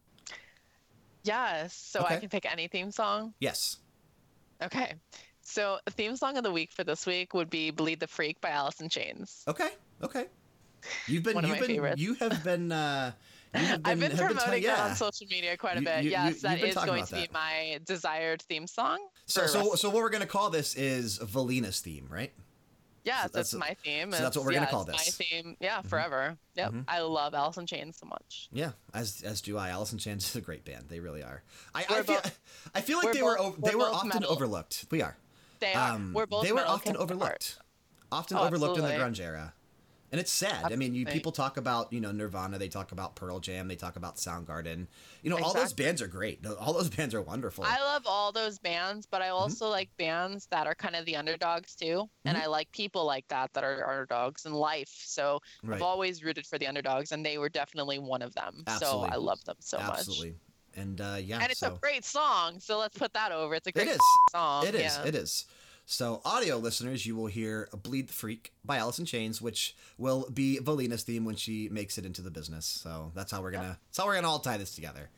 yes. So I can pick any theme song. Yes. Okay. So the theme song of the week for this week would be "Bleed the Freak" by Alice in Chains. Okay. Okay. You've been One of you've my been favorites. you have been uh have I've been promoting it yeah. on social media quite a bit. you- yes, you- that you've been is going to be my desired theme song. So, so, so what we're gonna call this is Valina's theme, right? yeah, so that's, that's- my theme. so that's what we're gonna call this. Mm-hmm. My theme, yeah, forever. Yep, I love Alice in Chains so much. Yeah, as as do I. Alice in Chains is a great band. They really are. I, I We're feel both- I feel like they were both- over, they we're were often metal. overlooked. We are. They are. Um, We're both. they were often overlooked. Often Oh, overlooked in the grunge era. And it's sad. I mean, you people talk about, you know, Nirvana, they talk about Pearl Jam, they talk about Soundgarden. You know, all those bands are great. All those bands are wonderful. I love all those bands, but I Mm-hmm. also like bands that are kind of the underdogs too. And Mhm. I like people like that that are underdogs in life. So Right. I've always rooted for the underdogs, and they were definitely one of them. Absolutely. So I love them so much. Absolutely. And uh, yeah. And it's so a great song. So let's put that over. It's a great it is. song. It is. Yeah. It is. So, audio listeners, you will hear "Bleed the Freak" by Alice in Chains, which will be Valina's theme when she makes it into the business. So that's how we're gonna. That's how we're gonna all tie this together.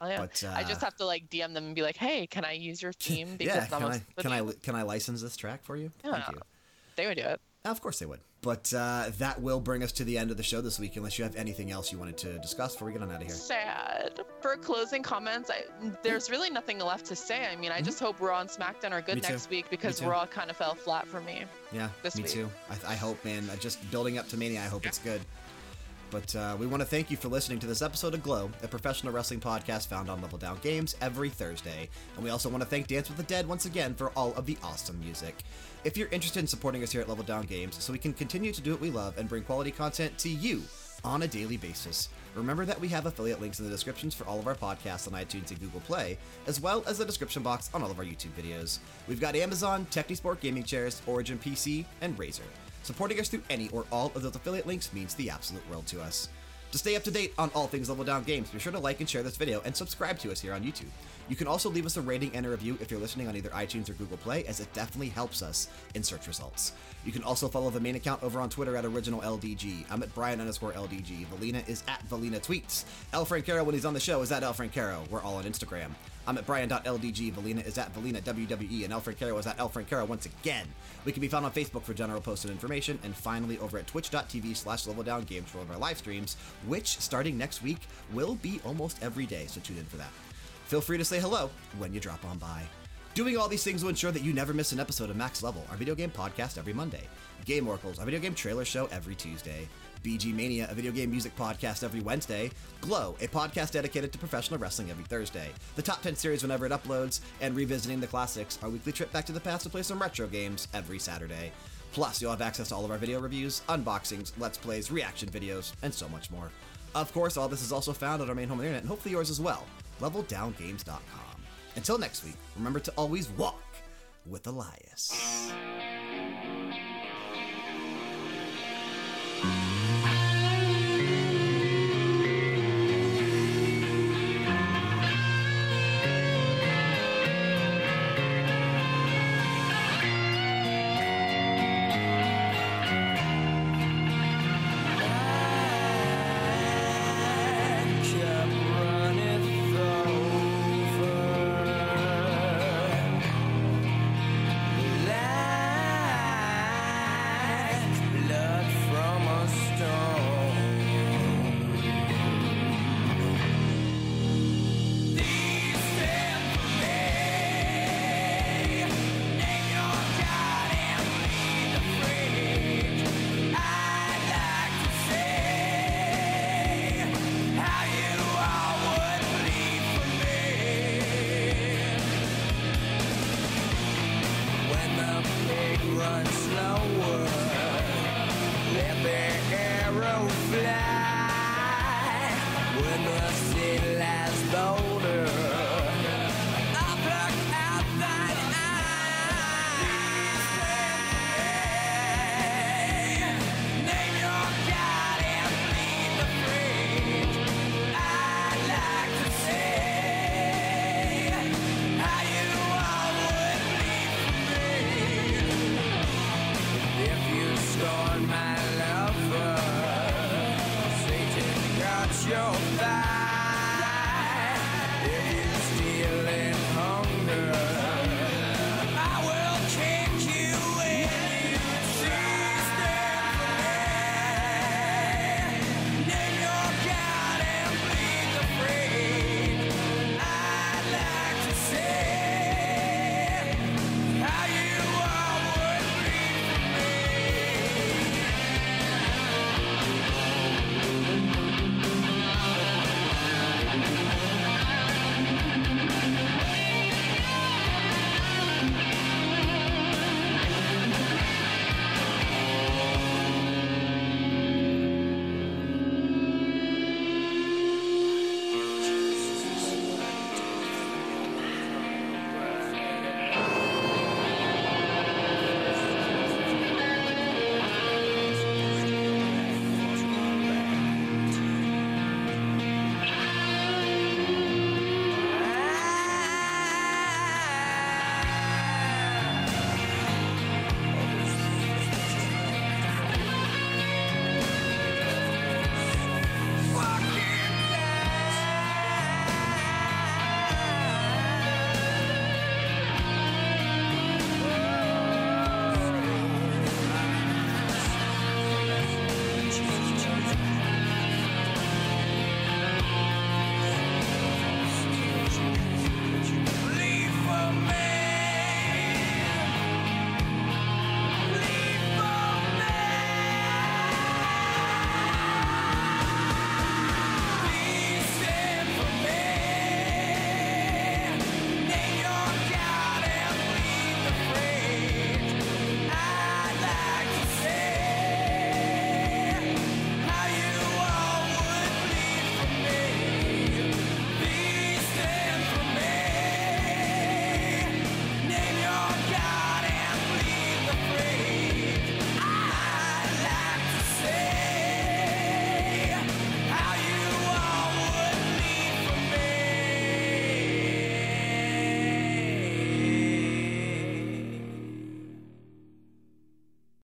Oh, yeah. But, I just uh, have to like DM them and be like, "Hey, can I use your theme?" Because yeah. Can I? Can I? Can I license this track for you? Thank Yeah. you. They would do it. Of course they would. But uh, that will bring us to the end of the show this week, unless you have anything else you wanted to discuss before we get on out of here. Sad. For closing comments, I, there's really nothing left to say. I mean, I just hope Raw and SmackDown are good Mm-hmm. Next week because. Raw kind of fell flat for me. Yeah, this me week. too. I, I hope, man. uh, Just building up to Mania, I hope it's good. But uh, we want to thank you for listening to this episode of Glow, a professional wrestling podcast found on Level Down Games every Thursday. And we also want to thank Dance with the Dead once again for all of the awesome music. If you're interested in supporting us here at Level Down Games so we can continue to do what we love and bring quality content to you on a daily basis, remember that we have affiliate links in the descriptions for all of our podcasts on iTunes and Google Play, as well as the description box on all of our YouTube videos. We've got Amazon, Technisport Gaming Chairs, Origin PC, and Razer. Supporting us through any or all of those affiliate links means the absolute world to us. To stay up to date on all things Level Down Games, be sure to like and share this video and subscribe to us here on YouTube. You can also leave us a rating and a review if you're listening on either iTunes or Google Play, as it definitely helps us in search results. You can also follow the main account over on Twitter at OriginalLDG. I'm at Brian underscore LDG. Valina is at Valina Tweets. El Francaro, when he's on the show, is at El Francaro. We're all on Instagram. I'm at Brian.LDG. Valina is at Valina WWE. And El Francaro is at El Francaro once again. We can be found on Facebook for general posts and information. And finally, over at twitch.tv slash level down games for all of our live streams, which starting next week will be almost every day. So tune in for that. Feel free to say hello when you drop on by. Doing all these things will ensure that you never miss an episode of Max Level, our video game podcast every Monday. Game Oracles, our video game trailer show every Tuesday. BG Mania, a video game music podcast every Wednesday. Glow, a podcast dedicated to professional wrestling every Thursday. The Top 10 series whenever it uploads, and Revisiting the Classics, our weekly trip back to the past to play some retro games every Saturday. Plus, you'll have access to all of our video reviews, unboxings, let's plays, reaction videos, and so much more. Of course, all this is also found on our main home internet, and hopefully yours as well, leveldowngames.com. Until next week, remember to always walk with Elias.